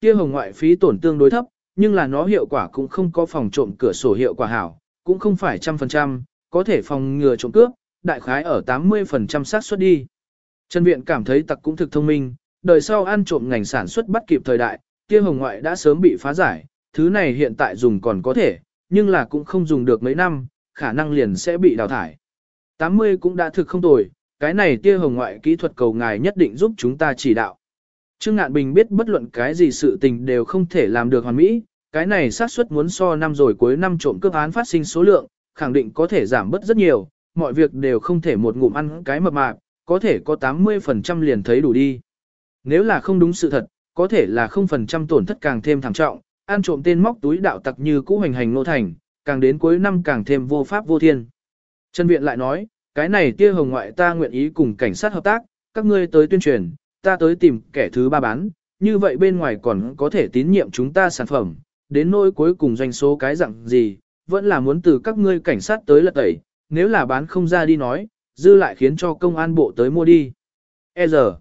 Kia hồng ngoại phí tổn tương đối thấp, nhưng là nó hiệu quả cũng không có phòng trộm cửa sổ hiệu quả hảo, cũng không phải trăm phần trăm, có thể phòng ngừa trộm cướp, đại khái ở 80% xác suất đi. Trần Viện cảm thấy tặc cũng thực thông minh, đời sau ăn trộm ngành sản xuất bắt kịp thời đại, kia hồng ngoại đã sớm bị phá giải, thứ này hiện tại dùng còn có thể, nhưng là cũng không dùng được mấy năm, khả năng liền sẽ bị đào thải. 80 cũng đã thực không tồi, cái này tia hồng ngoại kỹ thuật cầu ngài nhất định giúp chúng ta chỉ đạo. Trương Ngạn Bình biết bất luận cái gì sự tình đều không thể làm được hoàn mỹ, cái này xác suất muốn so năm rồi cuối năm trộm cướp án phát sinh số lượng, khẳng định có thể giảm bớt rất nhiều, mọi việc đều không thể một ngụm ăn cái mập mạp, có thể có 80% liền thấy đủ đi. Nếu là không đúng sự thật, có thể là 0% tổn thất càng thêm thảm trọng, ăn trộm tên móc túi đạo tặc như cũ hành hành nô thành, càng đến cuối năm càng thêm vô pháp vô thiên. Trần Viện lại nói, cái này tia hồng ngoại ta nguyện ý cùng cảnh sát hợp tác, các ngươi tới tuyên truyền, ta tới tìm kẻ thứ ba bán, như vậy bên ngoài còn có thể tín nhiệm chúng ta sản phẩm, đến nỗi cuối cùng doanh số cái dạng gì, vẫn là muốn từ các ngươi cảnh sát tới lật tẩy, nếu là bán không ra đi nói, dư lại khiến cho công an bộ tới mua đi. E giờ,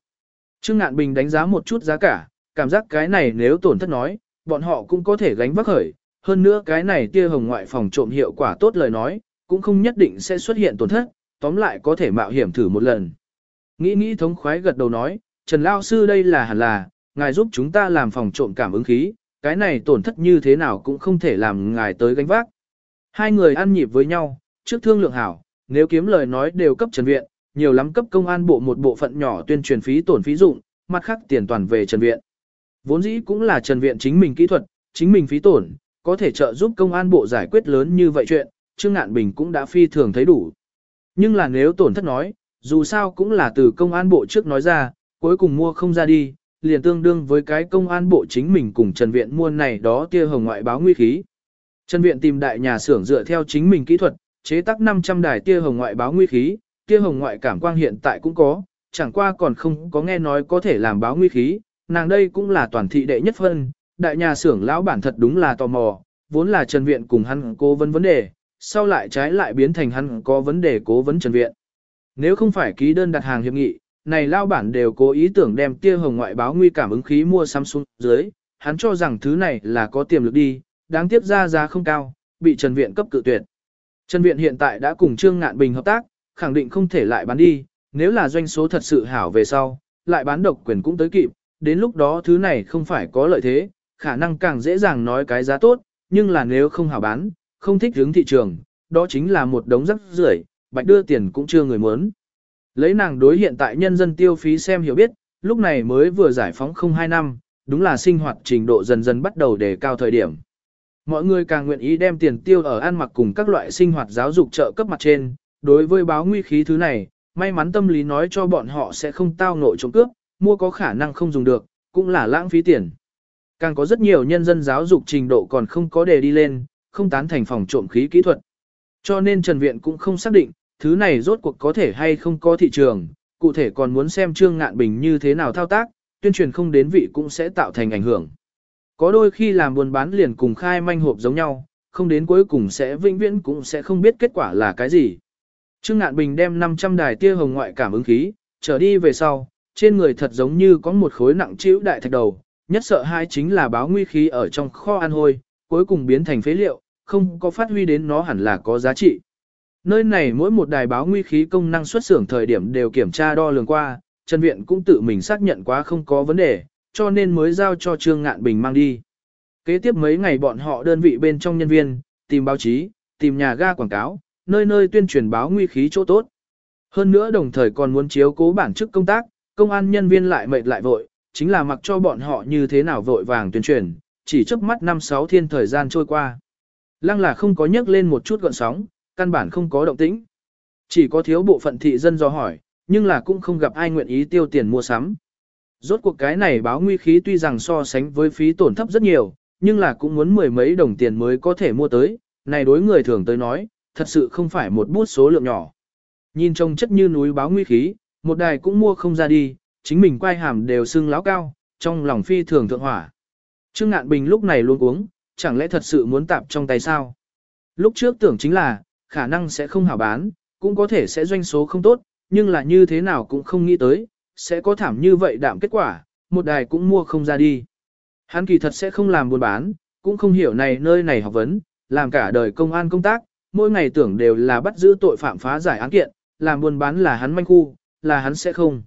Trương Ngạn Bình đánh giá một chút giá cả, cảm giác cái này nếu tổn thất nói, bọn họ cũng có thể gánh vác khởi, hơn nữa cái này tia hồng ngoại phòng trộm hiệu quả tốt lời nói, cũng không nhất định sẽ xuất hiện tổn thất, tóm lại có thể mạo hiểm thử một lần. Nghĩ nghĩ thống khoái gật đầu nói, Trần Lao Sư đây là hẳn là, ngài giúp chúng ta làm phòng trộm cảm ứng khí, cái này tổn thất như thế nào cũng không thể làm ngài tới gánh vác. Hai người ăn nhịp với nhau, trước thương lượng hảo, nếu kiếm lời nói đều cấp Trần Viện, nhiều lắm cấp công an bộ một bộ phận nhỏ tuyên truyền phí tổn phí dụng, mặt khác tiền toàn về Trần Viện. Vốn dĩ cũng là Trần Viện chính mình kỹ thuật, chính mình phí tổn, có thể trợ giúp công an bộ giải quyết lớn như vậy chuyện, Trương Ngạn Bình cũng đã phi thường thấy đủ. Nhưng là nếu tổn thất nói, dù sao cũng là từ công an bộ trước nói ra, cuối cùng mua không ra đi, liền tương đương với cái công an bộ chính mình cùng Trần Viện mua này đó tia hồng ngoại báo nguy khí. Trần Viện tìm đại nhà xưởng dựa theo chính mình kỹ thuật, chế tác 500 đài tia hồng ngoại báo nguy khí, tia hồng ngoại cảm quang hiện tại cũng có, chẳng qua còn không có nghe nói có thể làm báo nguy khí, nàng đây cũng là toàn thị đệ nhất phân, đại nhà xưởng lão bản thật đúng là tò mò, vốn là Trần Viện cùng hắn cố vấn vấn đề, sau lại trái lại biến thành hắn có vấn đề cố vấn Trần Viện. Nếu không phải ký đơn đặt hàng hiệp nghị, này lao bản đều cố ý tưởng đem tia hồng ngoại báo nguy cảm ứng khí mua Samsung dưới, hắn cho rằng thứ này là có tiềm lực đi, đáng tiếc ra giá không cao, bị Trần Viện cấp cự tuyệt. Trần Viện hiện tại đã cùng Trương Ngạn Bình hợp tác, khẳng định không thể lại bán đi, nếu là doanh số thật sự hảo về sau, lại bán độc quyền cũng tới kịp, đến lúc đó thứ này không phải có lợi thế, khả năng càng dễ dàng nói cái giá tốt, nhưng là nếu không hảo bán, không thích hướng thị trường, đó chính là một đống rắc rưởi, bạch đưa tiền cũng chưa người muốn. Lấy nàng đối hiện tại nhân dân tiêu phí xem hiểu biết, lúc này mới vừa giải phóng không hai năm, đúng là sinh hoạt trình độ dần dần bắt đầu đề cao thời điểm. Mọi người càng nguyện ý đem tiền tiêu ở ăn mặc cùng các loại sinh hoạt giáo dục trợ cấp mặt trên, đối với báo nguy khí thứ này, may mắn tâm lý nói cho bọn họ sẽ không tao nội trộm cướp, mua có khả năng không dùng được, cũng là lãng phí tiền. Càng có rất nhiều nhân dân giáo dục trình độ còn không có đề đi lên, không tán thành phòng trộm khí kỹ thuật. Cho nên Trần Viện cũng không xác định, thứ này rốt cuộc có thể hay không có thị trường, cụ thể còn muốn xem Trương Ngạn Bình như thế nào thao tác, tuyên truyền không đến vị cũng sẽ tạo thành ảnh hưởng. Có đôi khi làm buôn bán liền cùng khai manh hộp giống nhau, không đến cuối cùng sẽ vĩnh viễn cũng sẽ không biết kết quả là cái gì. Trương Ngạn Bình đem 500 đài tia hồng ngoại cảm ứng khí, trở đi về sau, trên người thật giống như có một khối nặng chịu đại thạch đầu, nhất sợ hai chính là báo nguy khí ở trong kho ăn hôi, cuối cùng biến thành phế liệu, không có phát huy đến nó hẳn là có giá trị. Nơi này mỗi một đài báo nguy khí công năng xuất xưởng thời điểm đều kiểm tra đo lường qua, Trần Viện cũng tự mình xác nhận quá không có vấn đề, cho nên mới giao cho Trương Ngạn Bình mang đi. Kế tiếp mấy ngày bọn họ đơn vị bên trong nhân viên, tìm báo chí, tìm nhà ga quảng cáo, nơi nơi tuyên truyền báo nguy khí chỗ tốt. Hơn nữa đồng thời còn muốn chiếu cố bản chức công tác, công an nhân viên lại mệt lại vội, chính là mặc cho bọn họ như thế nào vội vàng tuyên truyền, chỉ trước mắt năm sáu thiên thời gian trôi qua. Lăng là không có nhấc lên một chút gọn sóng, căn bản không có động tĩnh. Chỉ có thiếu bộ phận thị dân do hỏi, nhưng là cũng không gặp ai nguyện ý tiêu tiền mua sắm. Rốt cuộc cái này báo nguy khí tuy rằng so sánh với phí tổn thấp rất nhiều, nhưng là cũng muốn mười mấy đồng tiền mới có thể mua tới, này đối người thường tới nói, thật sự không phải một bút số lượng nhỏ. Nhìn trông chất như núi báo nguy khí, một đài cũng mua không ra đi, chính mình quay hàm đều sưng láo cao, trong lòng phi thường thượng hỏa. Trương Ngạn Bình lúc này luôn uống, chẳng lẽ thật sự muốn tạp trong tay sao? Lúc trước tưởng chính là, khả năng sẽ không hảo bán, cũng có thể sẽ doanh số không tốt, nhưng là như thế nào cũng không nghĩ tới, sẽ có thảm như vậy đạm kết quả, một đài cũng mua không ra đi. Hắn kỳ thật sẽ không làm buôn bán, cũng không hiểu này nơi này học vấn, làm cả đời công an công tác, mỗi ngày tưởng đều là bắt giữ tội phạm phá giải án kiện, làm buôn bán là hắn manh khu, là hắn sẽ không.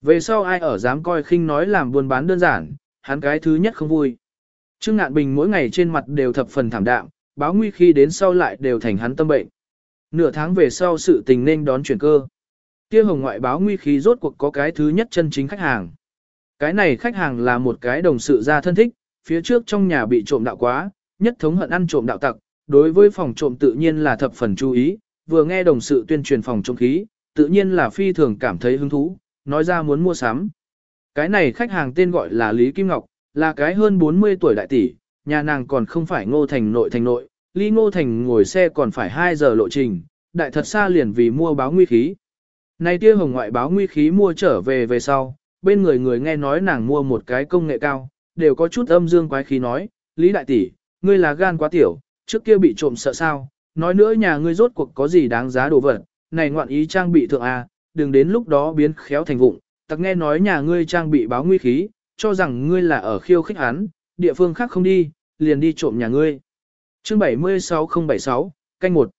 Về sau ai ở dám coi khinh nói làm buôn bán đơn giản, hắn cái thứ nhất không vui. Trương Ngạn Bình mỗi ngày trên mặt đều thập phần thảm đạm, báo nguy khi đến sau lại đều thành hắn tâm bệnh. Nửa tháng về sau sự tình nên đón chuyển cơ. Kia hồng ngoại báo nguy khí rốt cuộc có cái thứ nhất chân chính khách hàng. Cái này khách hàng là một cái đồng sự gia thân thích, phía trước trong nhà bị trộm đạo quá, nhất thống hận ăn trộm đạo tặc, đối với phòng trộm tự nhiên là thập phần chú ý, vừa nghe đồng sự tuyên truyền phòng trộm khí, tự nhiên là phi thường cảm thấy hứng thú, nói ra muốn mua sắm. Cái này khách hàng tên gọi là Lý Kim Ngọc, là cái hơn 40 tuổi đại tỷ, nhà nàng còn không phải ngô thành nội thành nội, ly ngô thành ngồi xe còn phải 2 giờ lộ trình, đại thật xa liền vì mua báo nguy khí. Này tia hồng ngoại báo nguy khí mua trở về về sau, bên người người nghe nói nàng mua một cái công nghệ cao, đều có chút âm dương quái khí nói, Lý đại tỷ, ngươi là gan quá tiểu, trước kia bị trộm sợ sao, nói nữa nhà ngươi rốt cuộc có gì đáng giá đồ vật, này ngoạn ý trang bị thượng A, đừng đến lúc đó biến khéo thành vụng, tặc nghe nói nhà ngươi trang bị báo nguy khí, cho rằng ngươi là ở khiêu khích hắn, địa phương khác không đi, liền đi trộm nhà ngươi. Chương 76076, canh 1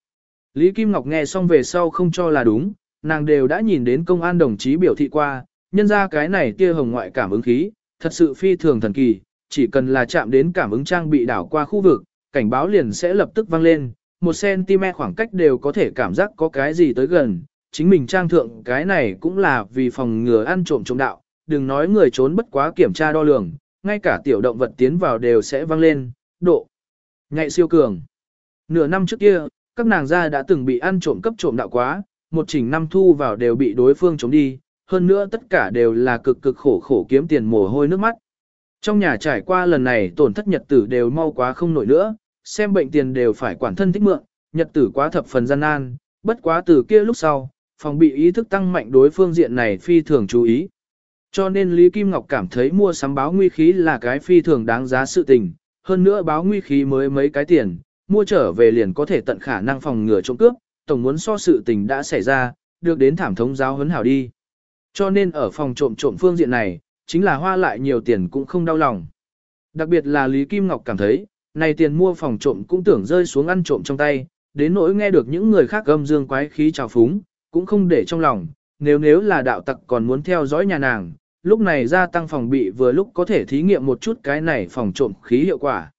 Lý Kim Ngọc nghe xong về sau không cho là đúng, nàng đều đã nhìn đến công an đồng chí biểu thị qua, nhân ra cái này tia hồng ngoại cảm ứng khí, thật sự phi thường thần kỳ, chỉ cần là chạm đến cảm ứng trang bị đảo qua khu vực, cảnh báo liền sẽ lập tức vang lên, một cm khoảng cách đều có thể cảm giác có cái gì tới gần, chính mình trang thượng cái này cũng là vì phòng ngừa ăn trộm trộm đạo, đừng nói người trốn bất quá kiểm tra đo lường, ngay cả tiểu động vật tiến vào đều sẽ vang lên, độ ngậy siêu cường. Nửa năm trước kia, các nàng gia đã từng bị ăn trộm cấp trộm đạo quá, một chỉnh năm thu vào đều bị đối phương chống đi, hơn nữa tất cả đều là cực cực khổ khổ kiếm tiền mồ hôi nước mắt. Trong nhà trải qua lần này tổn thất nhật tử đều mau quá không nổi nữa, xem bệnh tiền đều phải quản thân thích mượn, nhật tử quá thập phần gian nan, bất quá từ kia lúc sau, phòng bị ý thức tăng mạnh đối phương diện này phi thường chú ý. Cho nên Lý Kim Ngọc cảm thấy mua sắm báo nguy khí là cái phi thường đáng giá sự tình, hơn nữa báo nguy khí mới mấy cái tiền, mua trở về liền có thể tận khả năng phòng ngừa trộm cướp, tổng muốn so sự tình đã xảy ra, được đến thảm thống giáo huấn hảo đi. Cho nên ở phòng trộm trộm phương diện này, chính là hoa lại nhiều tiền cũng không đau lòng. Đặc biệt là Lý Kim Ngọc cảm thấy, này tiền mua phòng trộm cũng tưởng rơi xuống ăn trộm trong tay, đến nỗi nghe được những người khác gầm dương quái khí trào phúng, cũng không để trong lòng, nếu nếu là đạo tặc còn muốn theo dõi nhà nàng, lúc này gia tăng phòng bị vừa lúc có thể thí nghiệm một chút cái này phòng trộm khí hiệu quả.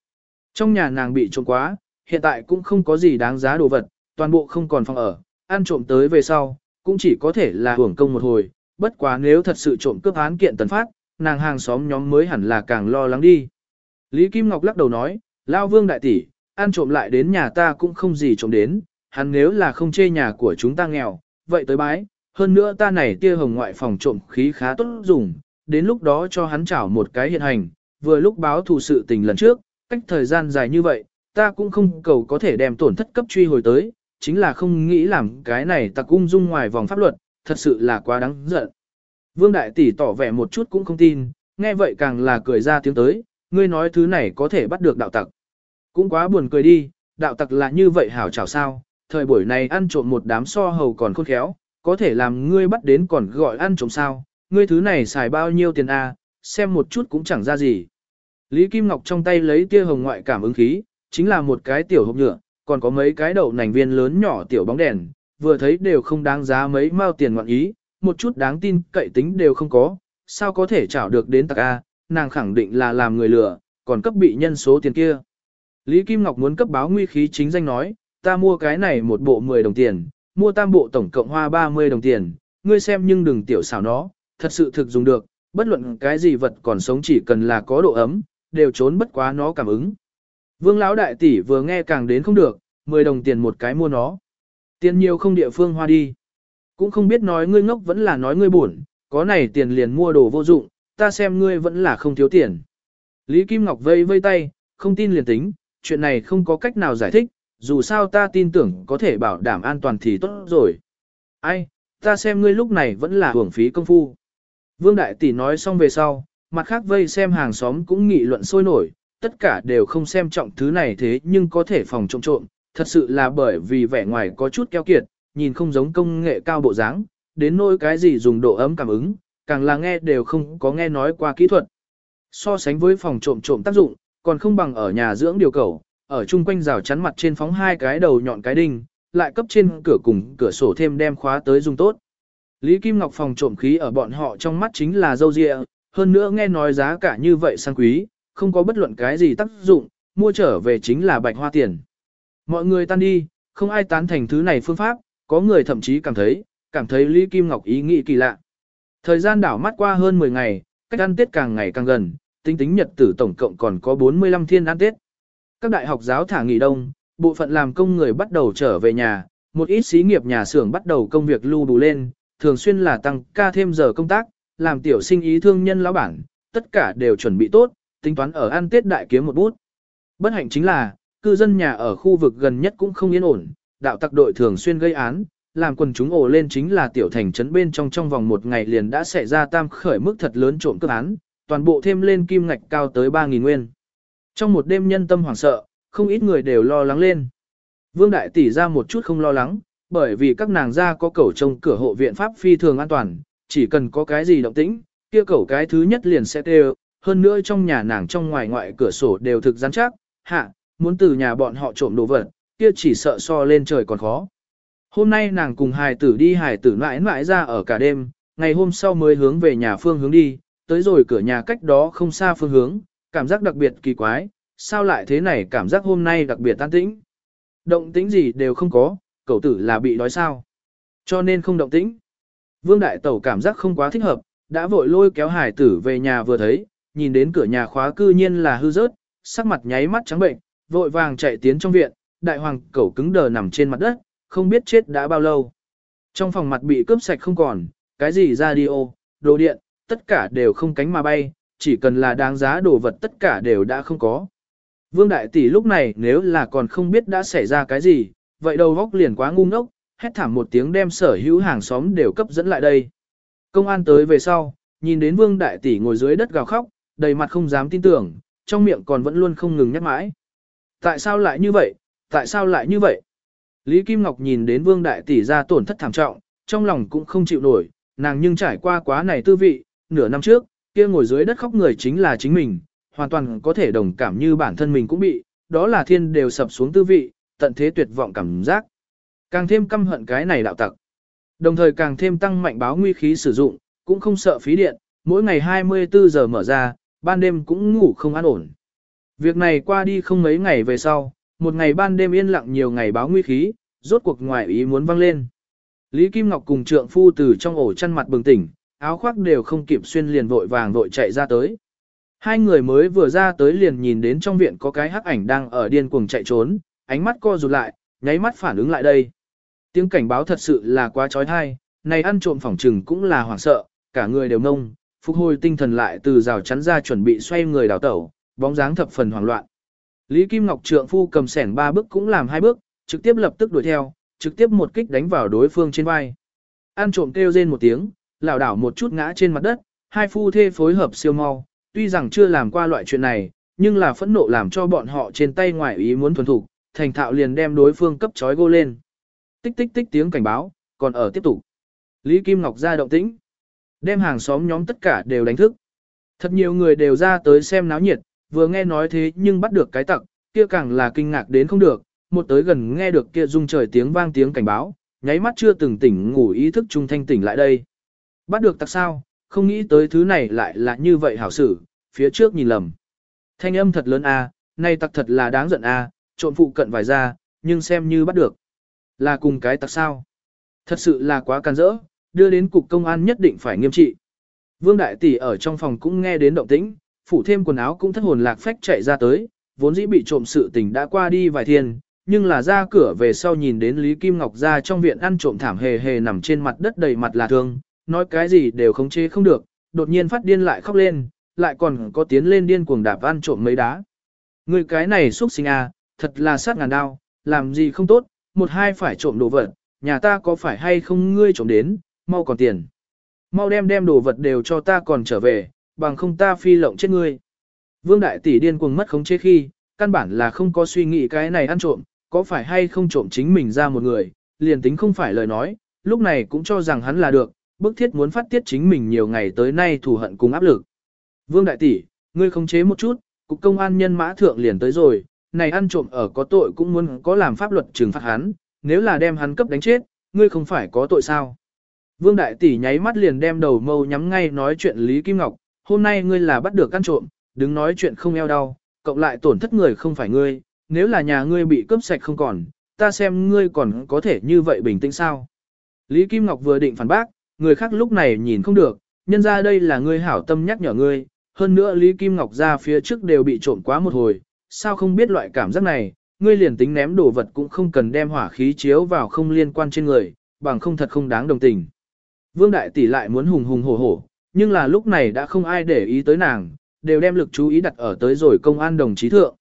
Trong nhà nàng bị trộm quá, hiện tại cũng không có gì đáng giá đồ vật, toàn bộ không còn phòng ở, ăn trộm tới về sau, cũng chỉ có thể là hưởng công một hồi, bất quá nếu thật sự trộm cướp án kiện tần phát, nàng hàng xóm nhóm mới hẳn là càng lo lắng đi. Lý Kim Ngọc lắc đầu nói, Lao Vương đại tỷ, ăn trộm lại đến nhà ta cũng không gì trộm đến, hắn nếu là không chê nhà của chúng ta nghèo, vậy tới bái, hơn nữa ta này tia hồng ngoại phòng trộm khí khá tốt dùng, đến lúc đó cho hắn chảo một cái hiện hành, vừa lúc báo thù sự tình lần trước, cách thời gian dài như vậy, ta cũng không cầu có thể đem tổn thất cấp truy hồi tới, chính là không nghĩ làm cái này tặc ung dung ngoài vòng pháp luật, thật sự là quá đáng giận. Vương Đại Tỷ tỏ vẻ một chút cũng không tin, nghe vậy càng là cười ra tiếng tới, ngươi nói thứ này có thể bắt được đạo tặc. Cũng quá buồn cười đi, đạo tặc là như vậy hảo chảo sao, thời buổi này ăn trộm một đám so hầu còn khôn khéo, có thể làm ngươi bắt đến còn gọi ăn trộm sao, ngươi thứ này xài bao nhiêu tiền a? xem một chút cũng chẳng ra gì. Lý Kim Ngọc trong tay lấy tia hồng ngoại cảm ứng khí, chính là một cái tiểu hộp nhựa, còn có mấy cái đậu nành viên lớn nhỏ tiểu bóng đèn, vừa thấy đều không đáng giá mấy mao tiền ngoạn ý, một chút đáng tin cậy tính đều không có, sao có thể trảo được đến tạc A, nàng khẳng định là làm người lừa, còn cấp bị nhân số tiền kia. Lý Kim Ngọc muốn cấp báo nguy khí chính danh nói, ta mua cái này một bộ 10 đồng tiền, mua tam bộ tổng cộng hoa 30 đồng tiền, ngươi xem nhưng đừng tiểu xảo nó, thật sự thực dùng được, bất luận cái gì vật còn sống chỉ cần là có độ ấm, đều trốn bất quá nó cảm ứng. Vương lão đại tỷ vừa nghe càng đến không được, 10 đồng tiền một cái mua nó. Tiền nhiều không địa phương hoa đi. Cũng không biết nói ngươi ngốc vẫn là nói ngươi buồn, có này tiền liền mua đồ vô dụng, ta xem ngươi vẫn là không thiếu tiền. Lý Kim Ngọc vây vây tay, không tin liền tính, chuyện này không có cách nào giải thích, dù sao ta tin tưởng có thể bảo đảm an toàn thì tốt rồi. Ai, ta xem ngươi lúc này vẫn là hưởng phí công phu. Vương Đại Tỷ nói xong về sau, mặt khác vây xem hàng xóm cũng nghị luận sôi nổi, tất cả đều không xem trọng thứ này thế nhưng có thể phòng trộm trộm, thật sự là bởi vì vẻ ngoài có chút keo kiệt, nhìn không giống công nghệ cao bộ dáng, đến nỗi cái gì dùng độ ấm cảm ứng, càng là nghe đều không có nghe nói qua kỹ thuật. So sánh với phòng trộm trộm tác dụng, còn không bằng ở nhà dưỡng điều cầu, ở chung quanh rào chắn mặt trên phóng hai cái đầu nhọn cái đinh, lại cấp trên cửa cùng cửa sổ thêm đem khóa tới dùng tốt. Lý Kim Ngọc phòng trộm khí ở bọn họ trong mắt chính là dâu dịa, hơn nữa nghe nói giá cả như vậy sang quý, không có bất luận cái gì tác dụng, mua trở về chính là bạch hoa tiền. Mọi người tan đi, không ai tán thành thứ này phương pháp, có người thậm chí cảm thấy, cảm thấy Lý Kim Ngọc ý nghĩ kỳ lạ. Thời gian đảo mắt qua hơn 10 ngày, cách ăn Tết càng ngày càng gần, tính tính nhật tử tổng cộng còn có 45 thiên ăn Tết. Các đại học giáo thả nghỉ đông, bộ phận làm công người bắt đầu trở về nhà, một ít xí nghiệp nhà xưởng bắt đầu công việc lưu đủ lên, thường xuyên là tăng ca thêm giờ công tác, làm tiểu sinh ý thương nhân lão bản, tất cả đều chuẩn bị tốt, tính toán ở ăn Tết đại kiếm một bút. Bất hạnh chính là, cư dân nhà ở khu vực gần nhất cũng không yên ổn, đạo tặc đội thường xuyên gây án, làm quần chúng ổ lên chính là tiểu thành trấn bên trong trong vòng một ngày liền đã xảy ra tam khởi mức thật lớn trộm cướp án, toàn bộ thêm lên kim ngạch cao tới 3.000 nguyên. Trong một đêm nhân tâm hoảng sợ, không ít người đều lo lắng lên. Vương Đại Tỷ ra một chút không lo lắng, bởi vì các nàng ra có cẩu trông cửa hộ viện pháp phi thường an toàn, chỉ cần có cái gì động tĩnh, kia cẩu cái thứ nhất liền sẽ tê hơn nữa trong nhà nàng trong ngoài ngoại cửa sổ đều thực rắn chắc, hạ, muốn từ nhà bọn họ trộm đồ vật, kia chỉ sợ so lên trời còn khó. Hôm nay nàng cùng hài tử đi hài tử mãi mãi ra ở cả đêm, ngày hôm sau mới hướng về nhà phương hướng đi, tới rồi cửa nhà cách đó không xa phương hướng, cảm giác đặc biệt kỳ quái, sao lại thế này cảm giác hôm nay đặc biệt tan tĩnh. Động tĩnh gì đều không có, cậu tử là bị đói sao. Cho nên không động tĩnh. Vương Đại Tẩu cảm giác không quá thích hợp, đã vội lôi kéo hải tử về nhà vừa thấy, nhìn đến cửa nhà khóa cư nhiên là hư rớt, sắc mặt nháy mắt trắng bệnh, vội vàng chạy tiến trong viện, đại hoàng cẩu cứng đờ nằm trên mặt đất, không biết chết đã bao lâu. Trong phòng mặt bị cướp sạch không còn, cái gì radio, đồ điện, tất cả đều không cánh mà bay, chỉ cần là đáng giá đồ vật tất cả đều đã không có. Vương Đại Tỷ lúc này nếu là còn không biết đã xảy ra cái gì, vậy đầu góc liền quá ngu ngốc, hét thảm một tiếng đem sở hữu hàng xóm đều cấp dẫn lại đây. Công an tới về sau, nhìn đến Vương Đại Tỷ ngồi dưới đất gào khóc, đầy mặt không dám tin tưởng, trong miệng còn vẫn luôn không ngừng nhắc mãi. Tại sao lại như vậy? Tại sao lại như vậy? Lý Kim Ngọc nhìn đến Vương Đại Tỷ ra tổn thất thảm trọng, trong lòng cũng không chịu nổi, nàng nhưng trải qua quá này tư vị, nửa năm trước, kia ngồi dưới đất khóc người chính là chính mình, hoàn toàn có thể đồng cảm như bản thân mình cũng bị, đó là thiên đều sập xuống tư vị, tận thế tuyệt vọng cảm giác. Càng thêm căm hận cái này đạo tặc. Đồng thời càng thêm tăng mạnh báo nguy khí sử dụng, cũng không sợ phí điện, mỗi ngày 24 giờ mở ra, ban đêm cũng ngủ không an ổn. Việc này qua đi không mấy ngày về sau, một ngày ban đêm yên lặng nhiều ngày báo nguy khí, rốt cuộc ngoài ý muốn văng lên. Lý Kim Ngọc cùng trượng phu từ trong ổ chăn mặt bừng tỉnh, áo khoác đều không kịp xuyên liền vội vàng vội chạy ra tới. Hai người mới vừa ra tới liền nhìn đến trong viện có cái hắc ảnh đang ở điên cuồng chạy trốn, ánh mắt co rụt lại, nháy mắt phản ứng lại đây. Tiếng cảnh báo thật sự là quá trói thai, này ăn trộm phỏng trừng cũng là hoảng sợ, cả người đều nông, phục hồi tinh thần lại từ rào chắn ra chuẩn bị xoay người đào tẩu, bóng dáng thập phần hoảng loạn. Lý Kim Ngọc trượng phu cầm sẻn ba bước cũng làm hai bước, trực tiếp lập tức đuổi theo, trực tiếp một kích đánh vào đối phương trên vai. Ăn trộm kêu rên một tiếng, lảo đảo một chút ngã trên mặt đất, hai phu thê phối hợp siêu mau, tuy rằng chưa làm qua loại chuyện này, nhưng là phẫn nộ làm cho bọn họ trên tay ngoài ý muốn thuần thủ, thành thạo liền đem đối phương cấp chói gô lên. Tích tích tích tiếng cảnh báo, còn ở tiếp tục. Lý Kim Ngọc ra động tĩnh, đem hàng xóm nhóm tất cả đều đánh thức. Thật nhiều người đều ra tới xem náo nhiệt, vừa nghe nói thế nhưng bắt được cái tặc, kia càng là kinh ngạc đến không được, một tới gần nghe được kia rung trời tiếng vang tiếng cảnh báo, nháy mắt chưa từng tỉnh ngủ ý thức trung thanh tỉnh lại đây. Bắt được tặc sao, không nghĩ tới thứ này lại là như vậy hảo sử, phía trước nhìn lầm. Thanh âm thật lớn a, à, nay tặc thật là đáng giận a, à, trộn phụ cận vài ra, nhưng xem như bắt được. Là cùng cái tặc sao. Thật sự là quá can rỡ, đưa đến cục công an nhất định phải nghiêm trị. Vương Đại Tỷ ở trong phòng cũng nghe đến động tĩnh, phủ thêm quần áo cũng thất hồn lạc phách chạy ra tới, vốn dĩ bị trộm sự tình đã qua đi vài thiên, nhưng là ra cửa về sau nhìn đến Lý Kim Ngọc ra trong viện ăn trộm thảm hề hề nằm trên mặt đất đầy mặt là thương, nói cái gì đều khống chế không được, đột nhiên phát điên lại khóc lên, lại còn có tiến lên điên cuồng đạp ăn trộm mấy đá. Người cái này xuất sinh à, thật là sát ngàn đao, làm gì không tốt, một hai phải trộm đồ vật, nhà ta có phải hay không ngươi trộm đến, mau còn tiền. Mau đem đem đồ vật đều cho ta còn trở về, bằng không ta phi lộng chết ngươi. Vương đại tỷ điên cuồng mất khống chế khi, căn bản là không có suy nghĩ cái này ăn trộm, có phải hay không trộm chính mình ra một người, liền tính không phải lời nói, lúc này cũng cho rằng hắn là được, bức thiết muốn phát tiết chính mình nhiều ngày tới nay thù hận cùng áp lực. Vương đại tỷ, ngươi khống chế một chút, cục công an nhân mã thượng liền tới rồi, này ăn trộm ở có tội cũng muốn có làm pháp luật trừng phạt hắn, nếu là đem hắn cấp đánh chết, ngươi không phải có tội sao. Vương Đại Tỷ nháy mắt liền đem đầu mâu nhắm ngay nói chuyện Lý Kim Ngọc, hôm nay ngươi là bắt được ăn trộm, đứng nói chuyện không eo đau, cộng lại tổn thất người không phải ngươi, nếu là nhà ngươi bị cướp sạch không còn, ta xem ngươi còn có thể như vậy bình tĩnh sao. Lý Kim Ngọc vừa định phản bác, người khác lúc này nhìn không được, nhân ra đây là ngươi hảo tâm nhắc nhở ngươi, hơn nữa Lý Kim Ngọc ra phía trước đều bị trộm quá một hồi, sao không biết loại cảm giác này, ngươi liền tính ném đồ vật cũng không cần đem hỏa khí chiếu vào không liên quan trên người, bằng không thật không đáng đồng tình. Vương Đại Tỷ lại muốn hùng hùng hổ hổ, nhưng là lúc này đã không ai để ý tới nàng, đều đem lực chú ý đặt ở tới rồi công an đồng chí thượng.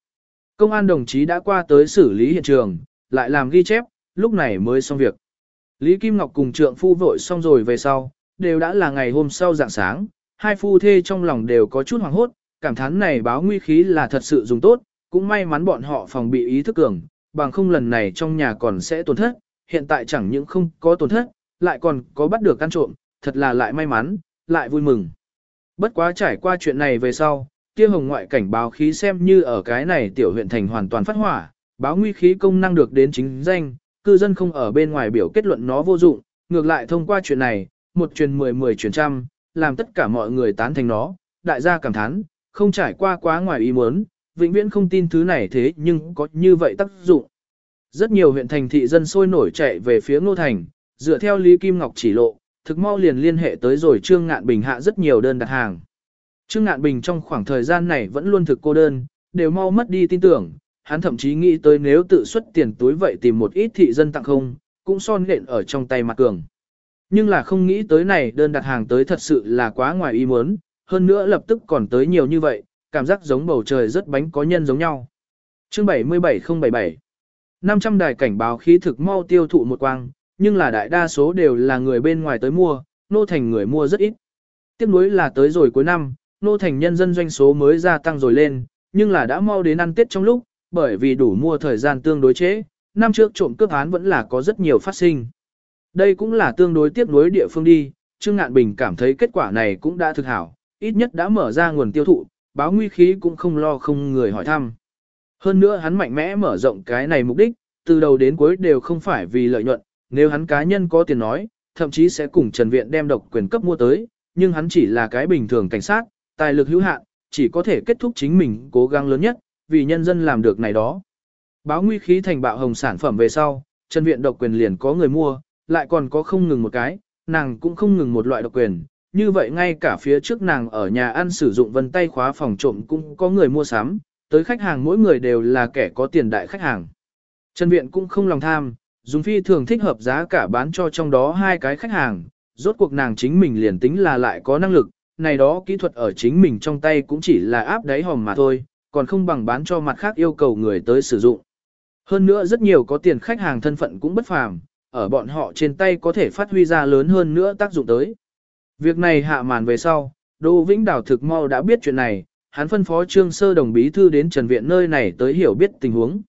Công an đồng chí đã qua tới xử lý hiện trường, lại làm ghi chép, lúc này mới xong việc. Lý Kim Ngọc cùng trượng phu vội xong rồi về sau, đều đã là ngày hôm sau dạng sáng, hai phu thê trong lòng đều có chút hoảng hốt, cảm thán này báo nguy khí là thật sự dùng tốt, cũng may mắn bọn họ phòng bị ý thức cường, bằng không lần này trong nhà còn sẽ tổn thất, hiện tại chẳng những không có tổn thất, lại còn có bắt được căn trộm, thật là lại may mắn, lại vui mừng. Bất quá trải qua chuyện này về sau, kia hồng ngoại cảnh báo khí xem như ở cái này tiểu huyện thành hoàn toàn phát hỏa, báo nguy khí công năng được đến chính danh, cư dân không ở bên ngoài biểu kết luận nó vô dụng, ngược lại thông qua chuyện này, một truyền mười mười truyền trăm, làm tất cả mọi người tán thành nó, đại gia cảm thán, không trải qua quá ngoài ý muốn, vĩnh viễn không tin thứ này thế nhưng có như vậy tác dụng. Rất nhiều huyện thành thị dân sôi nổi chạy về phía Ngô Thành, dựa theo Lý Kim Ngọc chỉ lộ, thực mau liền liên hệ tới rồi Trương Ngạn Bình hạ rất nhiều đơn đặt hàng. Trương Ngạn Bình trong khoảng thời gian này vẫn luôn thực cô đơn, đều mau mất đi tin tưởng, hắn thậm chí nghĩ tới nếu tự xuất tiền túi vậy tìm một ít thị dân tặng không, cũng son nện ở trong tay mặt cường. Nhưng là không nghĩ tới này đơn đặt hàng tới thật sự là quá ngoài ý muốn, hơn nữa lập tức còn tới nhiều như vậy, cảm giác giống bầu trời rất bánh có nhân giống nhau. Chương 77077 500 đài cảnh báo khí thực mau tiêu thụ một quang, nhưng là đại đa số đều là người bên ngoài tới mua, nô thành người mua rất ít. Tiếp nối là tới rồi cuối năm, nô thành nhân dân doanh số mới gia tăng rồi lên, nhưng là đã mau đến ăn Tết trong lúc, bởi vì đủ mua thời gian tương đối chế, năm trước trộm cướp án vẫn là có rất nhiều phát sinh. Đây cũng là tương đối tiếp nối địa phương đi, Trương Ngạn Bình cảm thấy kết quả này cũng đã thực hảo, ít nhất đã mở ra nguồn tiêu thụ, báo nguy khí cũng không lo không người hỏi thăm. Hơn nữa hắn mạnh mẽ mở rộng cái này mục đích, từ đầu đến cuối đều không phải vì lợi nhuận, nếu hắn cá nhân có tiền nói, thậm chí sẽ cùng Trần Viện đem độc quyền cấp mua tới, nhưng hắn chỉ là cái bình thường cảnh sát, tài lực hữu hạn, chỉ có thể kết thúc chính mình cố gắng lớn nhất, vì nhân dân làm được này đó. Báo nguy khí thành bạo hồng sản phẩm về sau, chân Viện độc quyền liền có người mua, lại còn có không ngừng một cái, nàng cũng không ngừng một loại độc quyền. Như vậy ngay cả phía trước nàng ở nhà ăn sử dụng vân tay khóa phòng trộm cũng có người mua sắm, tới khách hàng mỗi người đều là kẻ có tiền đại khách hàng. Trần Viện cũng không lòng tham, dùng phi thường thích hợp giá cả bán cho trong đó hai cái khách hàng, rốt cuộc nàng chính mình liền tính là lại có năng lực, này đó kỹ thuật ở chính mình trong tay cũng chỉ là áp đáy hòm mà thôi, còn không bằng bán cho mặt khác yêu cầu người tới sử dụng. Hơn nữa rất nhiều có tiền khách hàng thân phận cũng bất phàm, ở bọn họ trên tay có thể phát huy ra lớn hơn nữa tác dụng tới. Việc này hạ màn về sau, Đỗ Vĩnh Đào thực mau đã biết chuyện này, hắn phân phó Trương Sơ đồng bí thư đến Trần Viện nơi này tới hiểu biết tình huống.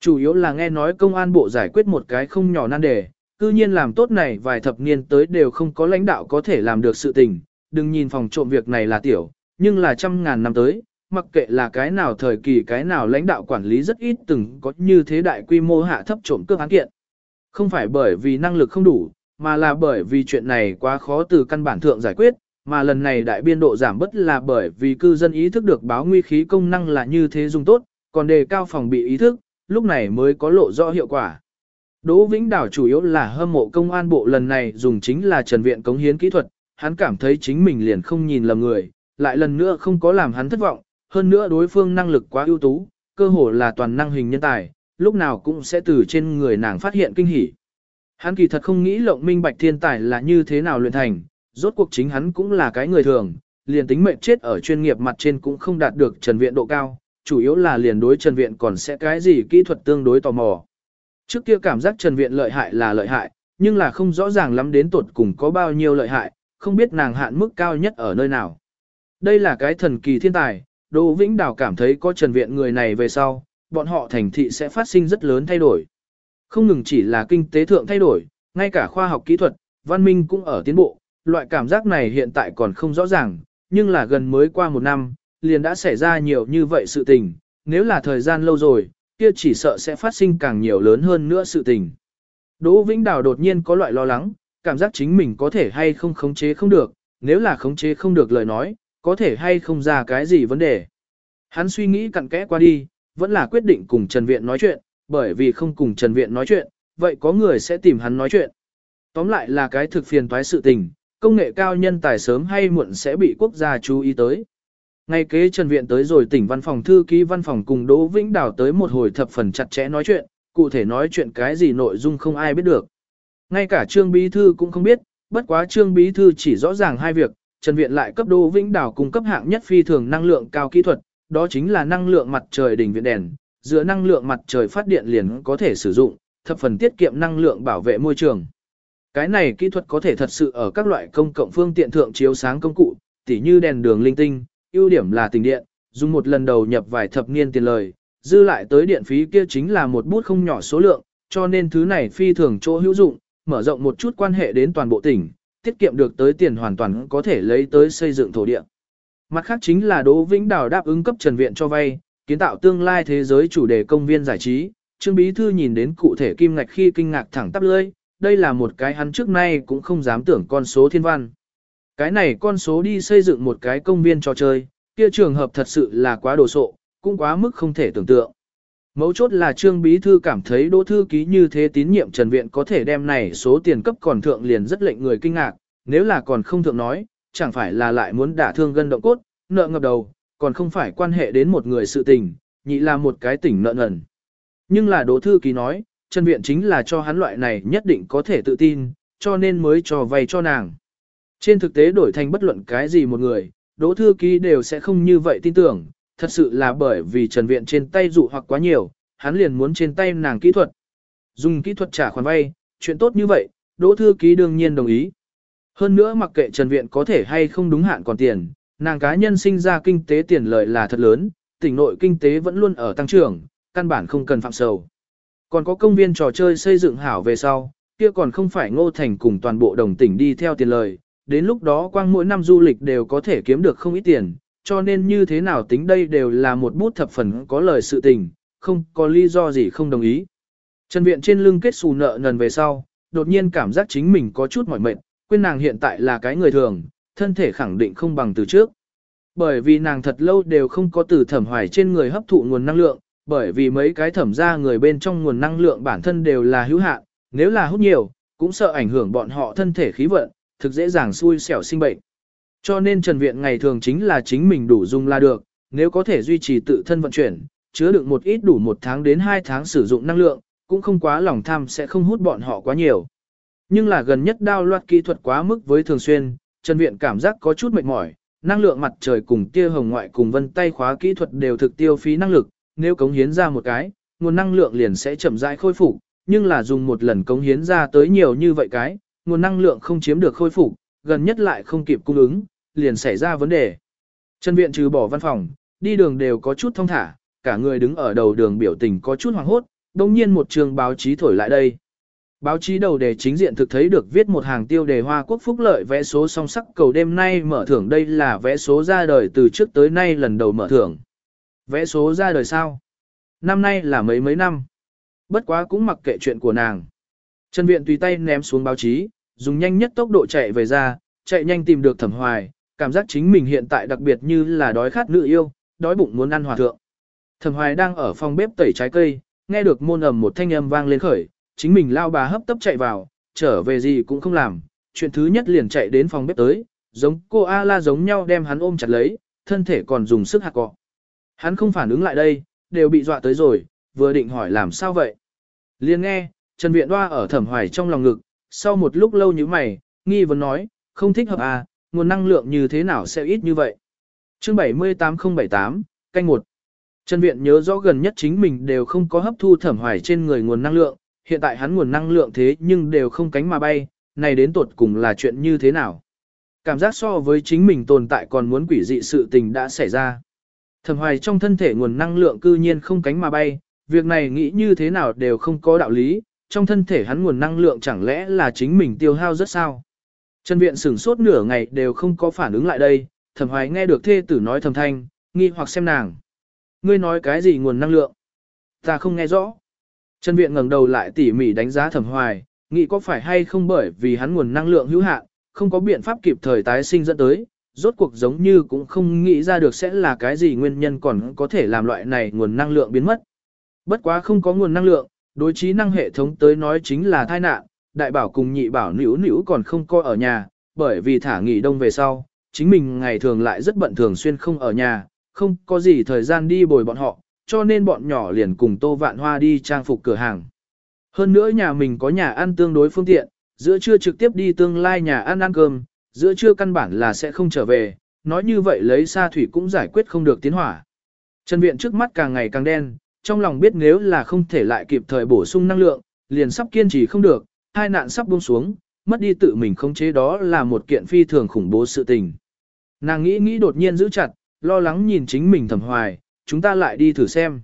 Chủ yếu là nghe nói công an bộ giải quyết một cái không nhỏ nan đề, cư nhiên làm tốt này vài thập niên tới đều không có lãnh đạo có thể làm được sự tình, đừng nhìn phòng trộm việc này là tiểu, nhưng là trăm ngàn năm tới, mặc kệ là cái nào thời kỳ cái nào lãnh đạo quản lý rất ít từng có như thế đại quy mô hạ thấp trộm cướp án kiện. Không phải bởi vì năng lực không đủ, mà là bởi vì chuyện này quá khó từ căn bản thượng giải quyết, mà lần này đại biên độ giảm bất là bởi vì cư dân ý thức được báo nguy khí công năng là như thế dùng tốt, còn đề cao phòng bị ý thức, lúc này mới có lộ rõ hiệu quả. Đỗ Vĩnh Đảo chủ yếu là hâm mộ công an bộ lần này dùng chính là trần viện cống hiến kỹ thuật, hắn cảm thấy chính mình liền không nhìn lầm người, lại lần nữa không có làm hắn thất vọng, hơn nữa đối phương năng lực quá ưu tú, cơ hồ là toàn năng hình nhân tài, lúc nào cũng sẽ từ trên người nàng phát hiện kinh hỉ. Hắn kỳ thật không nghĩ lộng minh bạch thiên tài là như thế nào luyện thành, rốt cuộc chính hắn cũng là cái người thường, liền tính mệnh chết ở chuyên nghiệp mặt trên cũng không đạt được trần viện độ cao, chủ yếu là liền đối trần viện còn sẽ cái gì kỹ thuật tương đối tò mò. Trước kia cảm giác trần viện lợi hại là lợi hại, nhưng là không rõ ràng lắm đến tuột cùng có bao nhiêu lợi hại, không biết nàng hạn mức cao nhất ở nơi nào. Đây là cái thần kỳ thiên tài, Đỗ Vĩnh Đào cảm thấy có Trần Viện người này về sau, bọn họ thành thị sẽ phát sinh rất lớn thay đổi. Không ngừng chỉ là kinh tế thượng thay đổi, ngay cả khoa học kỹ thuật, văn minh cũng ở tiến bộ, loại cảm giác này hiện tại còn không rõ ràng, nhưng là gần mới qua một năm, liền đã xảy ra nhiều như vậy sự tình, nếu là thời gian lâu rồi, kia chỉ sợ sẽ phát sinh càng nhiều lớn hơn nữa sự tình. Đỗ Vĩnh Đào đột nhiên có loại lo lắng, cảm giác chính mình có thể hay không khống chế không được, nếu là khống chế không được lời nói, có thể hay không ra cái gì vấn đề. Hắn suy nghĩ cặn kẽ qua đi, vẫn là quyết định cùng Trần Viện nói chuyện, bởi vì không cùng Trần Viện nói chuyện, vậy có người sẽ tìm hắn nói chuyện. Tóm lại là cái thực phiền toái sự tình, công nghệ cao nhân tài sớm hay muộn sẽ bị quốc gia chú ý tới. Ngay kế Trần Viện tới rồi tỉnh văn phòng thư ký văn phòng cùng Đỗ Vĩnh Đào tới một hồi thập phần chặt chẽ nói chuyện, cụ thể nói chuyện cái gì nội dung không ai biết được. Ngay cả Trương Bí Thư cũng không biết, bất quá Trương Bí Thư chỉ rõ ràng hai việc, Trần Viện lại cấp Đỗ Vĩnh Đào cung cấp hạng nhất phi thường năng lượng cao kỹ thuật, đó chính là năng lượng mặt trời đỉnh viện đèn, dựa năng lượng mặt trời phát điện liền có thể sử dụng, thập phần tiết kiệm năng lượng bảo vệ môi trường. Cái này kỹ thuật có thể thật sự ở các loại công cộng phương tiện thượng chiếu sáng công cụ, tỉ như đèn đường linh tinh, ưu điểm là tình điện, dùng một lần đầu nhập vài thập niên tiền lời, dư lại tới điện phí kia chính là một bút không nhỏ số lượng, cho nên thứ này phi thường chỗ hữu dụng, mở rộng một chút quan hệ đến toàn bộ tỉnh, tiết kiệm được tới tiền hoàn toàn có thể lấy tới xây dựng thổ địa. Mặt khác chính là Đỗ Vĩnh Đào đáp ứng cấp Trần Viện cho vay, kiến tạo tương lai thế giới chủ đề công viên giải trí. Trương Bí Thư nhìn đến cụ thể kim ngạch khi kinh ngạc thẳng tắp lưỡi, đây là một cái hắn trước nay cũng không dám tưởng con số thiên văn. Cái này con số đi xây dựng một cái công viên trò chơi, kia trường hợp thật sự là quá đồ sộ, cũng quá mức không thể tưởng tượng. Mấu chốt là Trương Bí Thư cảm thấy Đỗ Thư Ký như thế tín nhiệm Trần Viện có thể đem này số tiền cấp còn thượng liền rất lệnh người kinh ngạc, nếu là còn không thượng nói, chẳng phải là lại muốn đả thương gân động cốt, nợ ngập đầu, còn không phải quan hệ đến một người sự tình, nhị là một cái tỉnh nợ nần. Nhưng là Đỗ Thư Ký nói, Trần Viện chính là cho hắn loại này nhất định có thể tự tin, cho nên mới cho vay cho nàng. Trên thực tế đổi thành bất luận cái gì một người, Đỗ Thư Ký đều sẽ không như vậy tin tưởng, thật sự là bởi vì Trần Viện trên tay dụ hoặc quá nhiều, hắn liền muốn trên tay nàng kỹ thuật. Dùng kỹ thuật trả khoản vay, chuyện tốt như vậy, Đỗ Thư Ký đương nhiên đồng ý. Hơn nữa mặc kệ Trần Viện có thể hay không đúng hạn còn tiền, nàng cá nhân sinh ra kinh tế tiền lợi là thật lớn, tỉnh nội kinh tế vẫn luôn ở tăng trưởng, căn bản không cần phạm sầu. Còn có công viên trò chơi xây dựng hảo về sau, kia còn không phải ngô thành cùng toàn bộ đồng tỉnh đi theo tiền lời, đến lúc đó quang mỗi năm du lịch đều có thể kiếm được không ít tiền, cho nên như thế nào tính đây đều là một bút thập phần có lời sự tình, không có lý do gì không đồng ý. Trần Viện trên lưng kết xù nợ nần về sau, đột nhiên cảm giác chính mình có chút mỏi mệt, quên nàng hiện tại là cái người thường, thân thể khẳng định không bằng từ trước. Bởi vì nàng thật lâu đều không có từ thẩm hoài trên người hấp thụ nguồn năng lượng, bởi vì mấy cái thẩm ra người bên trong nguồn năng lượng bản thân đều là hữu hạn, nếu là hút nhiều, cũng sợ ảnh hưởng bọn họ thân thể khí vận, thực dễ dàng xui xẻo sinh bệnh. Cho nên Trần Viện ngày thường chính là chính mình đủ dùng là được, nếu có thể duy trì tự thân vận chuyển, chứa được một ít đủ một tháng đến hai tháng sử dụng năng lượng, cũng không quá lòng tham sẽ không hút bọn họ quá nhiều. Nhưng là gần nhất đao loạt kỹ thuật quá mức với thường xuyên, Trần Viện cảm giác có chút mệt mỏi, năng lượng mặt trời cùng tia hồng ngoại cùng vân tay khóa kỹ thuật đều thực tiêu phí năng lực, nếu cống hiến ra một cái, nguồn năng lượng liền sẽ chậm rãi khôi phục, nhưng là dùng một lần cống hiến ra tới nhiều như vậy cái, nguồn năng lượng không chiếm được khôi phục, gần nhất lại không kịp cung ứng, liền xảy ra vấn đề. Trần Viện trừ bỏ văn phòng, đi đường đều có chút thông thả, cả người đứng ở đầu đường biểu tình có chút hoảng hốt, đồng nhiên một trường báo chí thổi lại đây. Báo chí đầu đề chính diện thực thấy được viết một hàng tiêu đề Hoa Quốc Phúc Lợi vẽ số song sắc cầu đêm nay mở thưởng đây là vẽ số ra đời từ trước tới nay lần đầu mở thưởng. Vẽ số ra đời sao? Năm nay là mấy mấy năm. Bất quá cũng mặc kệ chuyện của nàng. Trần Viện tùy tay ném xuống báo chí, dùng nhanh nhất tốc độ chạy về ra, chạy nhanh tìm được thẩm hoài, cảm giác chính mình hiện tại đặc biệt như là đói khát nữ yêu, đói bụng muốn ăn hòa thượng. Thẩm hoài đang ở phòng bếp tẩy trái cây, nghe được môn ầm một thanh âm vang lên khởi, chính mình lao bà hấp tấp chạy vào, trở về gì cũng không làm, chuyện thứ nhất liền chạy đến phòng bếp tới, giống cô A-la giống nhau đem hắn ôm chặt lấy, thân thể còn dùng sức hạt cọ. Hắn không phản ứng lại đây, đều bị dọa tới rồi, vừa định hỏi làm sao vậy. Liên nghe, Trần Viện Đoa ở thẩm hoài trong lòng ngực, sau một lúc lâu như mày, nghi vấn nói, không thích hợp à, nguồn năng lượng như thế nào sẽ ít như vậy. Chương 78078, canh 1. Trần Viện nhớ rõ gần nhất chính mình đều không có hấp thu thẩm hoài trên người nguồn năng lượng, hiện tại hắn nguồn năng lượng thế nhưng đều không cánh mà bay, này đến tột cùng là chuyện như thế nào. Cảm giác so với chính mình tồn tại còn muốn quỷ dị sự tình đã xảy ra. Thẩm hoài trong thân thể nguồn năng lượng cư nhiên không cánh mà bay, việc này nghĩ như thế nào đều không có đạo lý, trong thân thể hắn nguồn năng lượng chẳng lẽ là chính mình tiêu hao rất sao. Trần Viện sửng sốt nửa ngày đều không có phản ứng lại đây, thẩm hoài nghe được thê tử nói thầm thanh, nghi hoặc xem nàng. Ngươi nói cái gì nguồn năng lượng? Ta không nghe rõ. Trần Viện ngẩng đầu lại tỉ mỉ đánh giá thẩm hoài, nghĩ có phải hay không bởi vì hắn nguồn năng lượng hữu hạn, không có biện pháp kịp thời tái sinh dẫn tới, rốt cuộc giống như cũng không nghĩ ra được sẽ là cái gì nguyên nhân còn có thể làm loại này nguồn năng lượng biến mất. Bất quá không có nguồn năng lượng, đối trí năng hệ thống tới nói chính là tai nạn, đại bảo cùng nhị bảo nữ nữ còn không coi ở nhà, bởi vì thả nghỉ đông về sau, chính mình ngày thường lại rất bận thường xuyên không ở nhà, không có gì thời gian đi bồi bọn họ, cho nên bọn nhỏ liền cùng Tô Vạn Hoa đi trang phục cửa hàng. Hơn nữa nhà mình có nhà ăn tương đối phương tiện, giữa trưa trực tiếp đi tương lai nhà ăn ăn cơm, giữa trưa căn bản là sẽ không trở về, nói như vậy lấy xa thủy cũng giải quyết không được tiến hỏa. Trần Viện trước mắt càng ngày càng đen, trong lòng biết nếu là không thể lại kịp thời bổ sung năng lượng, liền sắp kiên trì không được, hai nạn sắp buông xuống, mất đi tự mình khống chế đó là một kiện phi thường khủng bố sự tình. Nàng nghĩ nghĩ đột nhiên giữ chặt, lo lắng nhìn chính mình thẩm hoài, chúng ta lại đi thử xem.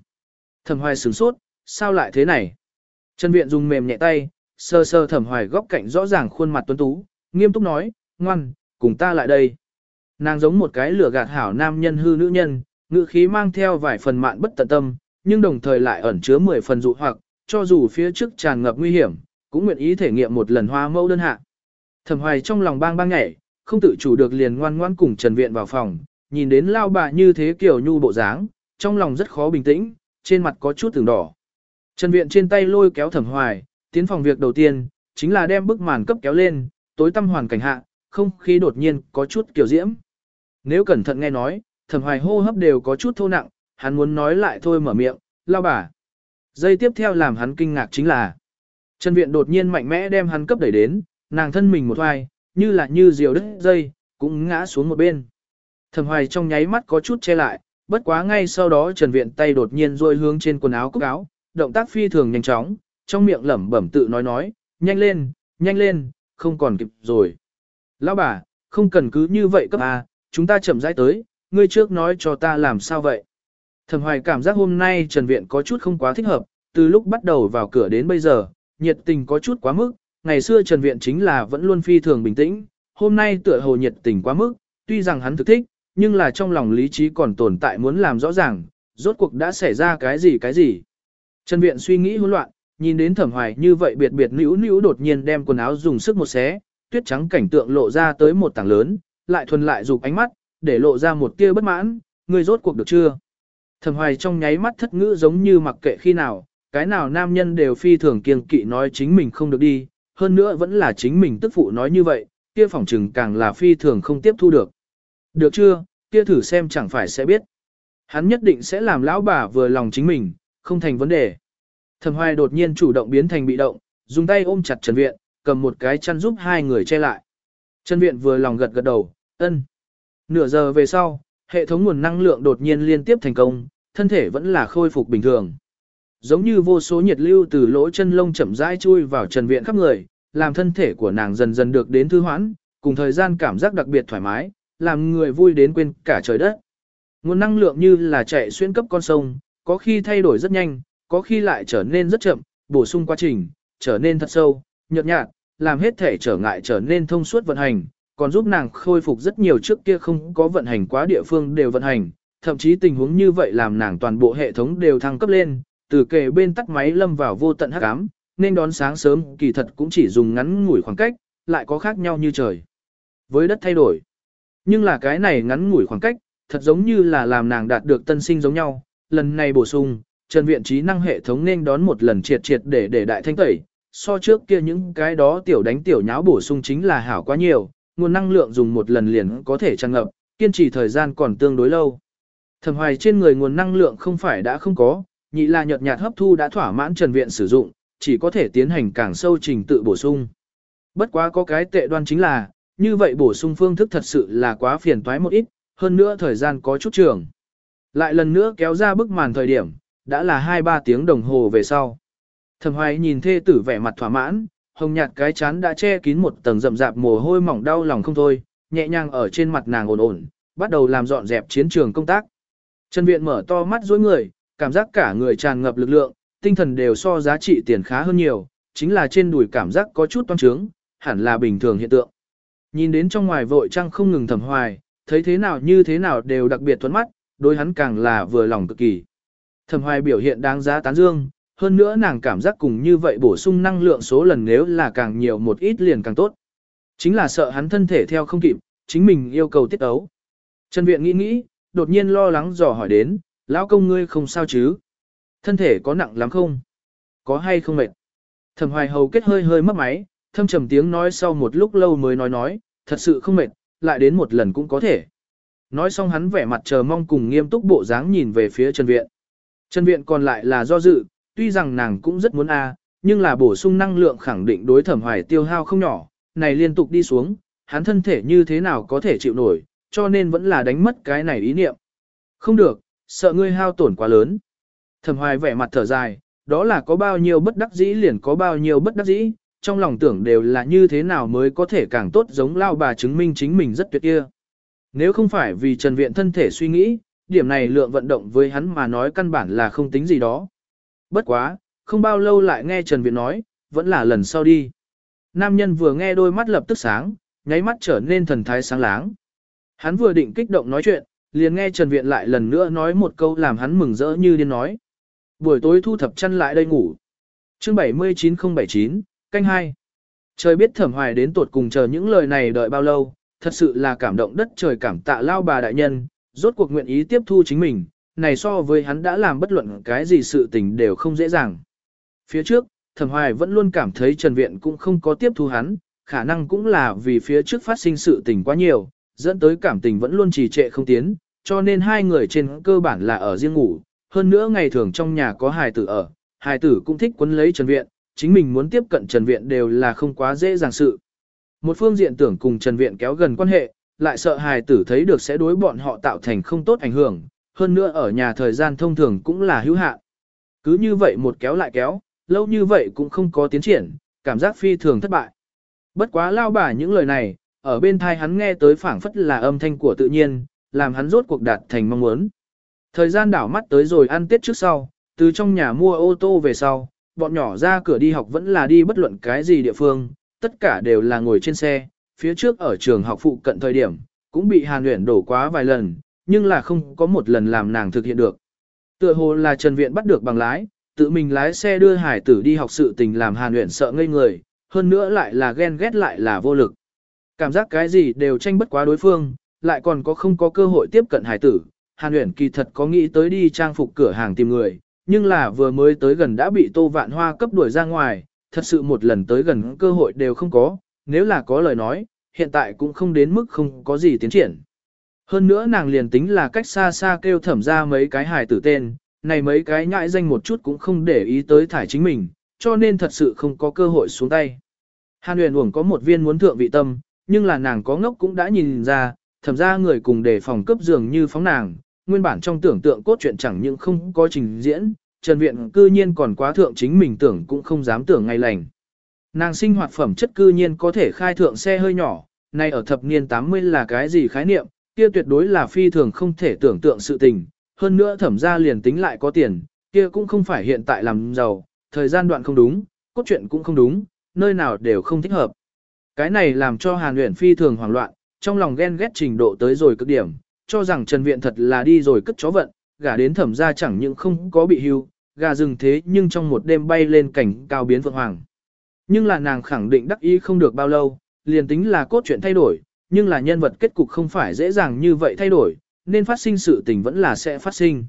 Thẩm hoài sửng sốt, sao lại thế này? Trần Viện dùng mềm nhẹ tay, sơ sơ thẩm hoài góc cạnh rõ ràng khuôn mặt tuấn tú, nghiêm túc nói, ngoan, cùng ta lại đây. Nàng giống một cái lửa gạt hảo nam nhân hư nữ nhân, ngữ khí mang theo vài phần mạn bất tận tâm, nhưng đồng thời lại ẩn chứa mười phần dụ hoặc, cho dù phía trước tràn ngập nguy hiểm, cũng nguyện ý thể nghiệm một lần hoa mẫu đơn hạ. Thẩm hoài trong lòng bang bang nhảy, không tự chủ được liền ngoan ngoan cùng Trần Viện vào phòng, nhìn đến lao bà như thế kiểu nhu bộ dáng, trong lòng rất khó bình tĩnh, trên mặt có chút từng đỏ. Trần Viện trên tay lôi kéo thẩm hoài, tiến phòng việc đầu tiên, chính là đem bức màn cấp kéo lên, tối tăm hoàn cảnh hạ, không khí đột nhiên có chút kiểu diễm. Nếu cẩn thận nghe nói, thẩm hoài hô hấp đều có chút thô nặng, hắn muốn nói lại thôi mở miệng, lao bà. Giây tiếp theo làm hắn kinh ngạc chính là, Trần Viện đột nhiên mạnh mẽ đem hắn cấp đẩy đến, nàng thân mình một hoài, như là như diều đứt dây, cũng ngã xuống một bên. Thẩm hoài trong nháy mắt có chút che lại, bất quá ngay sau đó Trần Viện tay đột nhiên rôi hướng trên quần áo cúc áo, động tác phi thường nhanh chóng, trong miệng lẩm bẩm tự nói nói, nhanh lên, nhanh lên, không còn kịp rồi. Lão bà, không cần cứ như vậy cấp à, chúng ta chậm rãi tới, ngươi trước nói cho ta làm sao vậy. Thẩm hoài cảm giác hôm nay Trần Viện có chút không quá thích hợp, từ lúc bắt đầu vào cửa đến bây giờ, nhiệt tình có chút quá mức, ngày xưa Trần Viện chính là vẫn luôn phi thường bình tĩnh, hôm nay tựa hồ nhiệt tình quá mức, tuy rằng hắn thực thích, nhưng là trong lòng lý trí còn tồn tại muốn làm rõ ràng, rốt cuộc đã xảy ra cái gì cái gì. Trần Viện suy nghĩ hỗn loạn, nhìn đến thẩm hoài như vậy biệt biệt nữ nữ đột nhiên đem quần áo dùng sức một xé, tuyết trắng cảnh tượng lộ ra tới một tảng lớn, lại thuần lại dục ánh mắt, để lộ ra một tia bất mãn, người rốt cuộc được chưa? Thẩm hoài trong nháy mắt thất ngữ giống như mặc kệ khi nào, cái nào nam nhân đều phi thường kiêng kỵ nói chính mình không được đi, hơn nữa vẫn là chính mình tức phụ nói như vậy, kia phỏng trừng càng là phi thường không tiếp thu được. Được chưa, kia thử xem chẳng phải sẽ biết. Hắn nhất định sẽ làm lão bà vừa lòng chính mình, không thành vấn đề. Thẩm hoài đột nhiên chủ động biến thành bị động, dùng tay ôm chặt Trần Viện, cầm một cái chăn giúp hai người che lại. Trần Viện vừa lòng gật gật đầu, ân. Nửa giờ về sau, hệ thống nguồn năng lượng đột nhiên liên tiếp thành công, thân thể vẫn là khôi phục bình thường. Giống như vô số nhiệt lưu từ lỗ chân lông chậm rãi chui vào Trần Viện khắp người, làm thân thể của nàng dần dần được đến thư hoãn, cùng thời gian cảm giác đặc biệt thoải mái, làm người vui đến quên cả trời đất. Nguồn năng lượng như là chạy xuyên cấp con sông, có khi thay đổi rất nhanh, có khi lại trở nên rất chậm, bổ sung quá trình, trở nên thật sâu, nhợt nhạt, làm hết thể trở ngại trở nên thông suốt vận hành, còn giúp nàng khôi phục rất nhiều trước kia không có vận hành quá địa phương đều vận hành, thậm chí tình huống như vậy làm nàng toàn bộ hệ thống đều thăng cấp lên, từ kề bên tắt máy lâm vào vô tận hắc ám, nên đón sáng sớm kỳ thật cũng chỉ dùng ngắn ngủi khoảng cách, lại có khác nhau như trời. Với đất thay đổi. Nhưng là cái này ngắn ngủi khoảng cách, thật giống như là làm nàng đạt được tân sinh giống nhau, lần này bổ sung, Trần Viện trí năng hệ thống nên đón một lần triệt triệt để để đại thanh tẩy, so trước kia những cái đó tiểu đánh tiểu nháo bổ sung chính là hảo quá nhiều, nguồn năng lượng dùng một lần liền có thể tràn ngập, kiên trì thời gian còn tương đối lâu. Thẩm hoài trên người nguồn năng lượng không phải đã không có, nhị là nhợt nhạt hấp thu đã thỏa mãn Trần Viện sử dụng, chỉ có thể tiến hành càng sâu trình tự bổ sung. Bất quá có cái tệ đoan chính là, như vậy bổ sung phương thức thật sự là quá phiền toái một ít, hơn nữa thời gian có chút trường. Lại lần nữa kéo ra bức màn thời điểm, đã là 2-3 tiếng đồng hồ về sau. Thẩm hoài nhìn thê tử vẻ mặt thỏa mãn, hồng nhạt cái chán đã che kín một tầng rậm rạp mồ hôi mỏng đau lòng không thôi, nhẹ nhàng ở trên mặt nàng ổn ổn, bắt đầu làm dọn dẹp chiến trường công tác. Trần Viện mở to mắt dối người, cảm giác cả người tràn ngập lực lượng, tinh thần đều so giá trị tiền khá hơn nhiều, chính là trên đùi cảm giác có chút toan trướng, hẳn là bình thường hiện tượng. Nhìn đến trong ngoài vội trăng không ngừng thầm hoài, thấy thế nào như thế nào đều đặc biệt thuẫn mắt, đối hắn càng là vừa lòng cực kỳ. Thầm hoài biểu hiện đáng giá tán dương, hơn nữa nàng cảm giác cùng như vậy bổ sung năng lượng số lần nếu là càng nhiều một ít liền càng tốt. Chính là sợ hắn thân thể theo không kịp, chính mình yêu cầu tiết ấu. Trần Viện nghĩ nghĩ, đột nhiên lo lắng dò hỏi đến, lão công ngươi không sao chứ? Thân thể có nặng lắm không? Có hay không mệt? Thẩm hoài hầu kết hơi hơi mất máy, thâm trầm tiếng nói sau một lúc lâu mới nói nói, thật sự không mệt, lại đến một lần cũng có thể. Nói xong hắn vẻ mặt chờ mong cùng nghiêm túc bộ dáng nhìn về phía Trần Viện. Trần Viện còn lại là do dự, tuy rằng nàng cũng rất muốn a, nhưng là bổ sung năng lượng khẳng định đối thẩm hoài tiêu hao không nhỏ, này liên tục đi xuống, hắn thân thể như thế nào có thể chịu nổi, cho nên vẫn là đánh mất cái này ý niệm. Không được, sợ ngươi hao tổn quá lớn. Thẩm hoài vẻ mặt thở dài, đó là có bao nhiêu bất đắc dĩ liền có bao nhiêu bất đắc dĩ, trong lòng tưởng đều là như thế nào mới có thể càng tốt giống lao bà chứng minh chính mình rất tuyệt kia. Nếu không phải vì Trần Viện thân thể suy nghĩ, điểm này lượng vận động với hắn mà nói căn bản là không tính gì đó. Bất quá, không bao lâu lại nghe Trần Viện nói, vẫn là lần sau đi. Nam nhân vừa nghe đôi mắt lập tức sáng, nháy mắt trở nên thần thái sáng láng. Hắn vừa định kích động nói chuyện, liền nghe Trần Viện lại lần nữa nói một câu làm hắn mừng rỡ như điên nói. Buổi tối thu thập chăn lại đây ngủ. Chương 79079, canh 2. Trời biết thẩm hoài đến tột cùng chờ những lời này đợi bao lâu, thật sự là cảm động đất trời cảm tạ lao bà đại nhân, rốt cuộc nguyện ý tiếp thu chính mình, này so với hắn đã làm bất luận cái gì sự tình đều không dễ dàng. Phía trước, thẩm hoài vẫn luôn cảm thấy Trần Viện cũng không có tiếp thu hắn, khả năng cũng là vì phía trước phát sinh sự tình quá nhiều, dẫn tới cảm tình vẫn luôn trì trệ không tiến, cho nên hai người trên cơ bản là ở riêng ngủ, hơn nữa ngày thường trong nhà có hài tử ở, hài tử cũng thích quấn lấy Trần Viện, chính mình muốn tiếp cận Trần Viện đều là không quá dễ dàng sự. Một phương diện tưởng cùng Trần Viện kéo gần quan hệ, lại sợ hài tử thấy được sẽ đối bọn họ tạo thành không tốt ảnh hưởng, hơn nữa ở nhà thời gian thông thường cũng là hữu hạn. Cứ như vậy một kéo lại kéo, lâu như vậy cũng không có tiến triển, cảm giác phi thường thất bại. Bất quá lao bà những lời này, ở bên thai hắn nghe tới phảng phất là âm thanh của tự nhiên, làm hắn rốt cuộc đạt thành mong muốn. Thời gian đảo mắt tới rồi ăn tết trước sau, từ trong nhà mua ô tô về sau, bọn nhỏ ra cửa đi học vẫn là đi bất luận cái gì địa phương, tất cả đều là ngồi trên xe, phía trước ở trường học phụ cận thời điểm, cũng bị Hàn Uyển đổ quá vài lần, nhưng là không có một lần làm nàng thực hiện được. Tựa hồ là Trần Viện bắt được bằng lái, tự mình lái xe đưa hải tử đi học sự tình làm Hàn Uyển sợ ngây người, hơn nữa lại là ghen ghét lại là vô lực. Cảm giác cái gì đều tranh bất quá đối phương, lại còn có không có cơ hội tiếp cận hải tử. Hàn Uyển kỳ thật có nghĩ tới đi trang phục cửa hàng tìm người, nhưng là vừa mới tới gần đã bị Tô Vạn Hoa cấp đuổi ra ngoài, thật sự một lần tới gần cơ hội đều không có, nếu là có lời nói, hiện tại cũng không đến mức không có gì tiến triển. Hơn nữa nàng liền tính là cách xa xa kêu thẩm ra mấy cái hài tử tên, này mấy cái nhãi danh một chút cũng không để ý tới thải chính mình, cho nên thật sự không có cơ hội xuống tay. Hàn huyền uổng có một viên muốn thượng vị tâm, nhưng là nàng có ngốc cũng đã nhìn ra, thẩm ra người cùng đề phòng cấp dường như phóng nàng, nguyên bản trong tưởng tượng cốt truyện chẳng những không có trình diễn, Trần Viện cư nhiên còn quá thượng chính mình tưởng cũng không dám tưởng ngay lành. Nàng sinh hoạt phẩm chất cư nhiên có thể khai thượng xe hơi nhỏ, nay ở thập niên 80 là cái gì khái niệm, kia tuyệt đối là phi thường không thể tưởng tượng sự tình, hơn nữa thẩm ra liền tính lại có tiền, kia cũng không phải hiện tại làm giàu, thời gian đoạn không đúng, cốt truyện cũng không đúng, nơi nào đều không thích hợp. Cái này làm cho Hàn Uyển phi thường hoảng loạn, trong lòng ghen ghét trình độ tới rồi cực điểm, cho rằng Trần Viện thật là đi rồi cất chó vận, gà đến thẩm ra chẳng những không có bị hưu, gà rừng thế nhưng trong một đêm bay lên cảnh cao biến vượng hoàng. Nhưng là nàng khẳng định đắc ý không được bao lâu, liền tính là cốt truyện thay đổi, nhưng là nhân vật kết cục không phải dễ dàng như vậy thay đổi, nên phát sinh sự tình vẫn là sẽ phát sinh.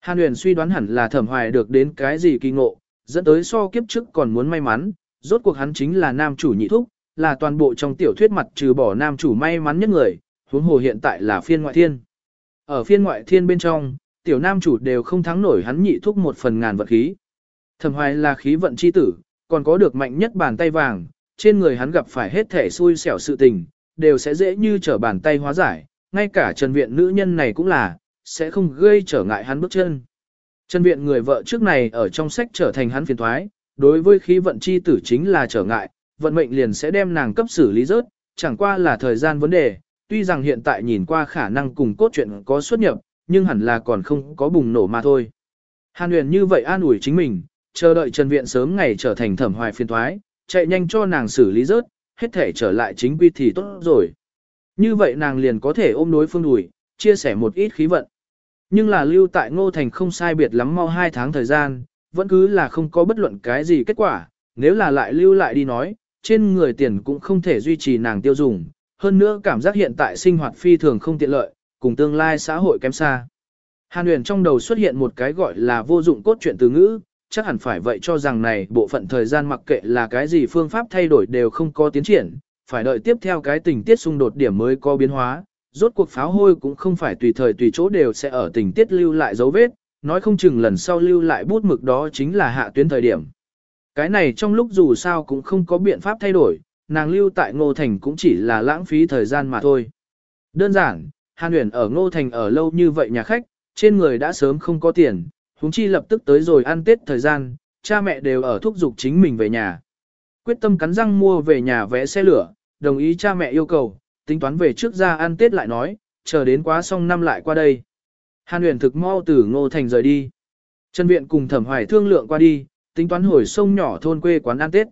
Hàn Huyền suy đoán hẳn là thẩm hoài được đến cái gì kỳ ngộ, dẫn tới so kiếp trước còn muốn may mắn, rốt cuộc hắn chính là nam chủ nhị thúc, là toàn bộ trong tiểu thuyết mặt trừ bỏ nam chủ may mắn nhất người, huống hồ hiện tại là phiên ngoại thiên. Ở phiên ngoại thiên bên trong, tiểu nam chủ đều không thắng nổi hắn nhị thúc một phần ngàn vật khí. Thẩm hoài là khí vận chi tử, còn có được mạnh nhất bàn tay vàng, trên người hắn gặp phải hết thể xui xẻo sự tình, đều sẽ dễ như trở bàn tay hóa giải, ngay cả Trần Viện nữ nhân này cũng là, sẽ không gây trở ngại hắn bước chân. Trần Viện người vợ trước này ở trong sách trở thành hắn phiền thoái, đối với khí vận chi tử chính là trở ngại, vận mệnh liền sẽ đem nàng cấp xử lý rớt, chẳng qua là thời gian vấn đề, tuy rằng hiện tại nhìn qua khả năng cùng cốt truyện có xuất nhập, nhưng hẳn là còn không có bùng nổ mà thôi. Hàn huyền như vậy an ủi chính mình, chờ đợi Trần Viện sớm ngày trở thành thẩm hoài phiền thoái, chạy nhanh cho nàng xử lý rớt, hết thể trở lại chính quy thì tốt rồi. Như vậy nàng liền có thể ôm đối phương đùi, chia sẻ một ít khí vận. Nhưng là lưu tại Ngô Thành không sai biệt lắm mau 2 tháng thời gian, vẫn cứ là không có bất luận cái gì kết quả, nếu là lại lưu lại đi nói, trên người tiền cũng không thể duy trì nàng tiêu dùng, hơn nữa cảm giác hiện tại sinh hoạt phi thường không tiện lợi, cùng tương lai xã hội kém xa. Hàn Huyền trong đầu xuất hiện một cái gọi là vô dụng cốt truyện từ ngữ, chắc hẳn phải vậy cho rằng này bộ phận thời gian mặc kệ là cái gì phương pháp thay đổi đều không có tiến triển, phải đợi tiếp theo cái tình tiết xung đột điểm mới có biến hóa, rốt cuộc pháo hôi cũng không phải tùy thời tùy chỗ đều sẽ ở tình tiết lưu lại dấu vết, nói không chừng lần sau lưu lại bút mực đó chính là hạ tuyến thời điểm. Cái này trong lúc dù sao cũng không có biện pháp thay đổi, nàng lưu tại Ngô Thành cũng chỉ là lãng phí thời gian mà thôi. Đơn giản, Hàn Uyển ở Ngô Thành ở lâu như vậy nhà khách, trên người đã sớm không có tiền, huống chi lập tức tới rồi ăn Tết thời gian, cha mẹ đều ở thúc giục chính mình về nhà. Quyết tâm cắn răng mua về nhà vé xe lửa, đồng ý cha mẹ yêu cầu, tính toán về trước ra ăn Tết lại nói, chờ đến quá xong năm lại qua đây. Hàn Uyển thực mau từ Ngô Thành rời đi. Trần Viện cùng Thẩm Hoài thương lượng qua đi, tính toán hồi sông nhỏ thôn quê quán ăn Tết.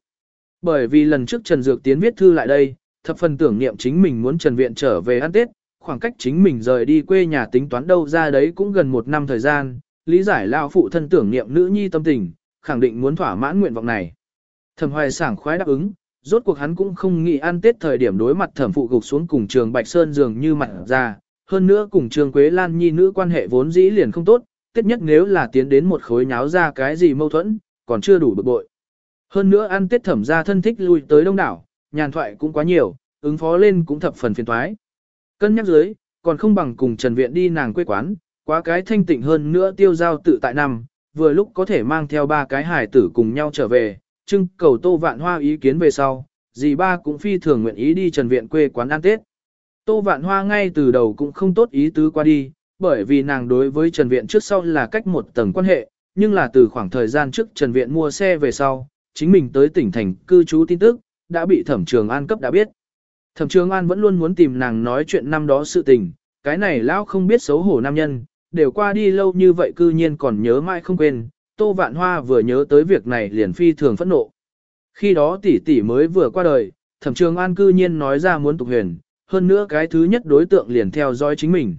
Bởi vì lần trước Trần Dược Tiến viết thư lại đây, thập phần tưởng niệm chính mình muốn Trần Viện trở về ăn Tết, khoảng cách chính mình rời đi quê nhà tính toán đâu ra đấy cũng gần một năm thời gian, lý giải lao phụ thân tưởng niệm nữ nhi tâm tình, khẳng định muốn thỏa mãn nguyện vọng này. Thẩm Hoài sảng khoái đáp ứng, rốt cuộc hắn cũng không nghĩ ăn Tết thời điểm đối mặt thẩm phụ gục xuống cùng trường Bạch Sơn dường như mặt ra, hơn nữa cùng trường Quế Lan Nhi nữ quan hệ vốn dĩ liền không tốt, Tết nhất nếu là tiến đến một khối nháo ra cái gì mâu thuẫn, còn chưa đủ bực bội. Hơn nữa ăn Tết thẩm ra thân thích lui tới đông đảo, nhàn thoại cũng quá nhiều, ứng phó lên cũng thập phần phiền toái. Cân nhắc dưới, còn không bằng cùng Trần Viện đi nàng quê quán, quá cái thanh tịnh hơn nữa tiêu giao tự tại năm, vừa lúc có thể mang theo ba cái hải tử cùng nhau trở về, trưng cầu Tô Vạn Hoa ý kiến về sau, dì ba cũng phi thường nguyện ý đi Trần Viện quê quán ăn Tết. Tô Vạn Hoa ngay từ đầu cũng không tốt ý tứ qua đi, bởi vì nàng đối với Trần Viện trước sau là cách một tầng quan hệ, nhưng là từ khoảng thời gian trước Trần Viện mua xe về sau, chính mình tới tỉnh thành cư trú tin tức, đã bị Thẩm Trường An cấp đã biết. Thẩm Trường An vẫn luôn muốn tìm nàng nói chuyện năm đó sự tình, cái này lão không biết xấu hổ nam nhân, đều qua đi lâu như vậy cư nhiên còn nhớ mãi không quên, Tô Vạn Hoa vừa nhớ tới việc này liền phi thường phẫn nộ. Khi đó tỷ tỷ mới vừa qua đời, Thẩm Trường An cư nhiên nói ra muốn tục huyền, hơn nữa cái thứ nhất đối tượng liền theo dõi chính mình.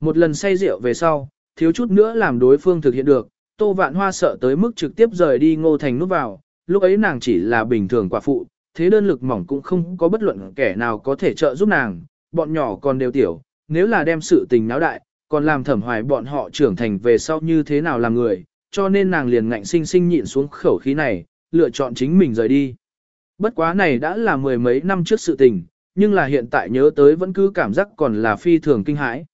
Một lần say rượu về sau, thiếu chút nữa làm đối phương thực hiện được, Tô Vạn Hoa sợ tới mức trực tiếp rời đi Ngô Thành núp vào, lúc ấy nàng chỉ là bình thường quả phụ, thế đơn lực mỏng cũng không có bất luận kẻ nào có thể trợ giúp nàng, bọn nhỏ còn đều tiểu, nếu là đem sự tình náo đại, còn làm thẩm hoài bọn họ trưởng thành về sau như thế nào làm người, cho nên nàng liền ngạnh sinh sinh nhịn xuống khẩu khí này, lựa chọn chính mình rời đi. Bất quá này đã là mười mấy năm trước sự tình, nhưng là hiện tại nhớ tới vẫn cứ cảm giác còn là phi thường kinh hãi.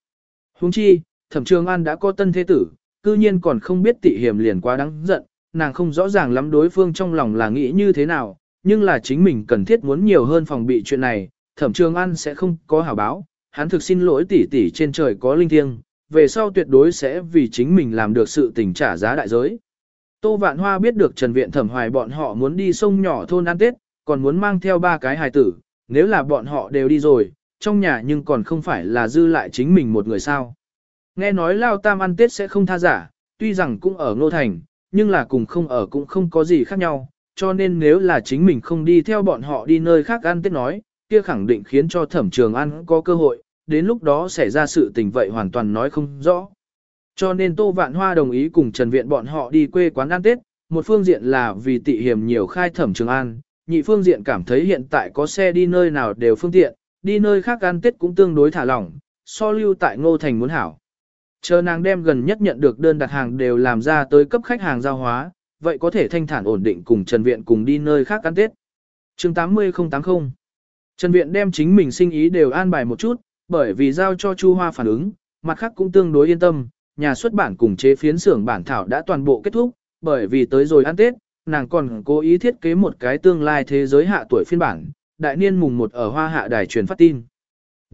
Huống chi, thẩm trường an đã có tân thế tử, cư nhiên còn không biết tị hiểm liền quá đáng giận, nàng không rõ ràng lắm đối phương trong lòng là nghĩ như thế nào, nhưng là chính mình cần thiết muốn nhiều hơn phòng bị chuyện này, thẩm trường an sẽ không có hảo báo, hắn thực xin lỗi tỷ tỷ trên trời có linh thiêng, về sau tuyệt đối sẽ vì chính mình làm được sự tình trả giá đại giới. Tô Vạn Hoa biết được Trần Viện Thẩm Hoài bọn họ muốn đi sông nhỏ thôn ăn Tết, còn muốn mang theo ba cái hài tử, nếu là bọn họ đều đi rồi, trong nhà nhưng còn không phải là dư lại chính mình một người sao. Nghe nói Lao Tam ăn Tết sẽ không tha giả, tuy rằng cũng ở Ngô Thành, nhưng là cùng không ở cũng không có gì khác nhau, cho nên nếu là chính mình không đi theo bọn họ đi nơi khác ăn Tết nói, kia khẳng định khiến cho thẩm trường ăn có cơ hội, đến lúc đó xảy ra sự tình vậy hoàn toàn nói không rõ. Cho nên Tô Vạn Hoa đồng ý cùng Trần Viện bọn họ đi quê quán ăn Tết, một phương diện là vì tị hiểm nhiều khai thẩm trường an, nhị phương diện cảm thấy hiện tại có xe đi nơi nào đều phương tiện, đi nơi khác ăn Tết cũng tương đối thả lỏng, so lưu tại Ngô Thành muốn hảo. Chờ nàng đem gần nhất nhận được đơn đặt hàng đều làm ra tới cấp khách hàng giao hóa, vậy có thể thanh thản ổn định cùng Trần Viện cùng đi nơi khác ăn Tết. chương 80080 Trần Viện đem chính mình sinh ý đều an bài một chút, bởi vì giao cho Chu Hoa phản ứng, mặt khác cũng tương đối yên tâm, nhà xuất bản cùng chế phiến xưởng bản thảo đã toàn bộ kết thúc, bởi vì tới rồi ăn Tết, nàng còn cố ý thiết kế một cái tương lai thế giới hạ tuổi phiên bản, đại niên mùng một ở Hoa Hạ đài truyền phát tin.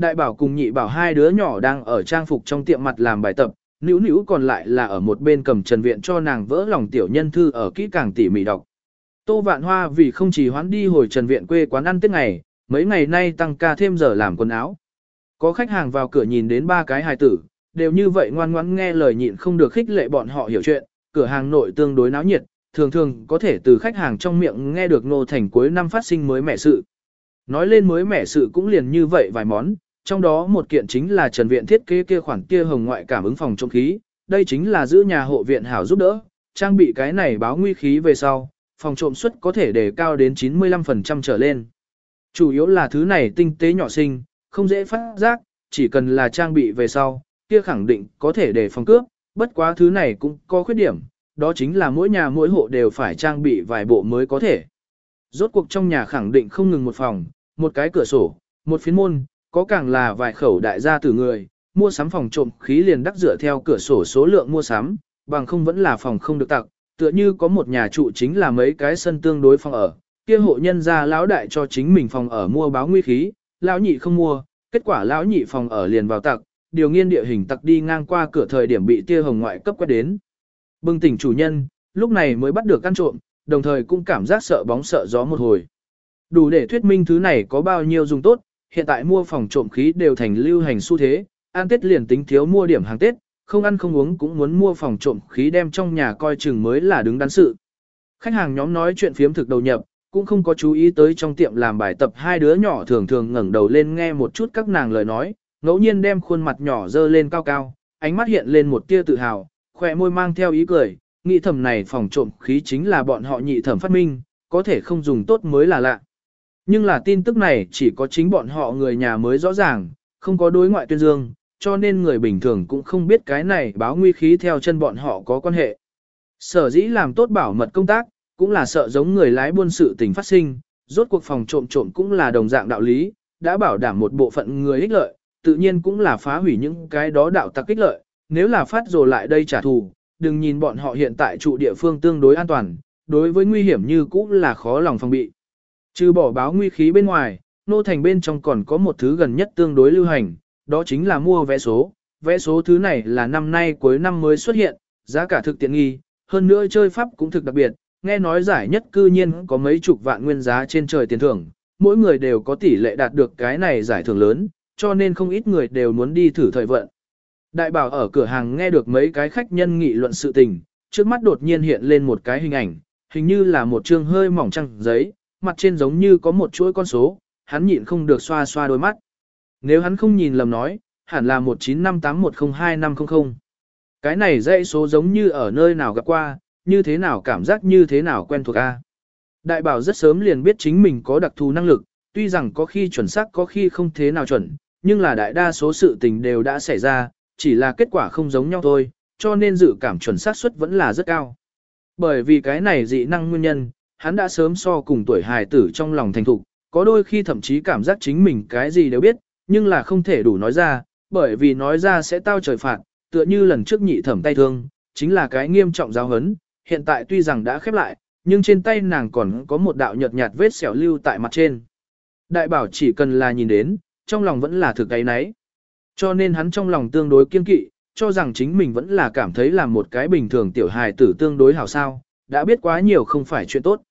Đại bảo cùng nhị bảo hai đứa nhỏ đang ở trang phục trong tiệm mặt làm bài tập, nữ nữ còn lại là ở một bên cầm trần viện cho nàng vỡ lòng tiểu nhân thư ở kỹ càng tỉ mỉ đọc. Tô Vạn Hoa vì không chỉ hoán đi hồi trần viện quê quán ăn Tết ngày, mấy ngày nay tăng ca thêm giờ làm quần áo. Có khách hàng vào cửa nhìn đến ba cái hài tử, đều như vậy ngoan ngoãn nghe lời nhịn không được khích lệ bọn họ hiểu chuyện, cửa hàng nội tương đối náo nhiệt, thường thường có thể từ khách hàng trong miệng nghe được nô thành cuối năm phát sinh mới mẻ sự. Nói lên mới mẻ sự cũng liền như vậy vài món, trong đó một kiện chính là Trần Viện thiết kế kia khoản kia hồng ngoại cảm ứng phòng trộm khí, đây chính là giữ nhà hộ viện hảo giúp đỡ, trang bị cái này báo nguy khí về sau, phòng trộm suất có thể đề cao đến 95% trở lên. Chủ yếu là thứ này tinh tế nhỏ xinh, không dễ phát giác, chỉ cần là trang bị về sau, kia khẳng định có thể để phòng cướp, bất quá thứ này cũng có khuyết điểm, đó chính là mỗi nhà mỗi hộ đều phải trang bị vài bộ mới có thể. Rốt cuộc trong nhà khẳng định không ngừng một phòng, một cái cửa sổ, một phiến môn, có càng là vài khẩu đại gia tử người, mua sắm phòng trộm khí liền đắc dựa theo cửa sổ số lượng mua sắm, bằng không vẫn là phòng không được tặng, tựa như có một nhà trụ chính là mấy cái sân tương đối phòng ở, kia hộ nhân gia lão đại cho chính mình phòng ở mua báo nguy khí, lão nhị không mua, kết quả lão nhị phòng ở liền vào tặc, điều nghiên địa hình tặc đi ngang qua cửa thời điểm bị tia hồng ngoại cấp quét đến. Bừng tỉnh chủ nhân, lúc này mới bắt được căn trộm, đồng thời cũng cảm giác sợ bóng sợ gió một hồi. Đủ để thuyết minh thứ này có bao nhiêu dùng tốt, hiện tại mua phòng trộm khí đều thành lưu hành xu thế, ăn tết liền tính thiếu mua điểm hàng tết, không ăn không uống cũng muốn mua phòng trộm khí đem trong nhà coi chừng mới là đứng đắn sự. Khách hàng nhóm nói chuyện phiếm thực đầu nhập, cũng không có chú ý tới trong tiệm làm bài tập hai đứa nhỏ thường thường ngẩng đầu lên nghe một chút các nàng lời nói, ngẫu nhiên đem khuôn mặt nhỏ dơ lên cao cao, ánh mắt hiện lên một tia tự hào, khỏe môi mang theo ý cười, nghĩ thầm này phòng trộm khí chính là bọn họ nhị thẩm phát minh, có thể không dùng tốt mới là lạ. Nhưng là tin tức này chỉ có chính bọn họ người nhà mới rõ ràng, không có đối ngoại tuyên dương, cho nên người bình thường cũng không biết cái này báo nguy khí theo chân bọn họ có quan hệ. Sở dĩ làm tốt bảo mật công tác, cũng là sợ giống người lái buôn sự tình phát sinh, rốt cuộc phòng trộm trộm cũng là đồng dạng đạo lý, đã bảo đảm một bộ phận người ích lợi, tự nhiên cũng là phá hủy những cái đó đạo tặc ích lợi, nếu là phát rồi lại đây trả thù, đừng nhìn bọn họ hiện tại trụ địa phương tương đối an toàn, đối với nguy hiểm như cũ là khó lòng phòng bị. Trừ bỏ báo nguy khí bên ngoài, nô thành bên trong còn có một thứ gần nhất tương đối lưu hành, đó chính là mua vé số. Vé số thứ này là năm nay cuối năm mới xuất hiện, giá cả thực tiện nghi, hơn nữa chơi pháp cũng thực đặc biệt, nghe nói giải nhất cư nhiên có mấy chục vạn nguyên giá trên trời tiền thưởng, mỗi người đều có tỷ lệ đạt được cái này giải thưởng lớn, cho nên không ít người đều muốn đi thử thời vận. Đại bảo ở cửa hàng nghe được mấy cái khách nhân nghị luận sự tình, trước mắt đột nhiên hiện lên một cái hình ảnh, hình như là một chương hơi mỏng trăng giấy, mặt trên giống như có một chuỗi con số, hắn nhịn không được xoa xoa đôi mắt. Nếu hắn không nhìn lầm nói, hẳn là 19581025000. Cái này dãy số giống như ở nơi nào gặp qua, như thế nào cảm giác như thế nào quen thuộc a. Đại bảo rất sớm liền biết chính mình có đặc thù năng lực, tuy rằng có khi chuẩn xác có khi không thế nào chuẩn, nhưng là đại đa số sự tình đều đã xảy ra, chỉ là kết quả không giống nhau thôi, cho nên dự cảm chuẩn xác suất vẫn là rất cao. Bởi vì cái này dị năng nguyên nhân, hắn đã sớm so cùng tuổi hài tử trong lòng thành thục, có đôi khi thậm chí cảm giác chính mình cái gì đều biết, nhưng là không thể đủ nói ra, bởi vì nói ra sẽ tao trời phạt, tựa như lần trước nhị thẩm tay thương, chính là cái nghiêm trọng giáo hấn, hiện tại tuy rằng đã khép lại, nhưng trên tay nàng còn có một đạo nhợt nhạt vết sẹo lưu tại mặt trên. Đại bảo chỉ cần là nhìn đến, trong lòng vẫn là thực cái nấy. Cho nên hắn trong lòng tương đối kiên kỵ, cho rằng chính mình vẫn là cảm thấy là một cái bình thường tiểu hài tử tương đối hảo sao, đã biết quá nhiều không phải chuyện tốt.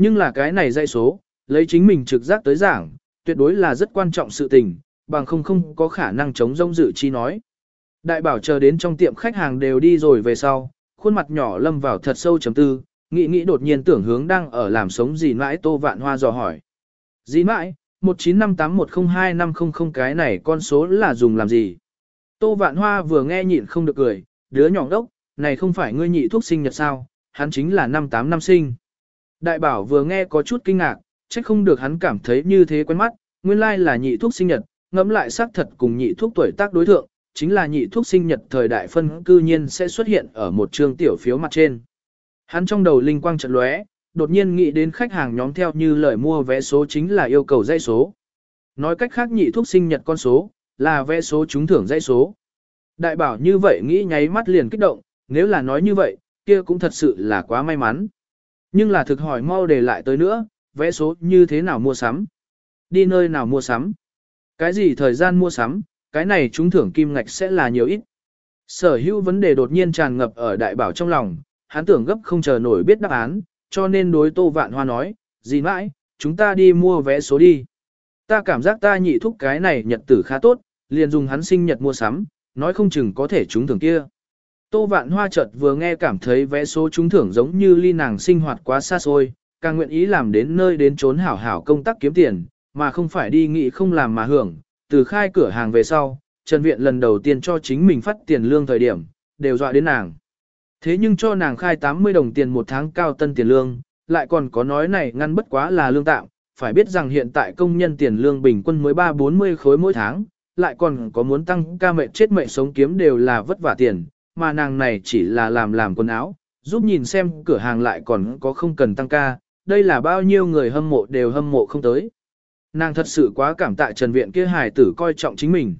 Nhưng là cái này dây số, lấy chính mình trực giác tới giảng, tuyệt đối là rất quan trọng sự tình, bằng không không có khả năng chống rông dự chi nói. Đại bảo chờ đến trong tiệm khách hàng đều đi rồi về sau, khuôn mặt nhỏ lâm vào thật sâu chấm tư, nghĩ nghĩ đột nhiên tưởng hướng đang ở làm sống gì mãi tô vạn hoa dò hỏi. Dĩ mãi, 195810250 cái này con số là dùng làm gì? Tô vạn hoa vừa nghe nhịn không được cười, đứa nhỏ đốc, này không phải ngươi nhị thuốc sinh nhật sao, hắn chính là năm tám năm sinh. Đại bảo vừa nghe có chút kinh ngạc, trách không được hắn cảm thấy như thế quen mắt, nguyên lai là nhị thuốc sinh nhật, ngẫm lại xác thật cùng nhị thuốc tuổi tác đối thượng, chính là nhị thuốc sinh nhật thời đại phân cư nhiên sẽ xuất hiện ở một trường tiểu phiếu mặt trên. Hắn trong đầu linh quang trận lóe, đột nhiên nghĩ đến khách hàng nhóm theo như lời mua vé số chính là yêu cầu dây số. Nói cách khác nhị thuốc sinh nhật con số, là vé số trúng thưởng dây số. Đại bảo như vậy nghĩ nháy mắt liền kích động, nếu là nói như vậy, kia cũng thật sự là quá may mắn. Nhưng là thực hỏi mau để lại tới nữa, vé số như thế nào mua sắm? Đi nơi nào mua sắm? Cái gì thời gian mua sắm, cái này chúng thưởng kim ngạch sẽ là nhiều ít. Sở hữu vấn đề đột nhiên tràn ngập ở đại bảo trong lòng, hắn tưởng gấp không chờ nổi biết đáp án, cho nên đối Tô Vạn Hoa nói, gì mãi, chúng ta đi mua vé số đi. Ta cảm giác ta nhị thúc cái này nhật tử khá tốt, liền dùng hắn sinh nhật mua sắm, nói không chừng có thể chúng thưởng kia. Tô Vạn Hoa chợt vừa nghe cảm thấy vé số trúng thưởng giống như ly nàng sinh hoạt quá xa xôi, càng nguyện ý làm đến nơi đến trốn hảo hảo công tác kiếm tiền, mà không phải đi nghị không làm mà hưởng, từ khai cửa hàng về sau, Trần Viện lần đầu tiên cho chính mình phát tiền lương thời điểm, đều dọa đến nàng. Thế nhưng cho nàng khai 80 đồng tiền một tháng cao tân tiền lương, lại còn có nói này ngăn bất quá là lương tạm, phải biết rằng hiện tại công nhân tiền lương bình quân mới 3-40 khối mỗi tháng, lại còn có muốn tăng ca mệnh chết mệnh sống kiếm đều là vất vả tiền, mà nàng này chỉ là làm làm quần áo, giúp nhìn xem cửa hàng lại còn có không cần tăng ca, đây là bao nhiêu người hâm mộ đều hâm mộ không tới. Nàng thật sự quá cảm tạ Trần Viện kia hài tử coi trọng chính mình.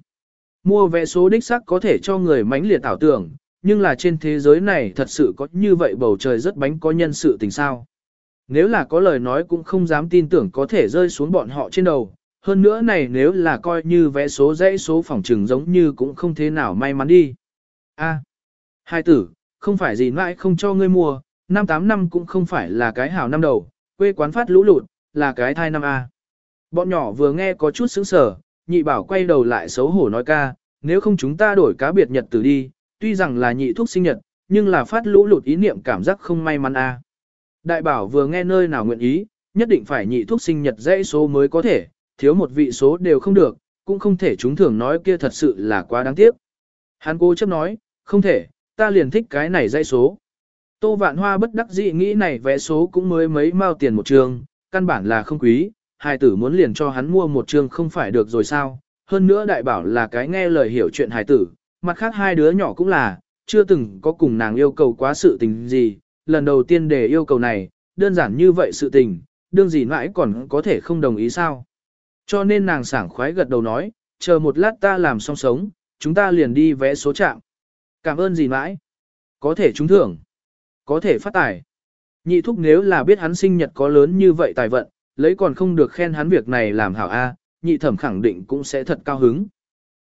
Mua vé số đích sắc có thể cho người mãnh liệt ảo tưởng, nhưng là trên thế giới này thật sự có như vậy bầu trời rất bánh có nhân sự tình sao. Nếu là có lời nói cũng không dám tin tưởng có thể rơi xuống bọn họ trên đầu. Hơn nữa này nếu là coi như vé số dãy số phòng trừng giống như cũng không thế nào may mắn đi. A, hai tử, không phải gì mãi không cho ngươi mua, năm tám năm cũng không phải là cái hảo năm đầu, quê quán phát lũ lụt, là cái thai năm A. Bọn nhỏ vừa nghe có chút sững sờ, nhị bảo quay đầu lại xấu hổ nói ca, nếu không chúng ta đổi cá biệt nhật tử đi, tuy rằng là nhị thuốc sinh nhật, nhưng là phát lũ lụt ý niệm cảm giác không may mắn a. Đại bảo vừa nghe nơi nào nguyện ý, nhất định phải nhị thuốc sinh nhật dãy số mới có thể, thiếu một vị số đều không được, cũng không thể chúng thường nói kia thật sự là quá đáng tiếc. Hắn cố chấp nói, không thể, ta liền thích cái này dãy số. Tô vạn hoa bất đắc dĩ nghĩ này vé số cũng mới mấy mao tiền một trường, căn bản là không quý, hài tử muốn liền cho hắn mua một trường không phải được rồi sao. Hơn nữa đại bảo là cái nghe lời hiểu chuyện hài tử, mặt khác hai đứa nhỏ cũng là, chưa từng có cùng nàng yêu cầu quá sự tình gì, lần đầu tiên để yêu cầu này, đơn giản như vậy sự tình, đương gì mãi còn có thể không đồng ý sao. Cho nên nàng sảng khoái gật đầu nói, chờ một lát ta làm xong sống, chúng ta liền đi vẽ số trạng. Cảm ơn gì mãi. Có thể trúng thưởng. Có thể phát tài. Nhị thúc nếu là biết hắn sinh nhật có lớn như vậy tài vận, lấy còn không được khen hắn việc này làm hảo A, nhị thẩm khẳng định cũng sẽ thật cao hứng.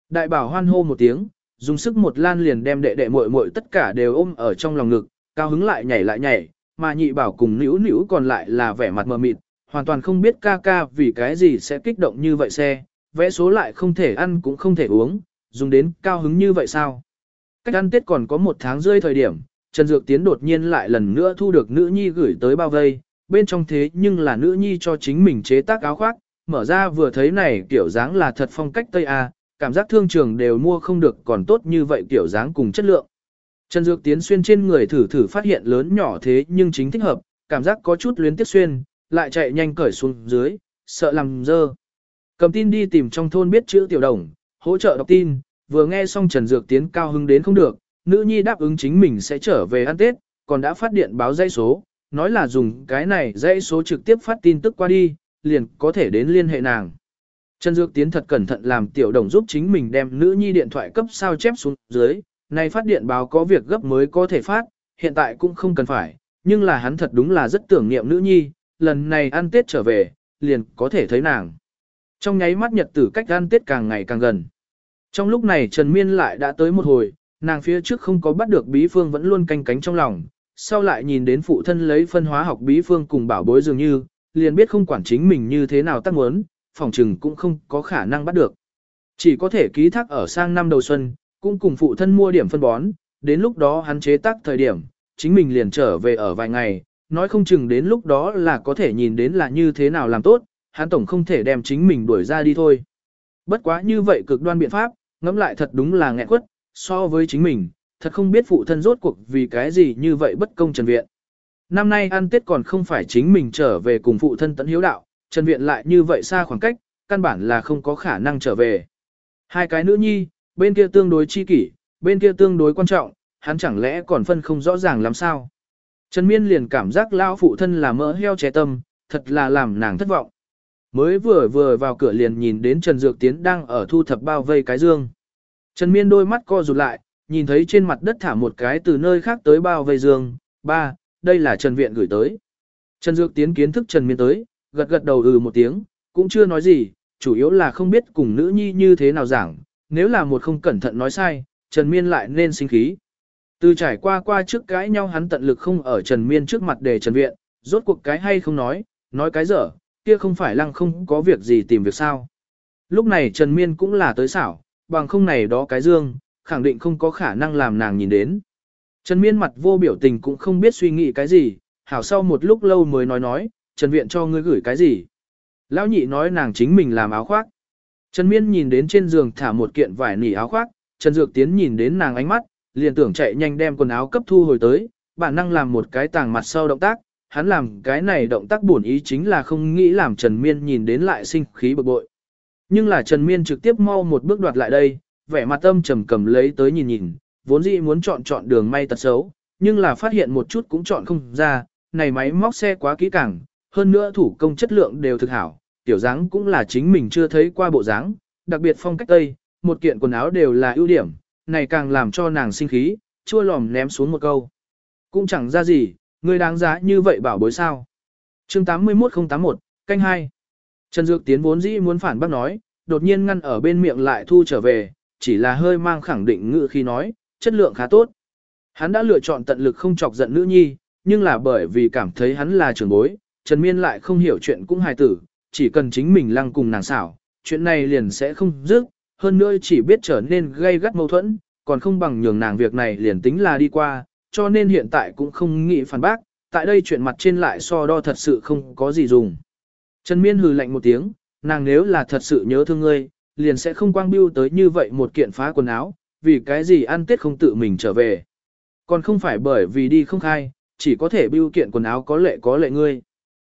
Đại bảo hoan hô một tiếng, dùng sức một lan liền đem đệ đệ muội muội tất cả đều ôm ở trong lòng ngực, cao hứng lại nhảy lại nhảy, mà nhị bảo cùng nữu nữu còn lại là vẻ mặt mờ mịt, hoàn toàn không biết ca ca vì cái gì sẽ kích động như vậy xe, vẽ số lại không thể ăn cũng không thể uống, dùng đến cao hứng như vậy sao. Cách ăn tết còn có một tháng rơi thời điểm, Trần Dược Tiến đột nhiên lại lần nữa thu được nữ nhi gửi tới bao vây, bên trong thế nhưng là nữ nhi cho chính mình chế tác áo khoác, mở ra vừa thấy này kiểu dáng là thật phong cách Tây A, cảm giác thương trường đều mua không được còn tốt như vậy kiểu dáng cùng chất lượng. Trần Dược Tiến xuyên trên người thử thử phát hiện lớn nhỏ thế nhưng chính thích hợp, cảm giác có chút luyến tiếc xuyên, lại chạy nhanh cởi xuống dưới, sợ làm dơ. Cầm tin đi tìm trong thôn biết chữ tiểu đồng, hỗ trợ đọc tin, vừa nghe xong Trần Dược Tiến cao hứng đến không được, nữ nhi đáp ứng chính mình sẽ trở về ăn Tết, còn đã phát điện báo dây số, nói là dùng cái này dây số trực tiếp phát tin tức qua đi, liền có thể đến liên hệ nàng. Trần Dược Tiến thật cẩn thận làm tiểu đồng giúp chính mình đem nữ nhi điện thoại cấp sao chép xuống dưới, này phát điện báo có việc gấp mới có thể phát, hiện tại cũng không cần phải, nhưng là hắn thật đúng là rất tưởng niệm nữ nhi, lần này ăn Tết trở về, liền có thể thấy nàng. Trong nháy mắt nhật tử cách ăn Tết càng ngày càng gần. Trong lúc này Trần Miên lại đã tới một hồi, nàng phía trước không có bắt được bí phương vẫn luôn canh cánh trong lòng, sau lại nhìn đến phụ thân lấy phân hóa học bí phương cùng bảo bối dường như, liền biết không quản chính mình như thế nào tác muốn, phòng trừng cũng không có khả năng bắt được. Chỉ có thể ký thác ở sang năm đầu xuân, cũng cùng phụ thân mua điểm phân bón, đến lúc đó hắn chế tác thời điểm, chính mình liền trở về ở vài ngày, nói không chừng đến lúc đó là có thể nhìn đến là như thế nào làm tốt, hắn tổng không thể đem chính mình đuổi ra đi thôi. Bất quá như vậy cực đoan biện pháp, ngẫm lại thật đúng là nghẹn quất, so với chính mình, thật không biết phụ thân rốt cuộc vì cái gì như vậy bất công Trần Viện. Năm nay ăn Tết còn không phải chính mình trở về cùng phụ thân tận hiếu đạo, Trần Viện lại như vậy xa khoảng cách, căn bản là không có khả năng trở về. Hai cái nữ nhi, bên kia tương đối chi kỷ, bên kia tương đối quan trọng, hắn chẳng lẽ còn phân không rõ ràng làm sao. Trần Miên liền cảm giác lão phụ thân là mỡ heo trẻ tâm, thật là làm nàng thất vọng. Mới vừa vừa vào cửa liền nhìn đến Trần Dược Tiến đang ở thu thập bao vây cái dương. Trần Miên đôi mắt co rụt lại, nhìn thấy trên mặt đất thả một cái từ nơi khác tới bao vây dương. Ba, đây là Trần Viện gửi tới. Trần Dược Tiến kiến thức Trần Miên tới, gật gật đầu ừ một tiếng, cũng chưa nói gì, chủ yếu là không biết cùng nữ nhi như thế nào giảng, nếu là một không cẩn thận nói sai, Trần Miên lại nên sinh khí. Từ trải qua qua trước cái nhau hắn tận lực không ở Trần Miên trước mặt để Trần Viện, rốt cuộc cái hay không nói, nói cái dở, kia không phải lăng không có việc gì tìm việc sao. Lúc này Trần Miên cũng là tới xảo, bằng không này đó cái dương, khẳng định không có khả năng làm nàng nhìn đến. Trần Miên mặt vô biểu tình cũng không biết suy nghĩ cái gì, hảo sau một lúc lâu mới nói nói, Trần Viện cho ngươi gửi cái gì. Lão nhị nói nàng chính mình làm áo khoác. Trần Miên nhìn đến trên giường thả một kiện vải nỉ áo khoác, Trần Dược Tiến nhìn đến nàng ánh mắt, liền tưởng chạy nhanh đem quần áo cấp thu hồi tới, bản năng làm một cái tàng mặt sau động tác, hắn làm cái này động tác bổn ý chính là không nghĩ làm Trần Miên nhìn đến lại sinh khí bực bội. Nhưng là Trần Miên trực tiếp mau một bước đoạt lại đây, vẻ mặt âm trầm cầm lấy tới nhìn nhìn, vốn dĩ muốn chọn chọn đường may tật xấu, nhưng là phát hiện một chút cũng chọn không ra, này máy móc xe quá kỹ càng, hơn nữa thủ công chất lượng đều thực hảo, tiểu dáng cũng là chính mình chưa thấy qua bộ dáng, đặc biệt phong cách tây, một kiện quần áo đều là ưu điểm, này càng làm cho nàng sinh khí, chua lòm ném xuống một câu. Cũng chẳng ra gì, Ngươi đáng giá như vậy bảo bối sao. chương 81081, canh 2. Trần Dược Tiến vốn dĩ muốn phản bác nói, đột nhiên ngăn ở bên miệng lại thu trở về, chỉ là hơi mang khẳng định ngữ khi nói, chất lượng khá tốt. Hắn đã lựa chọn tận lực không chọc giận nữ nhi, nhưng là bởi vì cảm thấy hắn là trưởng bối, Trần Miên lại không hiểu chuyện cũng hài tử, chỉ cần chính mình lăng cùng nàng xảo, chuyện này liền sẽ không dứt, hơn nữa chỉ biết trở nên gây gắt mâu thuẫn, còn không bằng nhường nàng việc này liền tính là đi qua, cho nên hiện tại cũng không nghĩ phản bác, tại đây chuyện mặt trên lại so đo thật sự không có gì dùng. Trần Miên hừ lạnh một tiếng, nàng nếu là thật sự nhớ thương ngươi, liền sẽ không quang biêu tới như vậy một kiện phá quần áo, vì cái gì ăn tết không tự mình trở về. Còn không phải bởi vì đi không khai, chỉ có thể biêu kiện quần áo có lệ có lệ ngươi.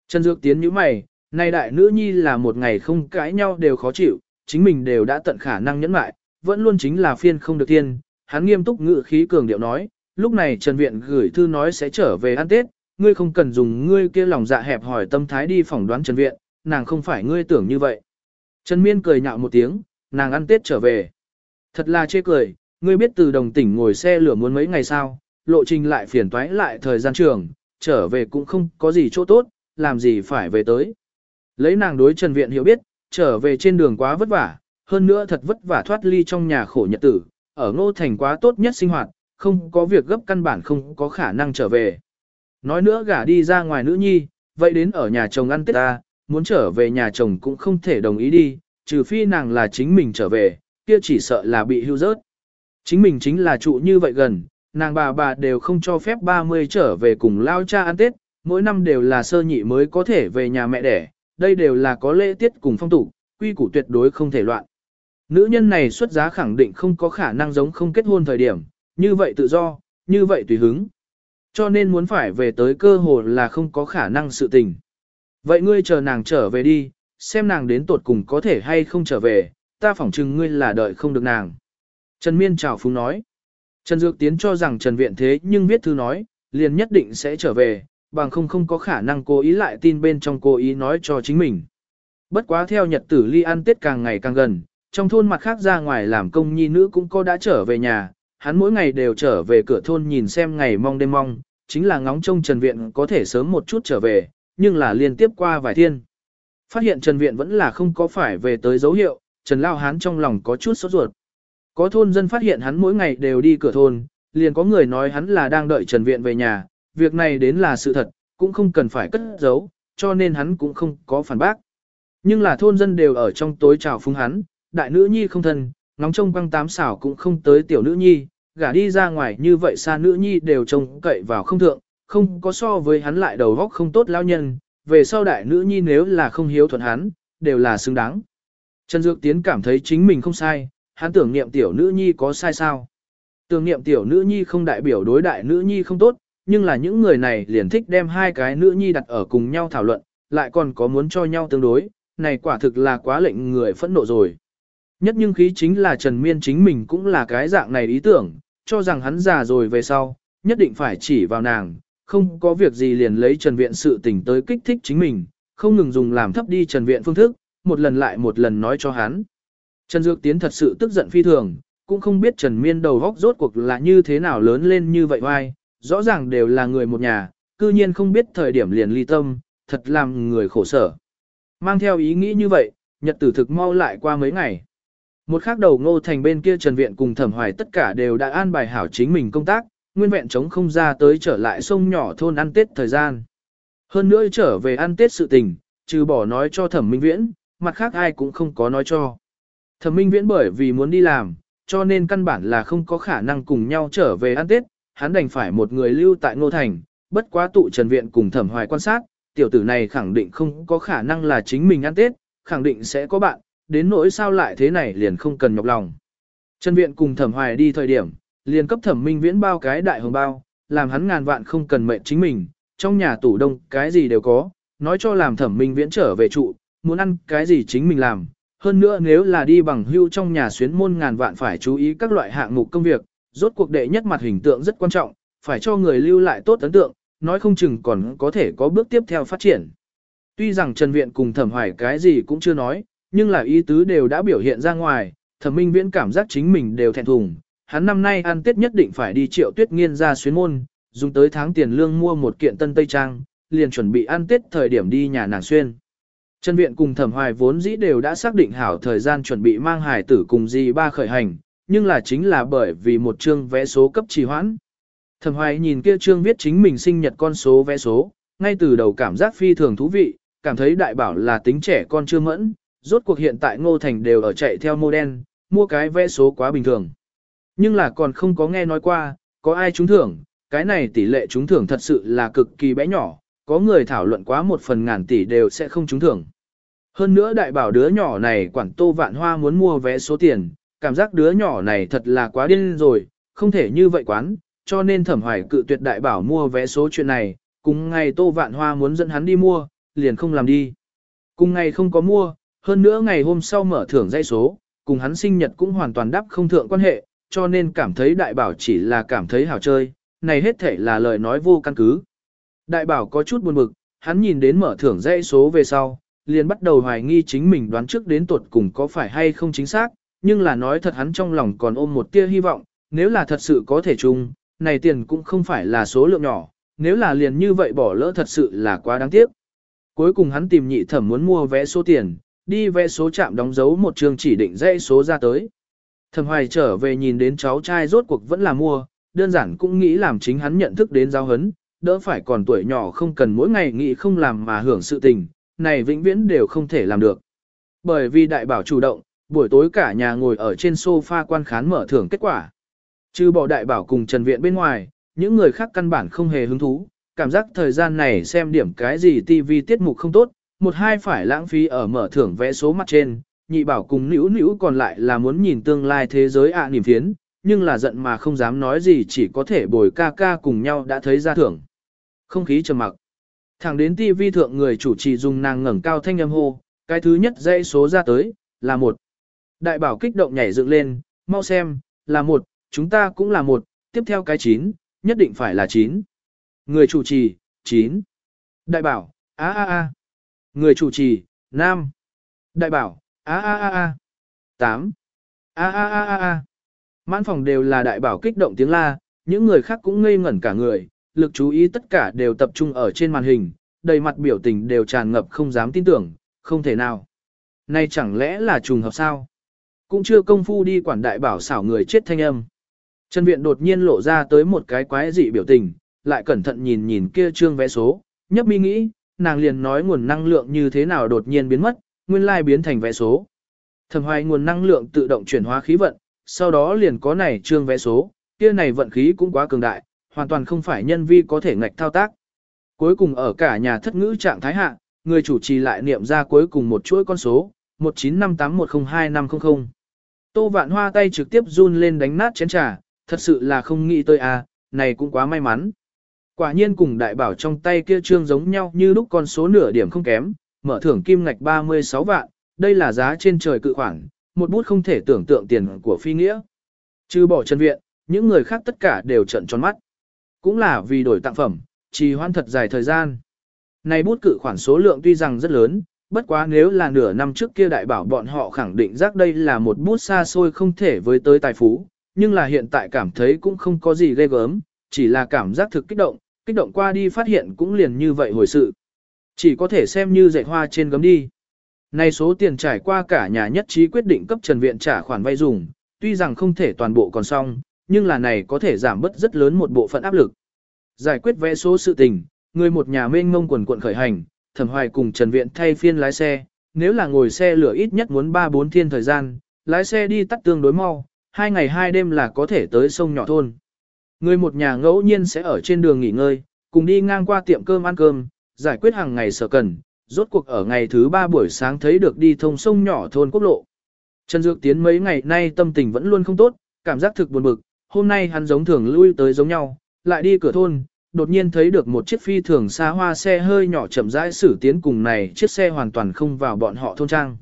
Trần Dược Tiến như mày, nay đại nữ nhi là một ngày không cãi nhau đều khó chịu, chính mình đều đã tận khả năng nhẫn lại, vẫn luôn chính là phiên không được tiên. Hắn nghiêm túc ngự khí cường điệu nói, lúc này Trần Viện gửi thư nói sẽ trở về ăn Tết, ngươi không cần dùng ngươi kia lòng dạ hẹp hỏi tâm thái đi phỏng đoán Trần Viện, nàng không phải ngươi tưởng như vậy. Trần Miên cười nhạo một tiếng, nàng ăn Tết trở về. Thật là chê cười, ngươi biết từ đồng tỉnh ngồi xe lửa muốn mấy ngày sao, lộ trình lại phiền toái lại thời gian trường, trở về cũng không có gì chỗ tốt, làm gì phải về tới. Lấy nàng đối Trần Viện hiểu biết, trở về trên đường quá vất vả, hơn nữa thật vất vả thoát ly trong nhà khổ nhật tử, ở ngô thành quá tốt nhất sinh hoạt, không có việc gấp căn bản không có khả năng trở về. Nói nữa gả đi ra ngoài nữ nhi, vậy đến ở nhà chồng ăn tết ta, muốn trở về nhà chồng cũng không thể đồng ý đi, trừ phi nàng là chính mình trở về, kia chỉ sợ là bị hưu rớt. Chính mình chính là trụ như vậy gần, nàng bà bà đều không cho phép 30 trở về cùng lao cha ăn tết, mỗi năm đều là sơ nhị mới có thể về nhà mẹ đẻ, đây đều là có lễ tiết cùng phong tục, quy củ tuyệt đối không thể loạn. Nữ nhân này xuất giá khẳng định không có khả năng giống không kết hôn thời điểm, như vậy tự do, như vậy tùy hứng. Cho nên muốn phải về tới cơ hồ là không có khả năng sự tình. Vậy ngươi chờ nàng trở về đi, xem nàng đến tột cùng có thể hay không trở về, ta phỏng chừng ngươi là đợi không được nàng. Trần Miên chào phúng nói. Trần Dược Tiến cho rằng Trần Viện thế nhưng viết thư nói, liền nhất định sẽ trở về, bằng không không có khả năng cố ý lại tin bên trong cố ý nói cho chính mình. Bất quá theo nhật tử ly ăn tết càng ngày càng gần, trong thôn mặt khác ra ngoài làm công nhi nữ cũng có đã trở về nhà, hắn mỗi ngày đều trở về cửa thôn nhìn xem ngày mong đêm mong, chính là ngóng trông Trần Viện có thể sớm một chút trở về, nhưng là liên tiếp qua vài thiên. Phát hiện Trần Viện vẫn là không có phải về tới dấu hiệu, Trần Lao Hán trong lòng có chút sốt ruột. Có thôn dân phát hiện hắn mỗi ngày đều đi cửa thôn, liền có người nói hắn là đang đợi Trần Viện về nhà, việc này đến là sự thật, cũng không cần phải cất giấu, cho nên hắn cũng không có phản bác. Nhưng là thôn dân đều ở trong tối chào phúng hắn, đại nữ nhi không thân, ngóng trông quăng tám xảo cũng không tới tiểu nữ nhi, gả đi ra ngoài như vậy xa nữ nhi đều trông cậy vào không thượng, không có so với hắn lại đầu góc không tốt lao nhân, về sau đại nữ nhi nếu là không hiếu thuận hắn, đều là xứng đáng. Trần Dược Tiến cảm thấy chính mình không sai, hắn tưởng niệm tiểu nữ nhi có sai sao. Tưởng niệm tiểu nữ nhi không đại biểu đối đại nữ nhi không tốt, nhưng là những người này liền thích đem hai cái nữ nhi đặt ở cùng nhau thảo luận, lại còn có muốn cho nhau tương đối, này quả thực là quá lệnh người phẫn nộ rồi. Nhất nhưng khí chính là Trần Miên chính mình cũng là cái dạng này ý tưởng, cho rằng hắn già rồi về sau, nhất định phải chỉ vào nàng, không có việc gì liền lấy Trần Viện sự tình tới kích thích chính mình, không ngừng dùng làm thấp đi Trần Viện phương thức, một lần lại một lần nói cho hắn. Trần Dược Tiến thật sự tức giận phi thường, cũng không biết Trần Miên đầu góc rốt cuộc là như thế nào lớn lên như vậy vai, rõ ràng đều là người một nhà, cư nhiên không biết thời điểm liền ly tâm, thật làm người khổ sở. Mang theo ý nghĩ như vậy, nhật tử thực mau lại qua mấy ngày. Một khác đầu ngô thành bên kia Trần Viện cùng thẩm hoài tất cả đều đã an bài hảo chính mình công tác, nguyên vẹn chống không ra tới trở lại sông nhỏ thôn ăn Tết thời gian. Hơn nữa trở về ăn Tết sự tình, trừ bỏ nói cho thẩm minh viễn, mặt khác ai cũng không có nói cho. Thẩm minh viễn bởi vì muốn đi làm, cho nên căn bản là không có khả năng cùng nhau trở về ăn Tết, hắn đành phải một người lưu tại Ngô Thành, bất quá tụ Trần Viện cùng thẩm hoài quan sát, tiểu tử này khẳng định không có khả năng là chính mình ăn Tết, khẳng định sẽ có bạn, đến nỗi sao lại thế này liền không cần nhọc lòng. Trần Viện cùng Thẩm Hoài đi thời điểm, liền cấp Thẩm Minh Viễn bao cái đại hồng bao, làm hắn ngàn vạn không cần mệnh chính mình, trong nhà tủ đông cái gì đều có, nói cho làm Thẩm Minh Viễn trở về trụ, muốn ăn cái gì chính mình làm. Hơn nữa nếu là đi bằng hưu trong nhà xuyến môn ngàn vạn phải chú ý các loại hạng mục công việc, rốt cuộc đệ nhất mặt hình tượng rất quan trọng, phải cho người lưu lại tốt ấn tượng, nói không chừng còn có thể có bước tiếp theo phát triển. Tuy rằng Trần Viện cùng Thẩm Hoài cái gì cũng chưa nói, nhưng là ý tứ đều đã biểu hiện ra ngoài, Thẩm Minh Viễn cảm giác chính mình đều thẹn thùng, hắn năm nay ăn Tết nhất định phải đi triệu tuyết nghiên ra xuyến môn, dùng tới tháng tiền lương mua một kiện tân tây trang, liền chuẩn bị ăn Tết thời điểm đi nhà nàng xuyên. Trần Viện cùng Thẩm Hoài vốn dĩ đều đã xác định hảo thời gian chuẩn bị mang hải tử cùng di ba khởi hành, nhưng là chính là bởi vì một chương vé số cấp trì hoãn. Thẩm Hoài nhìn kia chương viết chính mình sinh nhật con số vé số, ngay từ đầu cảm giác phi thường thú vị, cảm thấy đại bảo là tính trẻ con chưa mẫn, rốt cuộc hiện tại Ngô Thành đều ở chạy theo mô đen, mua cái vé số quá bình thường. Nhưng là còn không có nghe nói qua, có ai trúng thưởng, cái này tỷ lệ trúng thưởng thật sự là cực kỳ bé nhỏ, có người thảo luận quá một phần ngàn tỷ đều sẽ không trúng thưởng. Hơn nữa đại bảo đứa nhỏ này quản tô vạn hoa muốn mua vé số tiền, cảm giác đứa nhỏ này thật là quá điên rồi, không thể như vậy quán, cho nên thẩm hoài cự tuyệt đại bảo mua vé số chuyện này, cùng ngày tô vạn hoa muốn dẫn hắn đi mua, liền không làm đi. Cùng ngày không có mua, hơn nữa ngày hôm sau mở thưởng dây số, cùng hắn sinh nhật cũng hoàn toàn đắp không thượng quan hệ, cho nên cảm thấy đại bảo chỉ là cảm thấy hảo chơi, này hết thể là lời nói vô căn cứ. Đại bảo có chút buồn bực, hắn nhìn đến mở thưởng dây số về sau, liền bắt đầu hoài nghi chính mình đoán trước đến tuột cùng có phải hay không chính xác, nhưng là nói thật hắn trong lòng còn ôm một tia hy vọng, nếu là thật sự có thể chung, này tiền cũng không phải là số lượng nhỏ, nếu là liền như vậy bỏ lỡ thật sự là quá đáng tiếc. Cuối cùng hắn tìm nhị thẩm muốn mua vé số tiền, đi vẽ số chạm đóng dấu một trường chỉ định dãy số ra tới. Thẩm hoài trở về nhìn đến cháu trai rốt cuộc vẫn là mua, đơn giản cũng nghĩ làm chính hắn nhận thức đến giáo hấn, đỡ phải còn tuổi nhỏ không cần mỗi ngày nghĩ không làm mà hưởng sự tình, này vĩnh viễn đều không thể làm được. Bởi vì đại bảo chủ động, buổi tối cả nhà ngồi ở trên sofa quan khán mở thưởng kết quả. Trừ bỏ đại bảo cùng Trần Viện bên ngoài, những người khác căn bản không hề hứng thú, cảm giác thời gian này xem điểm cái gì TV tiết mục không tốt, một hai phải lãng phí ở mở thưởng vẽ số mặt trên, nhị bảo cùng nữ nữ còn lại là muốn nhìn tương lai thế giới ạ niềm phiến, nhưng là giận mà không dám nói gì chỉ có thể bồi ca ca cùng nhau đã thấy ra thưởng. Không khí trầm mặc. Thẳng đến TV thượng người chủ trì dùng nàng ngẩng cao thanh âm hô, cái thứ nhất dãy số ra tới, là một. Đại bảo kích động nhảy dựng lên, mau xem, là một, chúng ta cũng là một, tiếp theo cái chín, nhất định phải là chín. Người chủ trì, chín. Đại bảo, a a a. Người chủ trì, nam. Đại bảo, a a a a. tám. A a a a a. Mãn phòng đều là đại bảo kích động tiếng la, những người khác cũng ngây ngẩn cả người, lực chú ý tất cả đều tập trung ở trên màn hình, đầy mặt biểu tình đều tràn ngập không dám tin tưởng, không thể nào. nay chẳng lẽ là trùng hợp sao? Cũng chưa công phu đi quản đại bảo xảo người chết thanh âm. Trần Viện đột nhiên lộ ra tới một cái quái dị biểu tình, lại cẩn thận nhìn nhìn kia trương vé số, nhấp mi nghĩ, nàng liền nói nguồn năng lượng như thế nào đột nhiên biến mất, nguyên lai biến thành vẽ số. Thẩm hoài nguồn năng lượng tự động chuyển hóa khí vận, sau đó liền có này trương vẽ số, kia này vận khí cũng quá cường đại, hoàn toàn không phải nhân vi có thể ngạch thao tác. Cuối cùng ở cả nhà thất ngữ trạng thái hạ, người chủ trì lại niệm ra cuối cùng một chuỗi con số, 19581025000. Tô vạn hoa tay trực tiếp run lên đánh nát chén trà, thật sự là không nghĩ tới à, này cũng quá may mắn. Quả nhiên cùng đại bảo trong tay kia trương giống nhau như lúc con số nửa điểm không kém, mở thưởng kim ngạch 36 vạn, đây là giá trên trời cự khoản, một bút không thể tưởng tượng tiền của phi nghĩa. Trừ bỏ chân viện, những người khác tất cả đều trận tròn mắt. Cũng là vì đổi tặng phẩm, trì hoãn thật dài thời gian. Này bút cự khoản số lượng tuy rằng rất lớn, bất quá nếu là nửa năm trước kia đại bảo bọn họ khẳng định rác đây là một bút xa xôi không thể với tới tài phú, nhưng là hiện tại cảm thấy cũng không có gì ghê gớm, chỉ là cảm giác thực kích động, kích động qua đi phát hiện cũng liền như vậy hồi sự. Chỉ có thể xem như dạy hoa trên gấm đi. Này số tiền trải qua cả nhà nhất trí quyết định cấp Trần Viện trả khoản vay dùng, tuy rằng không thể toàn bộ còn xong, nhưng là này có thể giảm bớt rất lớn một bộ phận áp lực. Giải quyết vẽ số sự tình, người một nhà mênh mông quần quận khởi hành, thẩm hoài cùng Trần Viện thay phiên lái xe, nếu là ngồi xe lửa ít nhất muốn 3-4 thiên thời gian, lái xe đi tắt tương đối mau, hai ngày hai đêm là có thể tới sông nhỏ thôn. Người một nhà ngẫu nhiên sẽ ở trên đường nghỉ ngơi, cùng đi ngang qua tiệm cơm ăn cơm, giải quyết hàng ngày sở cần, rốt cuộc ở ngày thứ ba buổi sáng thấy được đi thông sông nhỏ thôn quốc lộ. Trần Dược Tiến mấy ngày nay tâm tình vẫn luôn không tốt, cảm giác thực buồn bực, hôm nay hắn giống thường lui tới giống nhau, lại đi cửa thôn, đột nhiên thấy được một chiếc phi thường xa hoa xe hơi nhỏ chậm rãi xử tiến cùng này chiếc xe hoàn toàn không vào bọn họ thôn trang.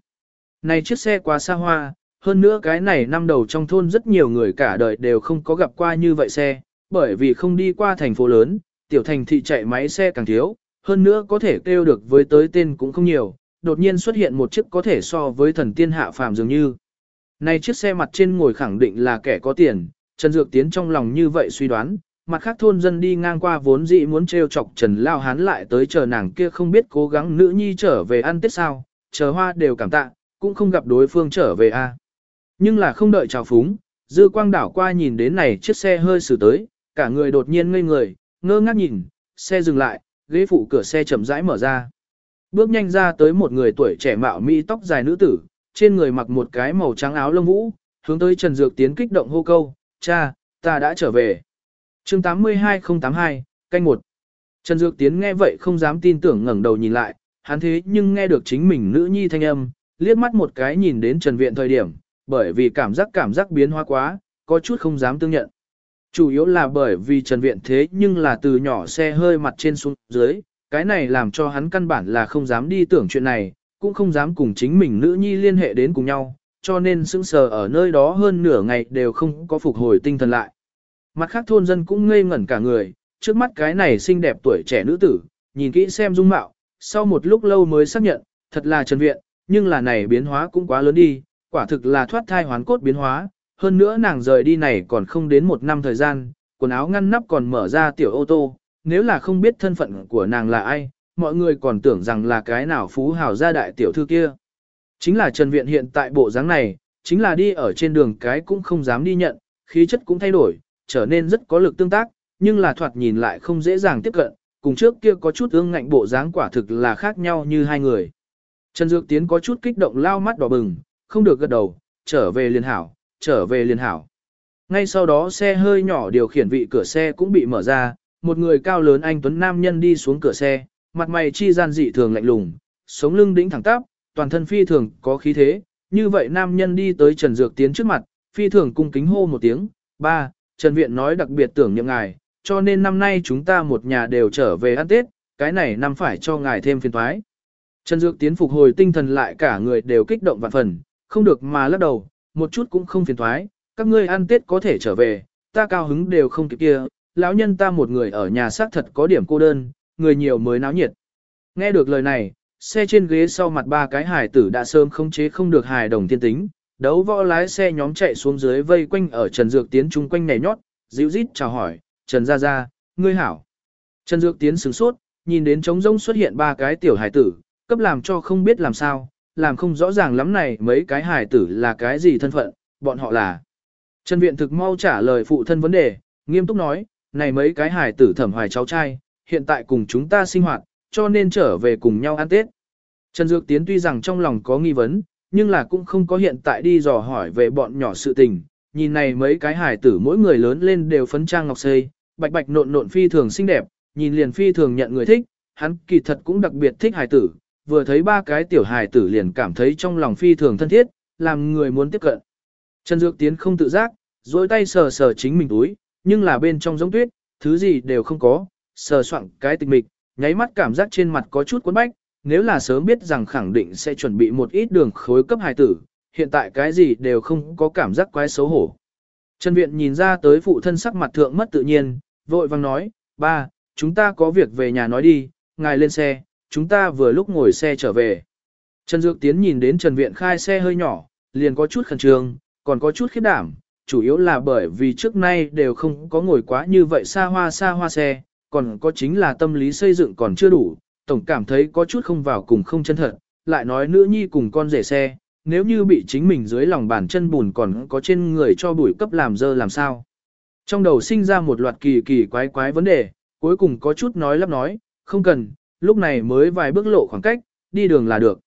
Này chiếc xe quá xa hoa, hơn nữa cái này năm đầu trong thôn rất nhiều người cả đời đều không có gặp qua như vậy xe, bởi vì không đi qua thành phố lớn, tiểu thành thị chạy máy xe càng thiếu, hơn nữa có thể kêu được với tới tên cũng không nhiều, đột nhiên xuất hiện một chiếc có thể so với thần tiên hạ phàm dường như. Này chiếc xe mặt trên ngồi khẳng định là kẻ có tiền, Trần Dược Tiến trong lòng như vậy suy đoán, mặt khác thôn dân đi ngang qua vốn dĩ muốn trêu chọc Trần Lao Hán lại tới chờ nàng kia không biết cố gắng nữ nhi trở về ăn tết sao, chờ hoa đều cảm tạ, cũng không gặp đối phương trở về a. Nhưng là không đợi chào phúng, dư quang đảo qua nhìn đến này chiếc xe hơi xử tới, cả người đột nhiên ngây người, ngơ ngác nhìn, xe dừng lại, ghế phụ cửa xe chậm rãi mở ra. Bước nhanh ra tới một người tuổi trẻ mạo mỹ tóc dài nữ tử, trên người mặc một cái màu trắng áo lông vũ, hướng tới Trần Dược Tiến kích động hô câu, cha, ta đã trở về. chương 82082, canh một. Trần Dược Tiến nghe vậy không dám tin tưởng ngẩng đầu nhìn lại, hắn thế nhưng nghe được chính mình nữ nhi thanh âm, liếc mắt một cái nhìn đến Trần Viện thời điểm, bởi vì cảm giác cảm giác biến hóa quá, có chút không dám tương nhận. Chủ yếu là bởi vì Trần Viện thế nhưng là từ nhỏ xe hơi mặt trên xuống dưới, cái này làm cho hắn căn bản là không dám đi tưởng chuyện này, cũng không dám cùng chính mình nữ nhi liên hệ đến cùng nhau, cho nên sững sờ ở nơi đó hơn nửa ngày đều không có phục hồi tinh thần lại. Mặt khác thôn dân cũng ngây ngẩn cả người, trước mắt cái này xinh đẹp tuổi trẻ nữ tử, nhìn kỹ xem dung mạo, sau một lúc lâu mới xác nhận, thật là Trần Viện, nhưng là này biến hóa cũng quá lớn đi, quả thực là thoát thai hoán cốt biến hóa, hơn nữa nàng rời đi này còn không đến một năm thời gian, quần áo ngăn nắp còn mở ra tiểu ô tô, nếu là không biết thân phận của nàng là ai, mọi người còn tưởng rằng là cái nào phú hào gia đại tiểu thư kia. Chính là Trần Viện hiện tại bộ dáng này, chính là đi ở trên đường cái cũng không dám đi nhận, khí chất cũng thay đổi, trở nên rất có lực tương tác, nhưng là thoạt nhìn lại không dễ dàng tiếp cận, cùng trước kia có chút ương ngạnh bộ dáng quả thực là khác nhau như hai người. Trần Dược Tiến có chút kích động lao mắt đỏ bừng, không được gật đầu, trở về liền hảo, trở về liền hảo. Ngay sau đó xe hơi nhỏ điều khiển vị cửa xe cũng bị mở ra, một người cao lớn anh Tuấn Nam nhân đi xuống cửa xe, mặt mày chi gian dị thường lạnh lùng, sống lưng đĩnh thẳng tắp, toàn thân phi thường có khí thế, như vậy nam nhân đi tới Trần Dược Tiến trước mặt, phi thường cung kính hô một tiếng, ba, Trần Viện nói đặc biệt tưởng niệm ngài, cho nên năm nay chúng ta một nhà đều trở về ăn Tết, cái này năm phải cho ngài thêm phiền thoái. Trần Dược Tiến phục hồi tinh thần lại cả người đều kích động vạn phần, không được mà lắc đầu, một chút cũng không phiền thoái, các ngươi ăn Tết có thể trở về, ta cao hứng đều không kịp kia, lão nhân ta một người ở nhà xác thật có điểm cô đơn, người nhiều mới náo nhiệt. Nghe được lời này, xe trên ghế sau mặt ba cái hải tử đã sớm không chế không được hài đồng tiên tính, đấu võ lái xe nhóm chạy xuống dưới vây quanh ở Trần Dược Tiến chung quanh nảy nhót, dịu rít chào hỏi, Trần Gia Gia, ngươi hảo. Trần Dược Tiến sửng sốt, nhìn đến trống rông xuất hiện ba cái tiểu hải tử, cấp làm cho không biết làm sao, làm không rõ ràng lắm này mấy cái hải tử là cái gì thân phận, bọn họ là. Trần Viện thực mau trả lời phụ thân vấn đề, nghiêm túc nói, này mấy cái hải tử thẩm hoài cháu trai, hiện tại cùng chúng ta sinh hoạt, cho nên trở về cùng nhau ăn Tết. Trần Dược Tiến tuy rằng trong lòng có nghi vấn, nhưng là cũng không có hiện tại đi dò hỏi về bọn nhỏ sự tình. Nhìn này mấy cái hải tử mỗi người lớn lên đều phấn trang ngọc xây, bạch bạch nộn nộn phi thường xinh đẹp, nhìn liền phi thường nhận người thích, hắn kỳ thật cũng đặc biệt thích hải tử, vừa thấy ba cái tiểu hài tử liền cảm thấy trong lòng phi thường thân thiết, làm người muốn tiếp cận. Trần Dược Tiến không tự giác, dối tay sờ sờ chính mình túi, nhưng là bên trong giống tuyết, thứ gì đều không có, sờ soạn cái tịch mịch, nháy mắt cảm giác trên mặt có chút cuốn bách, nếu là sớm biết rằng khẳng định sẽ chuẩn bị một ít đường khối cấp hài tử, hiện tại cái gì đều không có cảm giác quái xấu hổ. Trần Viện nhìn ra tới phụ thân sắc mặt thượng mất tự nhiên, vội vang nói, ba, chúng ta có việc về nhà nói đi, ngài lên xe, chúng ta vừa lúc ngồi xe trở về. Trần Dược Tiến nhìn đến Trần Viện khai xe hơi nhỏ, liền có chút khẩn trương, còn có chút khiếp đảm, chủ yếu là bởi vì trước nay đều không có ngồi quá như vậy xa hoa xa hoa xe, còn có chính là tâm lý xây dựng còn chưa đủ, tổng cảm thấy có chút không vào cùng không chân thật, lại nói nữ nhi cùng con rể xe, nếu như bị chính mình dưới lòng bàn chân bùn còn có trên người cho bụi cấp làm dơ làm sao. Trong đầu sinh ra một loạt kỳ kỳ quái quái vấn đề, cuối cùng có chút nói lắp nói, không cần, lúc này mới vài bước lộ khoảng cách, đi đường là được.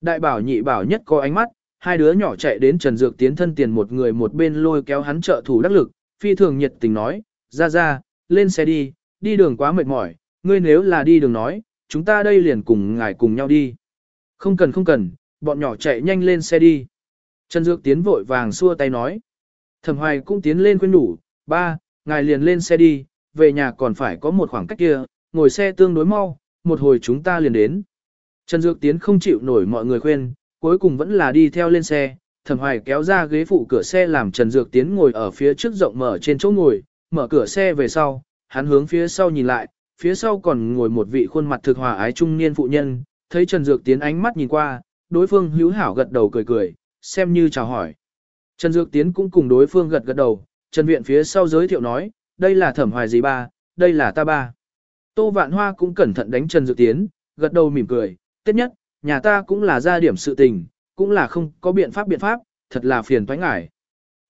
Đại bảo nhị bảo nhất có ánh mắt, hai đứa nhỏ chạy đến Trần Dược tiến thân tiền một người một bên lôi kéo hắn trợ thủ đắc lực, phi thường nhiệt tình nói, ra ra, lên xe đi, đi đường quá mệt mỏi, ngươi nếu là đi đường nói, chúng ta đây liền cùng ngài cùng nhau đi. Không cần không cần, bọn nhỏ chạy nhanh lên xe đi. Trần Dược tiến vội vàng xua tay nói. Thẩm Hoài cũng tiến lên khuyên nhủ, ba, ngài liền lên xe đi, về nhà còn phải có một khoảng cách kia, ngồi xe tương đối mau, một hồi chúng ta liền đến. Trần Dược Tiến không chịu nổi mọi người khuyên, cuối cùng vẫn là đi theo lên xe, Thẩm Hoài kéo ra ghế phụ cửa xe làm Trần Dược Tiến ngồi ở phía trước rộng mở trên chỗ ngồi, mở cửa xe về sau, hắn hướng phía sau nhìn lại, phía sau còn ngồi một vị khuôn mặt thực hòa ái trung niên phụ nhân, thấy Trần Dược Tiến ánh mắt nhìn qua, đối phương hữu hảo gật đầu cười cười, xem như chào hỏi. Trần Dược Tiến cũng cùng đối phương gật gật đầu, Trần Viện phía sau giới thiệu nói, đây là Thẩm Hoài gì ba, đây là ta ba. Tô Vạn Hoa cũng cẩn thận đánh Trần Dược Tiến, gật đầu mỉm cười, tiếp nhất, nhà ta cũng là gia điểm sự tình, cũng là không có biện pháp biện pháp, thật là phiền toái ngại.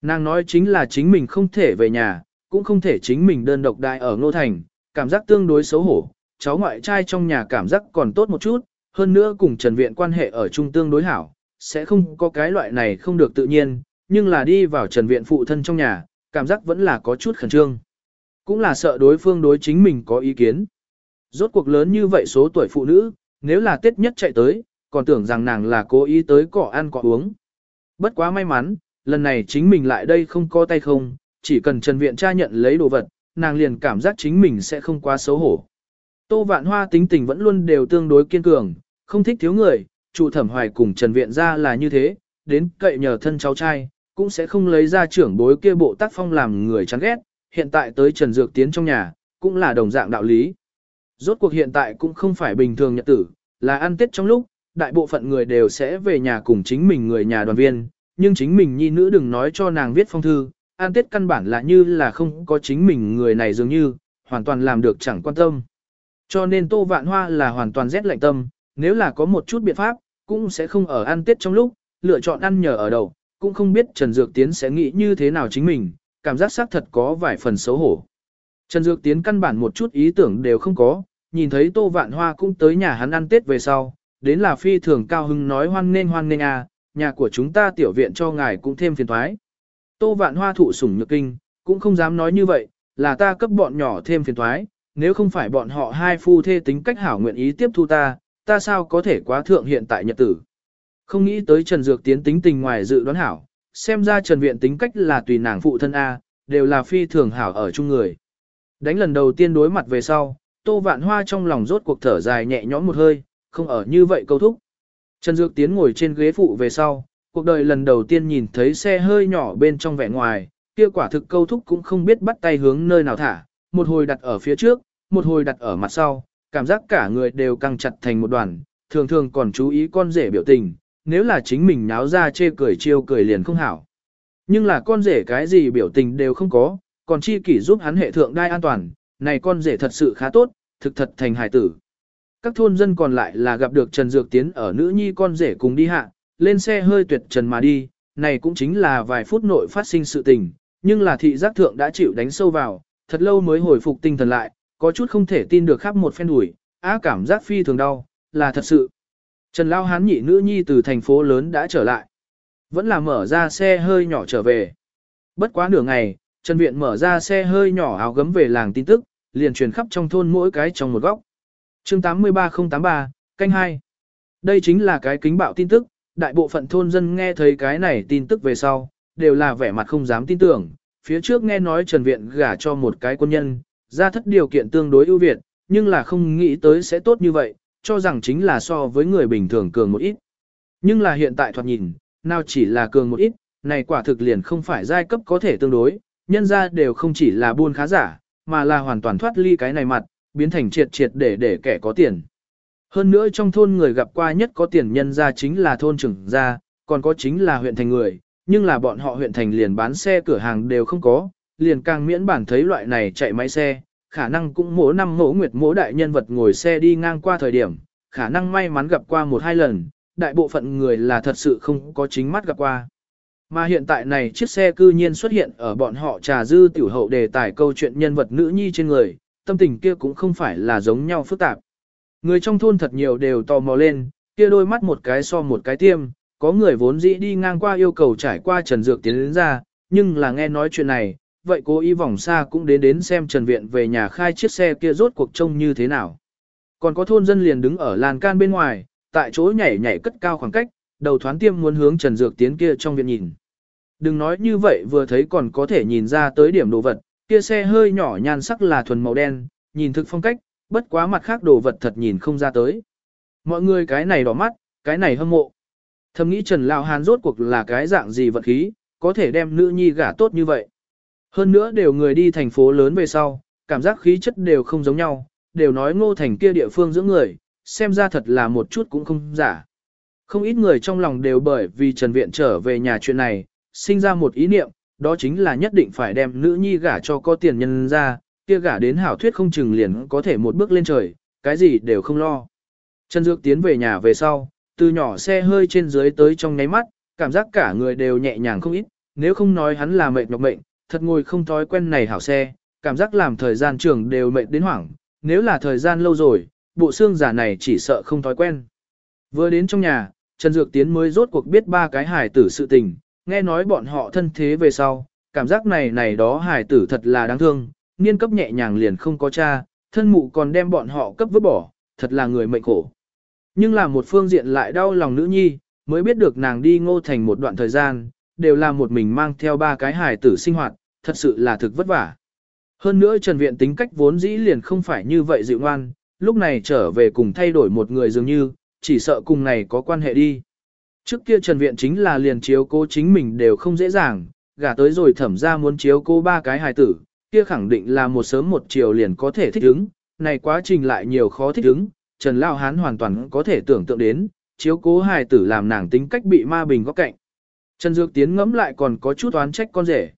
Nàng nói chính là chính mình không thể về nhà, cũng không thể chính mình đơn độc đại ở Ngô Thành, cảm giác tương đối xấu hổ, cháu ngoại trai trong nhà cảm giác còn tốt một chút, hơn nữa cùng Trần Viện quan hệ ở trung tương đối hảo, sẽ không có cái loại này không được tự nhiên, nhưng là đi vào Trần Viện phụ thân trong nhà, cảm giác vẫn là có chút khẩn trương. Cũng là sợ đối phương đối chính mình có ý kiến. Rốt cuộc lớn như vậy số tuổi phụ nữ, nếu là Tết nhất chạy tới, còn tưởng rằng nàng là cố ý tới cỏ ăn cỏ uống. Bất quá may mắn, lần này chính mình lại đây không có tay không, chỉ cần Trần Viện cha nhận lấy đồ vật, nàng liền cảm giác chính mình sẽ không quá xấu hổ. Tô Vạn Hoa tính tình vẫn luôn đều tương đối kiên cường, không thích thiếu người, chủ thẩm hoài cùng Trần Viện ra là như thế, đến cậy nhờ thân cháu trai, cũng sẽ không lấy ra trưởng bối kia bộ tác phong làm người chán ghét, hiện tại tới Trần Dược Tiến trong nhà, cũng là đồng dạng đạo lý. Rốt cuộc hiện tại cũng không phải bình thường nhật tử, là ăn tết trong lúc, đại bộ phận người đều sẽ về nhà cùng chính mình người nhà đoàn viên, nhưng chính mình nhi nữ đừng nói cho nàng viết phong thư, ăn tết căn bản là như là không có chính mình người này dường như, hoàn toàn làm được chẳng quan tâm. Cho nên Tô Vạn Hoa là hoàn toàn rét lạnh tâm, nếu là có một chút biện pháp, cũng sẽ không ở ăn tết trong lúc, lựa chọn ăn nhờ ở đầu, cũng không biết Trần Dược Tiến sẽ nghĩ như thế nào chính mình, cảm giác xác thật có vài phần xấu hổ. Trần Dược Tiến căn bản một chút ý tưởng đều không có, nhìn thấy Tô Vạn Hoa cũng tới nhà hắn ăn Tết về sau, đến là phi thường cao hưng nói hoan nên hoan nên à, nhà của chúng ta tiểu viện cho ngài cũng thêm phiền thoái. Tô Vạn Hoa thụ sủng nhược kinh, cũng không dám nói như vậy, là ta cấp bọn nhỏ thêm phiền thoái, nếu không phải bọn họ hai phu thê tính cách hảo nguyện ý tiếp thu ta, ta sao có thể quá thượng hiện tại nhật tử. Không nghĩ tới Trần Dược Tiến tính tình ngoài dự đoán hảo, xem ra Trần Viện tính cách là tùy nàng phụ thân A, đều là phi thường hảo ở chung người. Đánh lần đầu tiên đối mặt về sau, Tô Vạn Hoa trong lòng rốt cuộc thở dài nhẹ nhõm một hơi, không ở như vậy câu thúc. Trần Dược Tiến ngồi trên ghế phụ về sau, cuộc đời lần đầu tiên nhìn thấy xe hơi nhỏ bên trong vẻ ngoài, kia quả thực câu thúc cũng không biết bắt tay hướng nơi nào thả, một hồi đặt ở phía trước, một hồi đặt ở mặt sau, cảm giác cả người đều căng chặt thành một đoàn, thường thường còn chú ý con rể biểu tình, nếu là chính mình náo ra chê cười chiêu cười liền không hảo. Nhưng là con rể cái gì biểu tình đều không có, còn chi kỷ giúp hắn hệ thượng đai an toàn, này con rể thật sự khá tốt, thực thật thành hải tử. Các thôn dân còn lại là gặp được Trần Dược Tiến ở nữ nhi con rể cùng đi hạ, lên xe hơi tuyệt trần mà đi, này cũng chính là vài phút nội phát sinh sự tình, nhưng là thị giác thượng đã chịu đánh sâu vào, thật lâu mới hồi phục tinh thần lại, có chút không thể tin được khắp một phen đuổi, á cảm giác phi thường đau, là thật sự. Trần Lao Hán nhị nữ nhi từ thành phố lớn đã trở lại. Vẫn là mở ra xe hơi nhỏ trở về. Bất quá nửa ngày, Trần Viện mở ra xe hơi nhỏ áo gấm về làng tin tức, liền truyền khắp trong thôn mỗi cái trong một góc. chương 83083, canh 2. Đây chính là cái kính bạo tin tức, đại bộ phận thôn dân nghe thấy cái này tin tức về sau, đều là vẻ mặt không dám tin tưởng. Phía trước nghe nói Trần Viện gả cho một cái quân nhân, ra thất điều kiện tương đối ưu việt, nhưng là không nghĩ tới sẽ tốt như vậy, cho rằng chính là so với người bình thường cường một ít. Nhưng là hiện tại thoạt nhìn, nào chỉ là cường một ít, này quả thực liền không phải giai cấp có thể tương đối, nhân ra đều không chỉ là buôn khá giả, mà là hoàn toàn thoát ly cái này mặt, biến thành triệt triệt để để kẻ có tiền. Hơn nữa trong thôn người gặp qua nhất có tiền nhân ra chính là thôn trưởng gia, còn có chính là huyện thành người, nhưng là bọn họ huyện thành liền bán xe cửa hàng đều không có, liền càng miễn bản thấy loại này chạy máy xe, khả năng cũng mỗi năm mỗ nguyệt mỗi đại nhân vật ngồi xe đi ngang qua thời điểm, khả năng may mắn gặp qua một hai lần, đại bộ phận người là thật sự không có chính mắt gặp qua. Mà hiện tại này chiếc xe cư nhiên xuất hiện ở bọn họ trà dư tiểu hậu đề tài câu chuyện nhân vật nữ nhi trên người, tâm tình kia cũng không phải là giống nhau phức tạp. Người trong thôn thật nhiều đều tò mò lên, kia đôi mắt một cái so một cái tiêm, có người vốn dĩ đi ngang qua yêu cầu trải qua Trần Dược tiến đến ra, nhưng là nghe nói chuyện này, vậy cố ý vòng xa cũng đến đến xem Trần Viện về nhà khai chiếc xe kia rốt cuộc trông như thế nào. Còn có thôn dân liền đứng ở làn can bên ngoài, tại chỗ nhảy nhảy cất cao khoảng cách, đầu thoáng tiêm muốn hướng Trần Dược Tiến kia trong viện nhìn. Đừng nói như vậy vừa thấy còn có thể nhìn ra tới điểm đồ vật, kia xe hơi nhỏ nhan sắc là thuần màu đen, nhìn thực phong cách, bất quá mặt khác đồ vật thật nhìn không ra tới. Mọi người cái này đỏ mắt, cái này hâm mộ. Thầm nghĩ Trần Lão Hán rốt cuộc là cái dạng gì vật khí, có thể đem nữ nhi gả tốt như vậy. Hơn nữa đều người đi thành phố lớn về sau, cảm giác khí chất đều không giống nhau, đều nói ngô thành kia địa phương giữa người, xem ra thật là một chút cũng không giả. Không ít người trong lòng đều bởi vì Trần Viện trở về nhà chuyện này, sinh ra một ý niệm, đó chính là nhất định phải đem nữ nhi gả cho có tiền nhân ra, kia gả đến hảo thuyết không chừng liền có thể một bước lên trời, cái gì đều không lo. Trần Dược tiến về nhà về sau, từ nhỏ xe hơi trên dưới tới trong nháy mắt, cảm giác cả người đều nhẹ nhàng không ít, nếu không nói hắn là mệt nhọc mệnh, thật ngồi không thói quen này hảo xe, cảm giác làm thời gian trường đều mệt đến hoảng, nếu là thời gian lâu rồi, bộ xương giả này chỉ sợ không thói quen. Vừa đến trong nhà, Trần Dược Tiến mới rốt cuộc biết ba cái hài tử sự tình, nghe nói bọn họ thân thế về sau, cảm giác này này đó hài tử thật là đáng thương, niên cấp nhẹ nhàng liền không có cha, thân mụ còn đem bọn họ cấp vứt bỏ, thật là người mệnh khổ. Nhưng là một phương diện lại đau lòng nữ nhi, mới biết được nàng đi ngô thành một đoạn thời gian, đều là một mình mang theo ba cái hài tử sinh hoạt, thật sự là thực vất vả. Hơn nữa Trần Viện tính cách vốn dĩ liền không phải như vậy dịu ngoan, lúc này trở về cùng thay đổi một người dường như, chỉ sợ cùng này có quan hệ đi. Trước kia Trần Viện chính là liền chiếu cô chính mình đều không dễ dàng, gả tới rồi thẩm ra muốn chiếu cô ba cái hài tử, kia khẳng định là một sớm một chiều liền có thể thích ứng, này quá trình lại nhiều khó thích ứng, Trần Lao Hán hoàn toàn có thể tưởng tượng đến, chiếu cố hài tử làm nàng tính cách bị ma bình góc cạnh. Trần Dược Tiến ngẫm lại còn có chút oán trách con rể.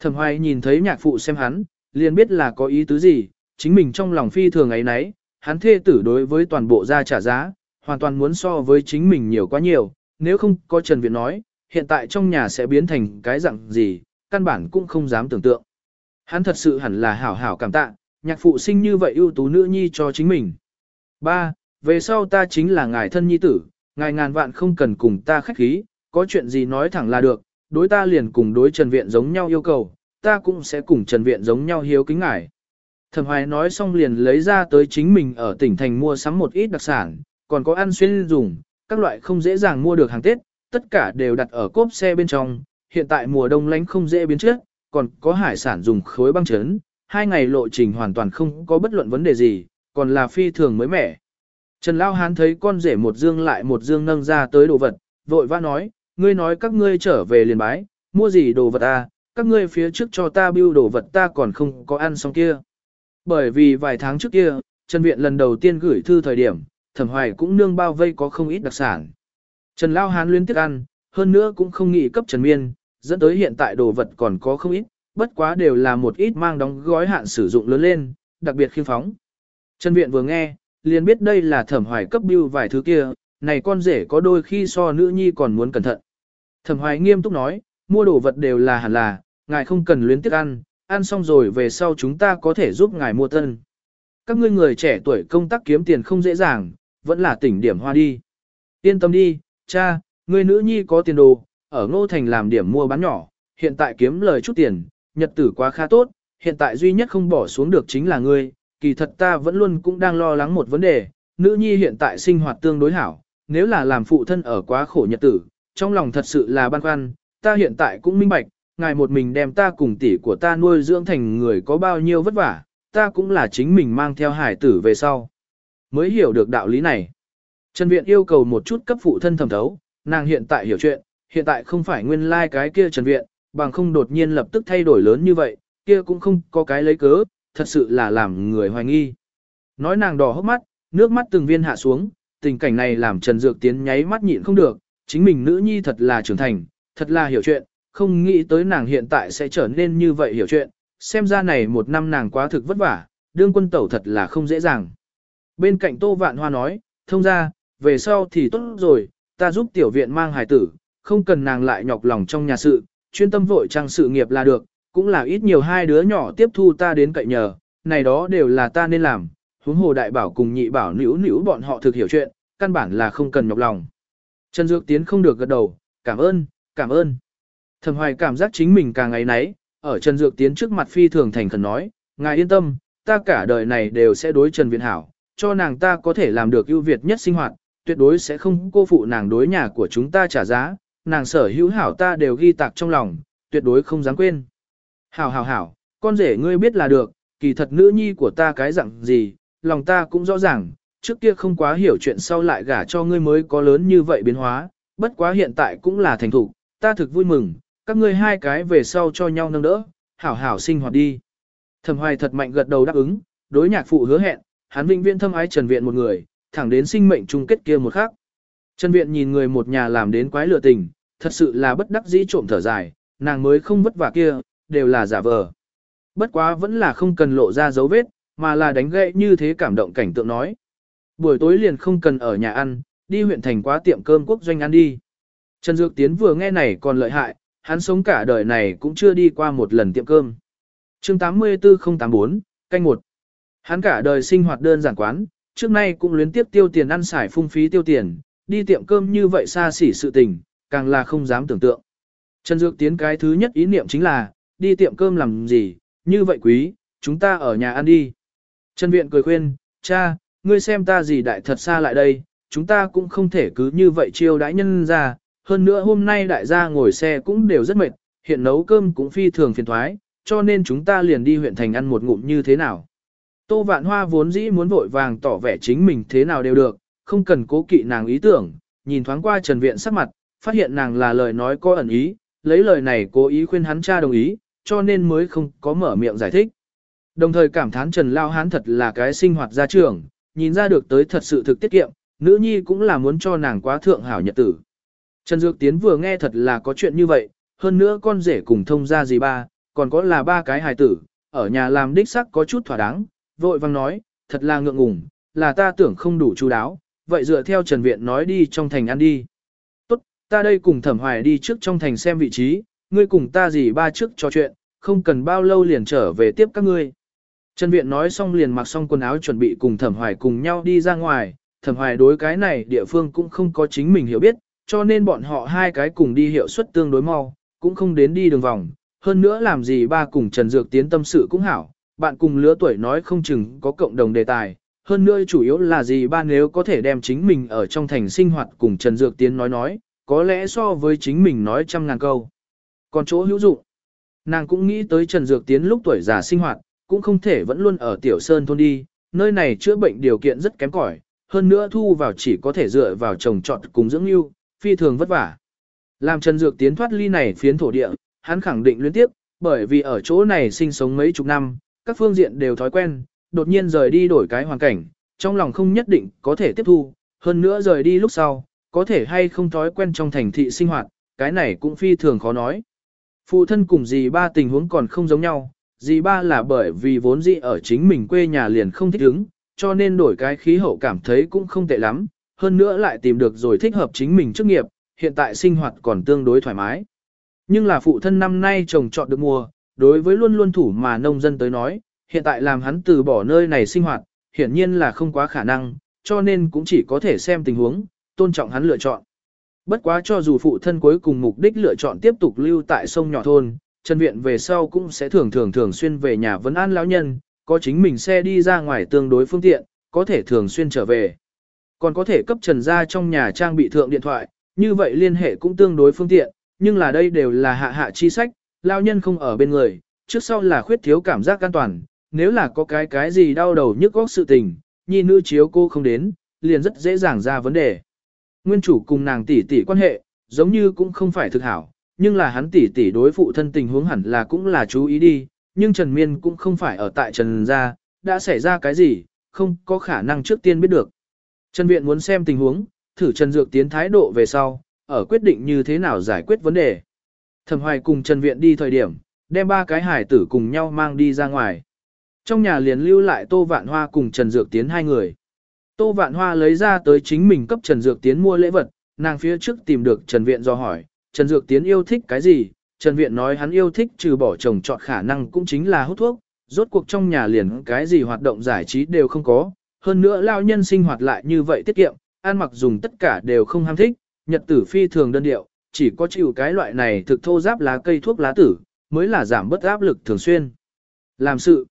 Thẩm Hoài nhìn thấy nhạc phụ xem hắn, liền biết là có ý tứ gì, chính mình trong lòng phi thường ấy nấy, hắn thê tử đối với toàn bộ gia trả giá, hoàn toàn muốn so với chính mình nhiều quá nhiều, nếu không có Trần Viện nói, hiện tại trong nhà sẽ biến thành cái dạng gì, căn bản cũng không dám tưởng tượng. Hắn thật sự hẳn là hảo hảo cảm tạ, nhạc phụ sinh như vậy ưu tú nữ nhi cho chính mình. Ba, về sau ta chính là ngài thân nhi tử, ngài ngàn vạn không cần cùng ta khách khí, có chuyện gì nói thẳng là được, đối ta liền cùng đối Trần Viện giống nhau yêu cầu, ta cũng sẽ cùng Trần Viện giống nhau hiếu kính ngài. Thẩm Hoài nói xong liền lấy ra tới chính mình ở tỉnh thành mua sắm một ít đặc sản, còn có ăn xuyên dùng, các loại không dễ dàng mua được hàng Tết, tất cả đều đặt ở cốp xe bên trong, hiện tại mùa đông lánh không dễ biến trước, còn có hải sản dùng khối băng chấn, hai ngày lộ trình hoàn toàn không có bất luận vấn đề gì, còn là phi thường mới mẻ. Trần Lao Hán thấy con rể một dương lại một dương nâng ra tới đồ vật, vội vã nói, ngươi nói các ngươi trở về liền bái, mua gì đồ vật à, các ngươi phía trước cho ta bưu đồ vật ta còn không có ăn xong kia. Bởi vì vài tháng trước kia, Trần Viện lần đầu tiên gửi thư thời điểm, thẩm hoài cũng nương bao vây có không ít đặc sản. Trần Lao Hán liên tiếp ăn, hơn nữa cũng không nghĩ cấp Trần Miên, dẫn tới hiện tại đồ vật còn có không ít, bất quá đều là một ít mang đóng gói hạn sử dụng lớn lên, đặc biệt khiêm phóng. Trần Viện vừa nghe, liền biết đây là thẩm hoài cấp bưu vài thứ kia, này con rể có đôi khi so nữ nhi còn muốn cẩn thận. Thẩm hoài nghiêm túc nói, mua đồ vật đều là hẳn là, ngài không cần luyến tiếc ăn, ăn xong rồi về sau chúng ta có thể giúp ngài mua tân. Các ngươi người trẻ tuổi công tác kiếm tiền không dễ dàng, vẫn là tỉnh điểm hoa đi. Yên tâm đi, cha, người nữ nhi có tiền đồ, ở ngô thành làm điểm mua bán nhỏ, hiện tại kiếm lời chút tiền, nhật tử quá khá tốt, hiện tại duy nhất không bỏ xuống được chính là ngươi, kỳ thật ta vẫn luôn cũng đang lo lắng một vấn đề, nữ nhi hiện tại sinh hoạt tương đối hảo, nếu là làm phụ thân ở quá khổ nhật tử, trong lòng thật sự là băn khoăn, ta hiện tại cũng minh bạch, ngài một mình đem ta cùng tỷ của ta nuôi dưỡng thành người có bao nhiêu vất vả, ta cũng là chính mình mang theo hải tử về sau. Mới hiểu được đạo lý này. Trần Viện yêu cầu một chút cấp phụ thân thẩm thấu, nàng hiện tại hiểu chuyện, hiện tại không phải nguyên lai like cái kia Trần Viện, bằng không đột nhiên lập tức thay đổi lớn như vậy, kia cũng không có cái lấy cớ, thật sự là làm người hoài nghi. Nói nàng đỏ hốc mắt, nước mắt từng viên hạ xuống, tình cảnh này làm Trần Dược Tiến nháy mắt nhịn không được, chính mình nữ nhi thật là trưởng thành, thật là hiểu chuyện, không nghĩ tới nàng hiện tại sẽ trở nên như vậy hiểu chuyện, xem ra này một năm nàng quá thực vất vả, đương quân tẩu thật là không dễ dàng. Bên cạnh Tô Vạn Hoa nói, thông ra, về sau thì tốt rồi, ta giúp tiểu viện mang hài tử, không cần nàng lại nhọc lòng trong nhà sự, chuyên tâm vội trang sự nghiệp là được, cũng là ít nhiều hai đứa nhỏ tiếp thu ta đến cậy nhờ, này đó đều là ta nên làm, huống hồ đại bảo cùng nhị bảo nữ nữ bọn họ thực hiểu chuyện, căn bản là không cần nhọc lòng. Trần Dược Tiến không được gật đầu, cảm ơn, cảm ơn. Thẩm Hoài cảm giác chính mình càng ngày nấy, ở Trần Dược Tiến trước mặt phi thường thành khẩn nói, ngài yên tâm, ta cả đời này đều sẽ đối Trần Viện hảo, cho nàng ta có thể làm được ưu việt nhất sinh hoạt, tuyệt đối sẽ không cô phụ nàng đối nhà của chúng ta trả giá, nàng sở hữu hảo ta đều ghi tạc trong lòng, tuyệt đối không dám quên. Hảo hảo hảo, con rể ngươi biết là được, kỳ thật nữ nhi của ta cái dạng gì, lòng ta cũng rõ ràng, trước kia không quá hiểu chuyện sau lại gả cho ngươi mới có lớn như vậy biến hóa, bất quá hiện tại cũng là thành thủ, ta thực vui mừng, các ngươi hai cái về sau cho nhau nâng đỡ, hảo hảo sinh hoạt đi. Thẩm hoài thật mạnh gật đầu đáp ứng, đối nhạc phụ hứa hẹn, hắn vĩnh viễn thâm ái Trần Viện một người, thẳng đến sinh mệnh chung kết kia một khắc. Trần Viện nhìn người một nhà làm đến quái lựa tình, thật sự là bất đắc dĩ trộm thở dài, nàng mới không vất vả kia, đều là giả vờ. Bất quá vẫn là không cần lộ ra dấu vết, mà là đánh gậy như thế cảm động cảnh tượng nói. Buổi tối liền không cần ở nhà ăn, đi huyện thành quá tiệm cơm quốc doanh ăn đi. Trần Dược Tiến vừa nghe này còn lợi hại, hắn sống cả đời này cũng chưa đi qua một lần tiệm cơm. chương 84084, canh một Hắn cả đời sinh hoạt đơn giản quán, trước nay cũng luyến tiếp tiêu tiền ăn xài phung phí tiêu tiền, đi tiệm cơm như vậy xa xỉ sự tình, càng là không dám tưởng tượng. Trần Dược Tiến cái thứ nhất ý niệm chính là, đi tiệm cơm làm gì, như vậy quý, chúng ta ở nhà ăn đi. Trần Viện cười khuyên, cha, ngươi xem ta gì đại thật xa lại đây, chúng ta cũng không thể cứ như vậy chiêu đãi nhân ra, hơn nữa hôm nay đại gia ngồi xe cũng đều rất mệt, hiện nấu cơm cũng phi thường phiền thoái, cho nên chúng ta liền đi huyện thành ăn một ngụm như thế nào. Tô Vạn Hoa vốn dĩ muốn vội vàng tỏ vẻ chính mình thế nào đều được, không cần cố kỵ nàng ý tưởng, nhìn thoáng qua Trần Viện sắc mặt, phát hiện nàng là lời nói có ẩn ý, lấy lời này cố ý khuyên hắn cha đồng ý, cho nên mới không có mở miệng giải thích. Đồng thời cảm thán Trần Lao Hán thật là cái sinh hoạt gia trưởng, nhìn ra được tới thật sự thực tiết kiệm, nữ nhi cũng là muốn cho nàng quá thượng hảo nhật tử. Trần Dược Tiến vừa nghe thật là có chuyện như vậy, hơn nữa con rể cùng thông ra gì ba, còn có là ba cái hài tử, ở nhà làm đích sắc có chút thỏa đáng, vội vang nói, thật là ngượng ngùng, là ta tưởng không đủ chú đáo, vậy dựa theo Trần Viện nói đi trong thành ăn đi. Tốt, ta đây cùng thẩm hoài đi trước trong thành xem vị trí, ngươi cùng ta gì ba trước trò chuyện, không cần bao lâu liền trở về tiếp các ngươi. Trần Viện nói xong liền mặc xong quần áo chuẩn bị cùng thẩm hoài cùng nhau đi ra ngoài, thẩm hoài đối cái này địa phương cũng không có chính mình hiểu biết, cho nên bọn họ hai cái cùng đi hiệu suất tương đối mau, cũng không đến đi đường vòng. Hơn nữa làm gì ba cùng Trần Dược Tiến tâm sự cũng hảo, bạn cùng lứa tuổi nói không chừng có cộng đồng đề tài. Hơn nữa chủ yếu là gì ba nếu có thể đem chính mình ở trong thành sinh hoạt cùng Trần Dược Tiến nói nói, có lẽ so với chính mình nói trăm ngàn câu. Còn chỗ hữu dụng, nàng cũng nghĩ tới Trần Dược Tiến lúc tuổi già sinh hoạt, cũng không thể vẫn luôn ở Tiểu Sơn thôn đi, nơi này chữa bệnh điều kiện rất kém cỏi, hơn nữa thu vào chỉ có thể dựa vào trồng trọt cùng dưỡng lưu, phi thường vất vả. Làm Trần Dược tiến thoát ly này phiến thổ địa, hắn khẳng định liên tiếp, bởi vì ở chỗ này sinh sống mấy chục năm, các phương diện đều thói quen, đột nhiên rời đi đổi cái hoàn cảnh, trong lòng không nhất định có thể tiếp thu, hơn nữa rời đi lúc sau, có thể hay không thói quen trong thành thị sinh hoạt, cái này cũng phi thường khó nói. Phụ thân cùng dì ba tình huống còn không giống nhau, dì ba là bởi vì vốn dĩ ở chính mình quê nhà liền không thích ứng, cho nên đổi cái khí hậu cảm thấy cũng không tệ lắm, hơn nữa lại tìm được rồi thích hợp chính mình chức nghiệp, hiện tại sinh hoạt còn tương đối thoải mái. Nhưng là phụ thân năm nay trồng trọt được mùa, đối với luôn luôn thủ mà nông dân tới nói, hiện tại làm hắn từ bỏ nơi này sinh hoạt, hiển nhiên là không quá khả năng, cho nên cũng chỉ có thể xem tình huống, tôn trọng hắn lựa chọn. Bất quá cho dù phụ thân cuối cùng mục đích lựa chọn tiếp tục lưu tại sông nhỏ thôn, Trần Viện về sau cũng sẽ thường thường thường xuyên về nhà vấn an lão nhân, có chính mình xe đi ra ngoài tương đối phương tiện, có thể thường xuyên trở về. Còn có thể cấp Trần gia trong nhà trang bị thượng điện thoại, như vậy liên hệ cũng tương đối phương tiện, nhưng là đây đều là hạ hạ chi sách, lao nhân không ở bên người, trước sau là khuyết thiếu cảm giác an toàn, nếu là có cái cái gì đau đầu nhức góc sự tình, nhi nữ chiếu cô không đến, liền rất dễ dàng ra vấn đề. Nguyên chủ cùng nàng tỷ tỷ quan hệ, giống như cũng không phải thực hảo, nhưng là hắn tỷ tỷ đối phụ thân tình huống hẳn là cũng là chú ý đi, nhưng Trần Miên cũng không phải ở tại Trần gia, đã xảy ra cái gì, không có khả năng trước tiên biết được. Trần Viện muốn xem tình huống, thử Trần Dược tiến thái độ về sau, ở quyết định như thế nào giải quyết vấn đề. Thẩm Hoài cùng Trần Viện đi thời điểm, đem ba cái hải tử cùng nhau mang đi ra ngoài. Trong nhà liền lưu lại Tô Vạn Hoa cùng Trần Dược Tiến hai người. Tô Vạn Hoa lấy ra tới chính mình cấp Trần Dược Tiến mua lễ vật, nàng phía trước tìm được Trần Viện do hỏi, Trần Dược Tiến yêu thích cái gì? Trần Viện nói hắn yêu thích trừ bỏ chồng chọn khả năng cũng chính là hút thuốc, rốt cuộc trong nhà liền cái gì hoạt động giải trí đều không có, hơn nữa lao nhân sinh hoạt lại như vậy tiết kiệm, ăn mặc dùng tất cả đều không ham thích, nhật tử phi thường đơn điệu, chỉ có chịu cái loại này thực thô giáp lá cây thuốc lá tử, mới là giảm bớt áp lực thường xuyên. Làm sự,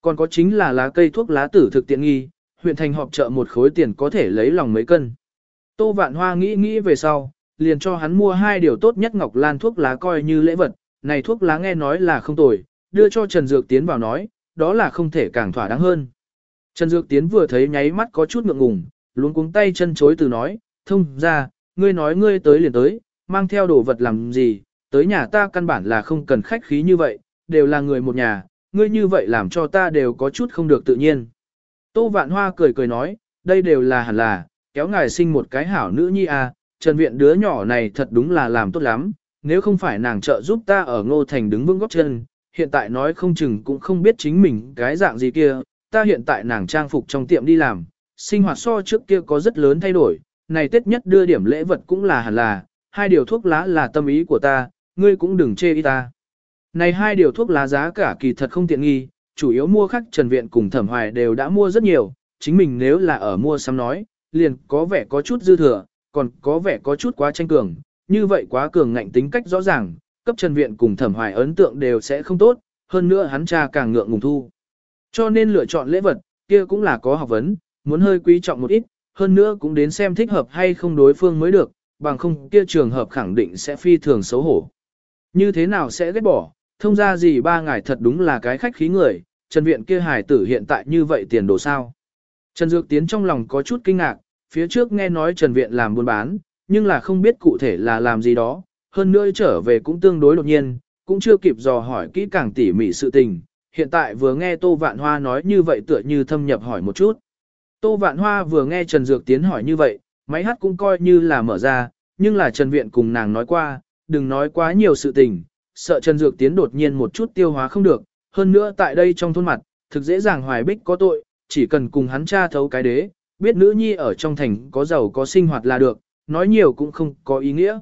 còn có chính là lá cây thuốc lá tử thực tiện nghi, huyện thành họp chợ một khối tiền có thể lấy lòng mấy cân. Tô Vạn Hoa nghĩ nghĩ về sau, liền cho hắn mua hai điều tốt nhất ngọc lan thuốc lá coi như lễ vật, này thuốc lá nghe nói là không tồi, đưa cho Trần Dược Tiến vào nói, đó là không thể càng thỏa đáng hơn. Trần Dược Tiến vừa thấy nháy mắt có chút ngượng ngùng, luống cuống tay chân chối từ nói, thông ra, ngươi nói ngươi tới liền tới, mang theo đồ vật làm gì, tới nhà ta căn bản là không cần khách khí như vậy, đều là người một nhà, ngươi như vậy làm cho ta đều có chút không được tự nhiên. Tô Vạn Hoa cười cười nói, đây đều là hẳn là, kéo ngài sinh một cái hảo nữ nhi à, Trần Viện đứa nhỏ này thật đúng là làm tốt lắm, nếu không phải nàng trợ giúp ta ở Ngô Thành đứng vững góc chân, hiện tại nói không chừng cũng không biết chính mình cái dạng gì kia, ta hiện tại nàng trang phục trong tiệm đi làm, sinh hoạt so trước kia có rất lớn thay đổi, này Tết nhất đưa điểm lễ vật cũng là hẳn là, hai điều thuốc lá là tâm ý của ta, ngươi cũng đừng chê ý ta. Này hai điều thuốc lá giá cả kỳ thật không tiện nghi, chủ yếu mua khách Trần Viện cùng Thẩm Hoài đều đã mua rất nhiều, chính mình nếu là ở mua sắm nói, liền có vẻ có chút dư thừa, còn có vẻ có chút quá tranh cường, như vậy quá cường ngạnh tính cách rõ ràng, cấp Trần Viện cùng Thẩm Hoài ấn tượng đều sẽ không tốt, hơn nữa hắn cha càng ngượng ngùng thu. Cho nên lựa chọn lễ vật, kia cũng là có học vấn, muốn hơi quý trọng một ít, hơn nữa cũng đến xem thích hợp hay không đối phương mới được, bằng không kia trường hợp khẳng định sẽ phi thường xấu hổ. Như thế nào sẽ ghét bỏ, thông ra gì ba ngài thật đúng là cái khách khí người, Trần Viện kia hài tử hiện tại như vậy tiền đồ sao. Trần Dược Tiến trong lòng có chút kinh ngạc, phía trước nghe nói Trần Viện làm buôn bán, nhưng là không biết cụ thể là làm gì đó, hơn nữa trở về cũng tương đối đột nhiên, cũng chưa kịp dò hỏi kỹ càng tỉ mỉ sự tình, hiện tại vừa nghe Tô Vạn Hoa nói như vậy tựa như thâm nhập hỏi một chút. Tô Vạn Hoa vừa nghe Trần Dược Tiến hỏi như vậy, máy hát cũng coi như là mở ra, nhưng là Trần Viện cùng nàng nói qua, đừng nói quá nhiều sự tình, sợ Trần Dược Tiến đột nhiên một chút tiêu hóa không được, hơn nữa tại đây trong thôn mặt, thực dễ dàng hoài bích có tội, chỉ cần cùng hắn cha thấu cái đế, biết nữ nhi ở trong thành có giàu có sinh hoạt là được, nói nhiều cũng không có ý nghĩa.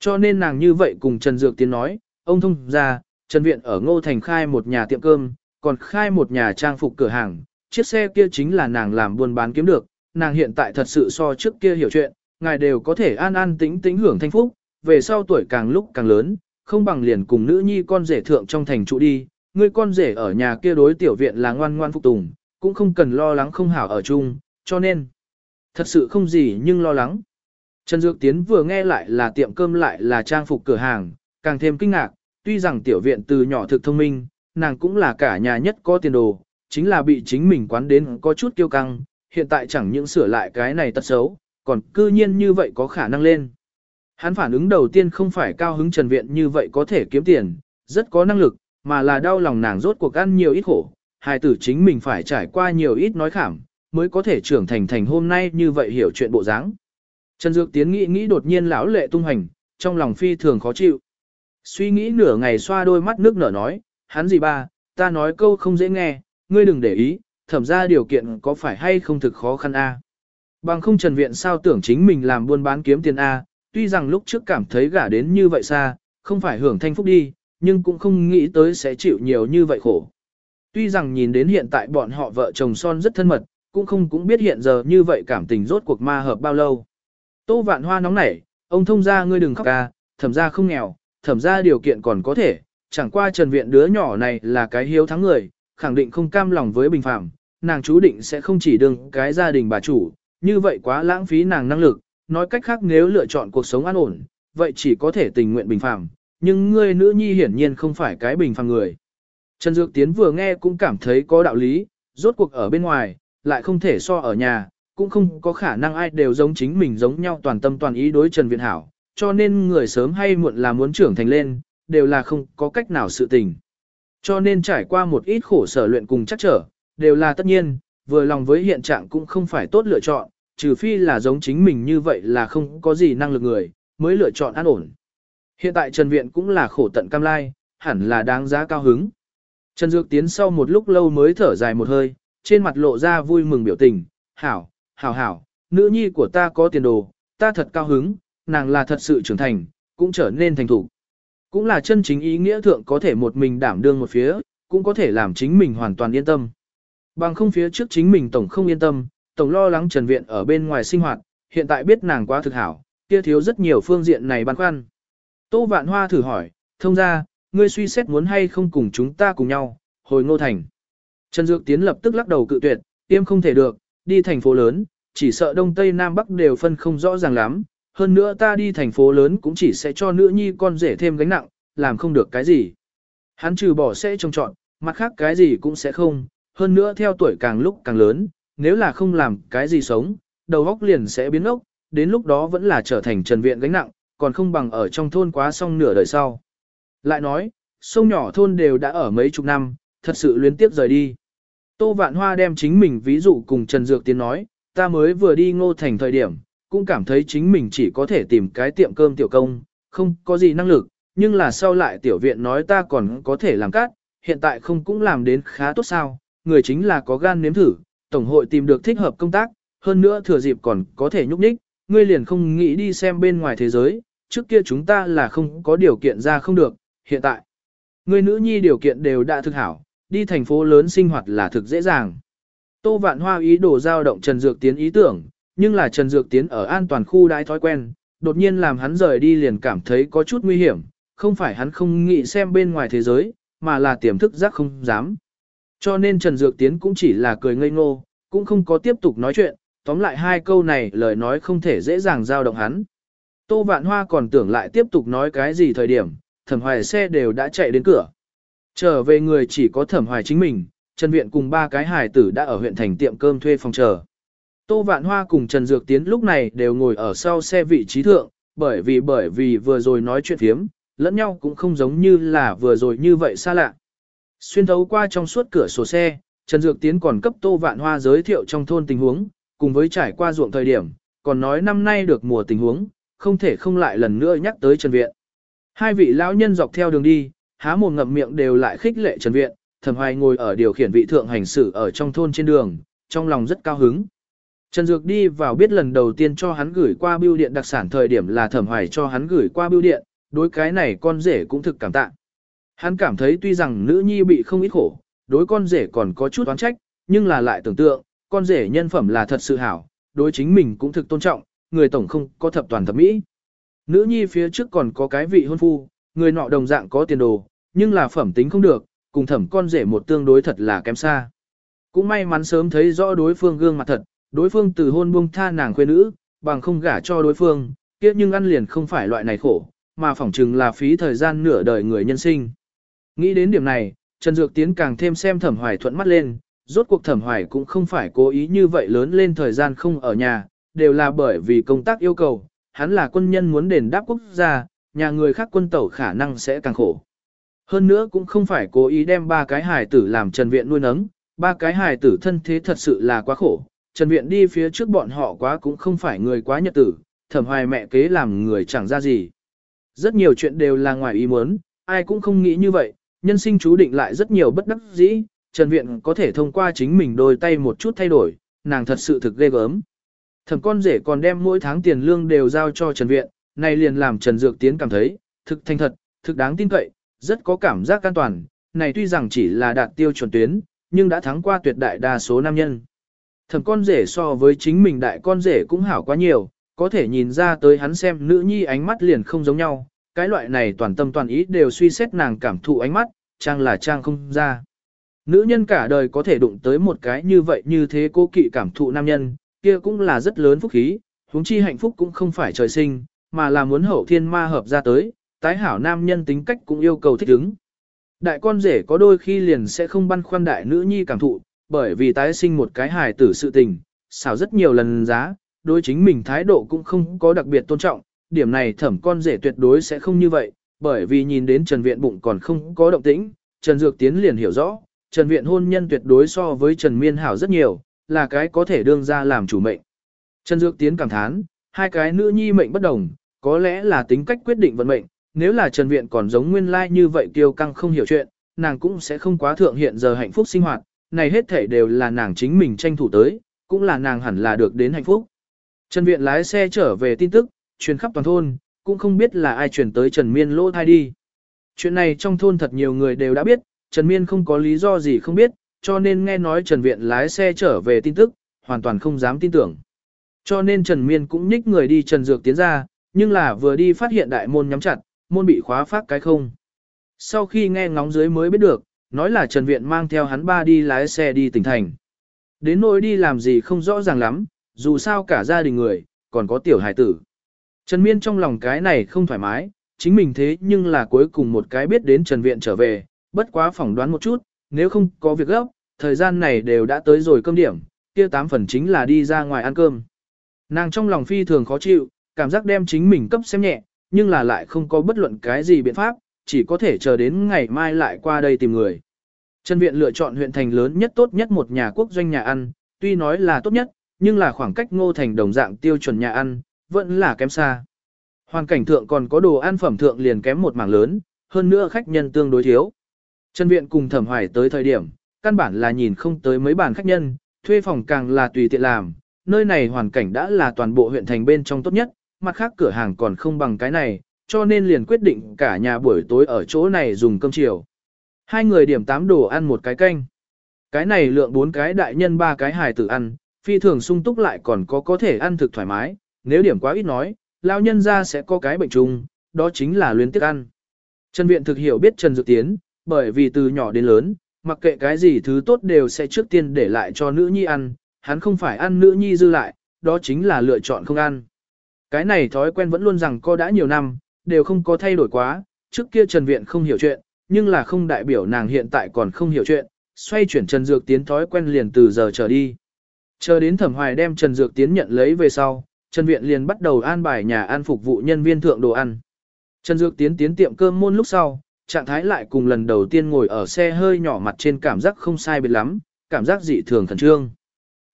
Cho nên nàng như vậy cùng Trần Dược Tiến nói, ông thông ra, Trần Viện ở Ngô Thành khai một nhà tiệm cơm, còn khai một nhà trang phục cửa hàng, chiếc xe kia chính là nàng làm buôn bán kiếm được, nàng hiện tại thật sự so trước kia hiểu chuyện, ngài đều có thể an an tĩnh tĩnh hưởng thanh phúc, về sau tuổi càng lúc càng lớn, không bằng liền cùng nữ nhi con rể thượng trong thành trụ đi, ngươi con rể ở nhà kia đối tiểu viện là ngoan ngoan phục tùng, cũng không cần lo lắng không hảo ở chung, cho nên, thật sự không gì nhưng lo lắng. Trần Dược Tiến vừa nghe lại là tiệm cơm lại là trang phục cửa hàng, càng thêm kinh ngạc, tuy rằng tiểu viện từ nhỏ thực thông minh, nàng cũng là cả nhà nhất có tiền đồ, chính là bị chính mình quán đến có chút kiêu căng, hiện tại chẳng những sửa lại cái này tật xấu, còn cư nhiên như vậy có khả năng lên. Hắn phản ứng đầu tiên không phải cao hứng Trần Viện như vậy có thể kiếm tiền, rất có năng lực, mà là đau lòng nàng rốt cuộc ăn nhiều ít khổ, hài tử chính mình phải trải qua nhiều ít nói khảm, mới có thể trưởng thành thành hôm nay như vậy hiểu chuyện bộ dáng. Trần Dược Tiến nghĩ nghĩ đột nhiên lão lệ tung hành, trong lòng phi thường khó chịu. Suy nghĩ nửa ngày xoa đôi mắt nước nở nói, hắn gì ba, ta nói câu không dễ nghe, ngươi đừng để ý, thẩm ra điều kiện có phải hay không thực khó khăn a? Bằng không Trần Viện sao tưởng chính mình làm buôn bán kiếm tiền a, tuy rằng lúc trước cảm thấy gả đến như vậy xa, không phải hưởng thanh phúc đi, nhưng cũng không nghĩ tới sẽ chịu nhiều như vậy khổ. Tuy rằng nhìn đến hiện tại bọn họ vợ chồng son rất thân mật, cũng không cũng biết hiện giờ như vậy cảm tình rốt cuộc ma hợp bao lâu. Tô vạn hoa nóng nảy, ông thông ra ngươi đừng khóc ca, thẩm ra không nghèo, thẩm ra điều kiện còn có thể, chẳng qua trần viện đứa nhỏ này là cái hiếu thắng người, khẳng định không cam lòng với bình phạm, nàng chú định sẽ không chỉ đương cái gia đình bà chủ, như vậy quá lãng phí nàng năng lực, nói cách khác nếu lựa chọn cuộc sống an ổn, vậy chỉ có thể tình nguyện bình phàm, nhưng ngươi nữ nhi hiển nhiên không phải cái bình phàm người. Trần Dược Tiến vừa nghe cũng cảm thấy có đạo lý, rốt cuộc ở bên ngoài, lại không thể so ở nhà, cũng không có khả năng ai đều giống chính mình giống nhau toàn tâm toàn ý đối Trần Viện Hảo, cho nên người sớm hay muộn là muốn trưởng thành lên, đều là không có cách nào sự tình. Cho nên trải qua một ít khổ sở luyện cùng chắc trở, đều là tất nhiên, vừa lòng với hiện trạng cũng không phải tốt lựa chọn, trừ phi là giống chính mình như vậy là không có gì năng lực người, mới lựa chọn an ổn. Hiện tại Trần Viện cũng là khổ tận cam lai, hẳn là đáng giá cao hứng. Trần Dược Tiến sau một lúc lâu mới thở dài một hơi, trên mặt lộ ra vui mừng biểu tình, hảo, hảo hảo, nữ nhi của ta có tiền đồ, ta thật cao hứng, nàng là thật sự trưởng thành, cũng trở nên thành thủ. Cũng là chân chính ý nghĩa thượng có thể một mình đảm đương một phía, cũng có thể làm chính mình hoàn toàn yên tâm. Bằng không phía trước chính mình tổng không yên tâm, tổng lo lắng Trần Viện ở bên ngoài sinh hoạt, hiện tại biết nàng quá thực hảo, kia thiếu rất nhiều phương diện này băn khoăn. Tô Vạn Hoa thử hỏi, thông ra, ngươi suy xét muốn hay không cùng chúng ta cùng nhau, hồi ngô thành. Trần Dược Tiến lập tức lắc đầu cự tuyệt, tiêm không thể được, đi thành phố lớn, chỉ sợ Đông Tây Nam Bắc đều phân không rõ ràng lắm, hơn nữa ta đi thành phố lớn cũng chỉ sẽ cho nữ nhi con rể thêm gánh nặng, làm không được cái gì. Hắn trừ bỏ sẽ trông chọn, mặt khác cái gì cũng sẽ không, hơn nữa theo tuổi càng lúc càng lớn, nếu là không làm cái gì sống, đầu óc liền sẽ biến ốc, đến lúc đó vẫn là trở thành trần viện gánh nặng, còn không bằng ở trong thôn quá xong nửa đời sau. Lại nói, sông nhỏ thôn đều đã ở mấy chục năm, thật sự luyến tiếp rời đi. Tô Vạn Hoa đem chính mình ví dụ cùng Trần Dược Tiến nói, ta mới vừa đi ngô thành thời điểm, cũng cảm thấy chính mình chỉ có thể tìm cái tiệm cơm tiểu công, không có gì năng lực, nhưng là sau lại tiểu viện nói ta còn có thể làm cát, hiện tại không cũng làm đến khá tốt sao, người chính là có gan nếm thử, tổng hội tìm được thích hợp công tác, hơn nữa thừa dịp còn có thể nhúc nhích, ngươi liền không nghĩ đi xem bên ngoài thế giới, trước kia chúng ta là không có điều kiện ra không được, hiện tại, ngươi nữ nhi điều kiện đều đã thực hảo, đi thành phố lớn sinh hoạt là thực dễ dàng. Tô Vạn Hoa ý đồ giao động Trần Dược Tiến ý tưởng, nhưng là Trần Dược Tiến ở an toàn khu đãi thói quen, đột nhiên làm hắn rời đi liền cảm thấy có chút nguy hiểm, không phải hắn không nghĩ xem bên ngoài thế giới, mà là tiềm thức giác không dám. Cho nên Trần Dược Tiến cũng chỉ là cười ngây ngô, cũng không có tiếp tục nói chuyện, tóm lại hai câu này lời nói không thể dễ dàng giao động hắn. Tô Vạn Hoa còn tưởng lại tiếp tục nói cái gì thời điểm, thẩm hoài xe đều đã chạy đến cửa. Trở về người chỉ có thẩm hoài chính mình, Trần Viện cùng ba cái hài tử đã ở huyện thành tiệm cơm thuê phòng chờ. Tô Vạn Hoa cùng Trần Dược Tiến lúc này đều ngồi ở sau xe vị trí thượng, bởi vì bởi vì vừa rồi nói chuyện thiếm, lẫn nhau cũng không giống như là vừa rồi như vậy xa lạ. Xuyên thấu qua trong suốt cửa sổ xe, Trần Dược Tiến còn cấp Tô Vạn Hoa giới thiệu trong thôn tình huống, cùng với trải qua ruộng thời điểm, còn nói năm nay được mùa tình huống, không thể không lại lần nữa nhắc tới Trần Viện. Hai vị lão nhân dọc theo đường đi, há mồm ngậm miệng đều lại khích lệ Trần Viện, Thẩm Hoài ngồi ở điều khiển vị thượng hành xử ở trong thôn trên đường, trong lòng rất cao hứng. Trần Dược đi vào biết lần đầu tiên cho hắn gửi qua bưu điện đặc sản thời điểm là Thẩm Hoài cho hắn gửi qua bưu điện, đối cái này con rể cũng thực cảm tạ. Hắn cảm thấy tuy rằng nữ nhi bị không ít khổ, đối con rể còn có chút oán trách, nhưng là lại tưởng tượng, con rể nhân phẩm là thật sự hảo, đối chính mình cũng thực tôn trọng, người tổng không có thập toàn thập mỹ. Nữ nhi phía trước còn có cái vị hôn phu, người nọ đồng dạng có tiền đồ, nhưng là phẩm tính không được, cùng thẩm con rể một tương đối thật là kém xa. Cũng may mắn sớm thấy rõ đối phương gương mặt thật, đối phương từ hôn buông tha nàng khuê nữ, bằng không gả cho đối phương, kiếp nhưng ăn liền không phải loại này khổ, mà phỏng chừng là phí thời gian nửa đời người nhân sinh. Nghĩ đến điểm này, Trần Dược Tiến càng thêm xem thẩm hoài thuận mắt lên, rốt cuộc thẩm hoài cũng không phải cố ý như vậy lớn lên thời gian không ở nhà, đều là bởi vì công tác yêu cầu, hắn là quân nhân muốn đền đáp quốc gia, nhà người khác quân tẩu khả năng sẽ càng khổ. Hơn nữa cũng không phải cố ý đem ba cái hài tử làm Trần Viện nuôi nấng, ba cái hài tử thân thế thật sự là quá khổ. Trần Viện đi phía trước bọn họ quá cũng không phải người quá nhật tử, thẩm hoài mẹ kế làm người chẳng ra gì. Rất nhiều chuyện đều là ngoài ý muốn, ai cũng không nghĩ như vậy, nhân sinh chú định lại rất nhiều bất đắc dĩ, Trần Viện có thể thông qua chính mình đôi tay một chút thay đổi, nàng thật sự thực ghê gớm. Thẩm con rể còn đem mỗi tháng tiền lương đều giao cho Trần Viện, này liền làm Trần Dược Tiến cảm thấy, thực thành thật, thực đáng tin cậy, rất có cảm giác an toàn, này tuy rằng chỉ là đạt tiêu chuẩn tuyến, nhưng đã thắng qua tuyệt đại đa số nam nhân. Thẩm con rể so với chính mình đại con rể cũng hảo quá nhiều, có thể nhìn ra tới hắn xem nữ nhi ánh mắt liền không giống nhau, cái loại này toàn tâm toàn ý đều suy xét nàng cảm thụ ánh mắt, trang là trang không ra. Nữ nhân cả đời có thể đụng tới một cái như vậy như thế cô kỵ cảm thụ nam nhân, kia cũng là rất lớn phúc khí, huống chi hạnh phúc cũng không phải trời sinh, mà là muốn hậu thiên ma hợp ra tới, tái hảo nam nhân tính cách cũng yêu cầu thích ứng. Đại con rể có đôi khi liền sẽ không băn khoăn đại nữ nhi cảm thụ, bởi vì tái sinh một cái hài tử sự tình, xảo rất nhiều lần giá, đối chính mình thái độ cũng không có đặc biệt tôn trọng, điểm này thẩm con rể tuyệt đối sẽ không như vậy, bởi vì nhìn đến Trần Viện bụng còn không có động tĩnh, Trần Dược Tiến liền hiểu rõ, Trần Viện hôn nhân tuyệt đối so với Trần Miên hảo rất nhiều, là cái có thể đương ra làm chủ mệnh. Trần Dược Tiến cảm thán, hai cái nữ nhi mệnh bất đồng, có lẽ là tính cách quyết định vận mệnh, nếu là Trần Viện còn giống nguyên lai như vậy kiêu căng không hiểu chuyện, nàng cũng sẽ không quá thượng hiện giờ hạnh phúc sinh hoạt, này hết thể đều là nàng chính mình tranh thủ tới, cũng là nàng hẳn là được đến hạnh phúc. Trần Viện lái xe trở về tin tức, truyền khắp toàn thôn, cũng không biết là ai truyền tới Trần Miên lỗ thai đi. Chuyện này trong thôn thật nhiều người đều đã biết, Trần Miên không có lý do gì không biết, cho nên nghe nói Trần Viện lái xe trở về tin tức, hoàn toàn không dám tin tưởng. Cho nên Trần Miên cũng nhích người đi Trần Dược tiến ra, nhưng là vừa đi phát hiện đại môn nhắm chặt, môn bị khóa phát cái không. Sau khi nghe ngóng dưới mới biết được, nói là Trần Viện mang theo hắn ba đi lái xe đi tỉnh thành. Đến nỗi đi làm gì không rõ ràng lắm, dù sao cả gia đình người, còn có tiểu hải tử. Trần Miên trong lòng cái này không thoải mái, chính mình thế nhưng là cuối cùng một cái biết đến Trần Viện trở về, bất quá phỏng đoán một chút, nếu không có việc gấp, thời gian này đều đã tới rồi cơm điểm, kia tám phần chính là đi ra ngoài ăn cơm. Nàng trong lòng phi thường khó chịu, cảm giác đem chính mình cấp xem nhẹ, nhưng là lại không có bất luận cái gì biện pháp, chỉ có thể chờ đến ngày mai lại qua đây tìm người. Trần Viện lựa chọn huyện thành lớn nhất tốt nhất một nhà quốc doanh nhà ăn, tuy nói là tốt nhất, nhưng là khoảng cách ngô thành đồng dạng tiêu chuẩn nhà ăn, vẫn là kém xa. Hoàn cảnh thượng còn có đồ ăn phẩm thượng liền kém một mảng lớn, hơn nữa khách nhân tương đối thiếu. Trần Viện cùng Thẩm Hoài tới thời điểm, căn bản là nhìn không tới mấy bàn khách nhân, thuê phòng càng là tùy tiện làm, nơi này hoàn cảnh đã là toàn bộ huyện thành bên trong tốt nhất, mặt khác cửa hàng còn không bằng cái này, cho nên liền quyết định cả nhà buổi tối ở chỗ này dùng cơm chiều. Hai người điểm tám đồ ăn một cái canh. Cái này lượng bốn cái đại nhân ba cái hài tử ăn, phi thường sung túc lại còn có có thể ăn thực thoải mái, nếu điểm quá ít nói, lao nhân ra sẽ có cái bệnh trùng, đó chính là luyến tiếc ăn. Trần Viện thực hiểu biết Trần Dược Tiến, bởi vì từ nhỏ đến lớn, mặc kệ cái gì thứ tốt đều sẽ trước tiên để lại cho nữ nhi ăn, hắn không phải ăn nữ nhi dư lại, đó chính là lựa chọn không ăn. Cái này thói quen vẫn luôn rằng co đã nhiều năm, đều không có thay đổi quá, trước kia Trần Viện không hiểu chuyện, nhưng là không đại biểu nàng hiện tại còn không hiểu chuyện, xoay chuyển Trần Dược Tiến thói quen liền từ giờ trở đi. Chờ đến Thẩm Hoài đem Trần Dược Tiến nhận lấy về sau, Trần Viện liền bắt đầu an bài nhà ăn phục vụ nhân viên thượng đồ ăn. Trần Dược Tiến tiến tiệm cơm môn lúc sau, trạng thái lại cùng lần đầu tiên ngồi ở xe hơi nhỏ mặt trên cảm giác không sai biệt lắm, cảm giác dị thường khẩn trương.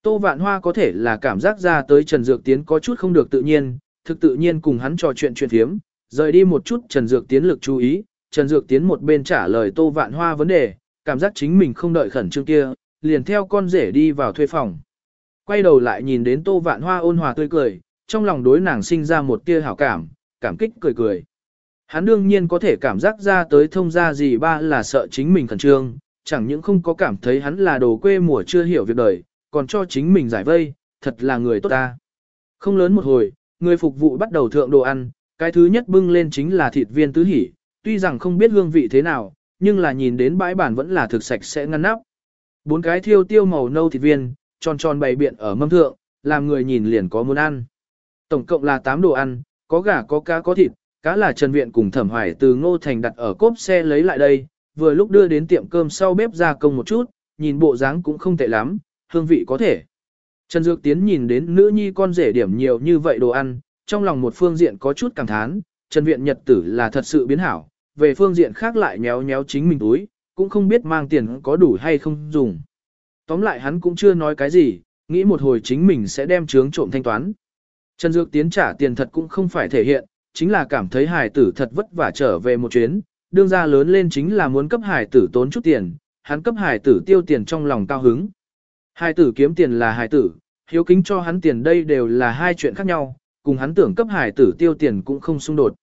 Tô Vạn Hoa có thể là cảm giác ra tới Trần Dược Tiến có chút không được tự nhiên, thực tự nhiên cùng hắn trò chuyện chuyện thiếm, rời đi một chút Trần Dược Tiến lực chú ý, Trần Dược Tiến một bên trả lời Tô Vạn Hoa vấn đề, cảm giác chính mình không đợi khẩn trương kia, liền theo con rể đi vào thuê phòng. Quay đầu lại nhìn đến Tô Vạn Hoa ôn hòa tươi cười, trong lòng đối nàng sinh ra một tia hảo cảm, cảm kích cười cười. Hắn đương nhiên có thể cảm giác ra tới thông ra gì ba là sợ chính mình khẩn trương, chẳng những không có cảm thấy hắn là đồ quê mùa chưa hiểu việc đời, còn cho chính mình giải vây, thật là người tốt ta. Không lớn một hồi, người phục vụ bắt đầu thượng đồ ăn, cái thứ nhất bưng lên chính là thịt viên tứ hỉ, tuy rằng không biết hương vị thế nào, nhưng là nhìn đến bãi bản vẫn là thực sạch sẽ ngăn nắp. Bốn cái thiêu tiêu màu nâu thịt viên, tròn tròn bày biện ở mâm thượng, làm người nhìn liền có muốn ăn. Tổng cộng là 8 đồ ăn, có gà có cá có thịt, cá là Trần Viện cùng Thẩm Hoài từ Ngô Thành đặt ở cốp xe lấy lại đây, vừa lúc đưa đến tiệm cơm sau bếp ra công một chút, nhìn bộ dáng cũng không tệ lắm, hương vị có thể. Trần Dược Tiến nhìn đến nữ nhi con rể điểm nhiều như vậy đồ ăn, trong lòng một phương diện có chút cảm thán, Trần Viện Nhật tử là thật sự biến hảo, về phương diện khác lại nhéo nhéo chính mình túi, cũng không biết mang tiền có đủ hay không dùng. Tóm lại hắn cũng chưa nói cái gì, nghĩ một hồi chính mình sẽ đem trướng trộm thanh toán. Trần Dược Tiến trả tiền thật cũng không phải thể hiện, chính là cảm thấy hải tử thật vất vả trở về một chuyến, đương ra lớn lên chính là muốn cấp hải tử tốn chút tiền, hắn cấp hải tử tiêu tiền trong lòng cao hứng. Hải tử kiếm tiền là hải tử, hiếu kính cho hắn tiền đây đều là hai chuyện khác nhau, cùng hắn tưởng cấp hải tử tiêu tiền cũng không xung đột.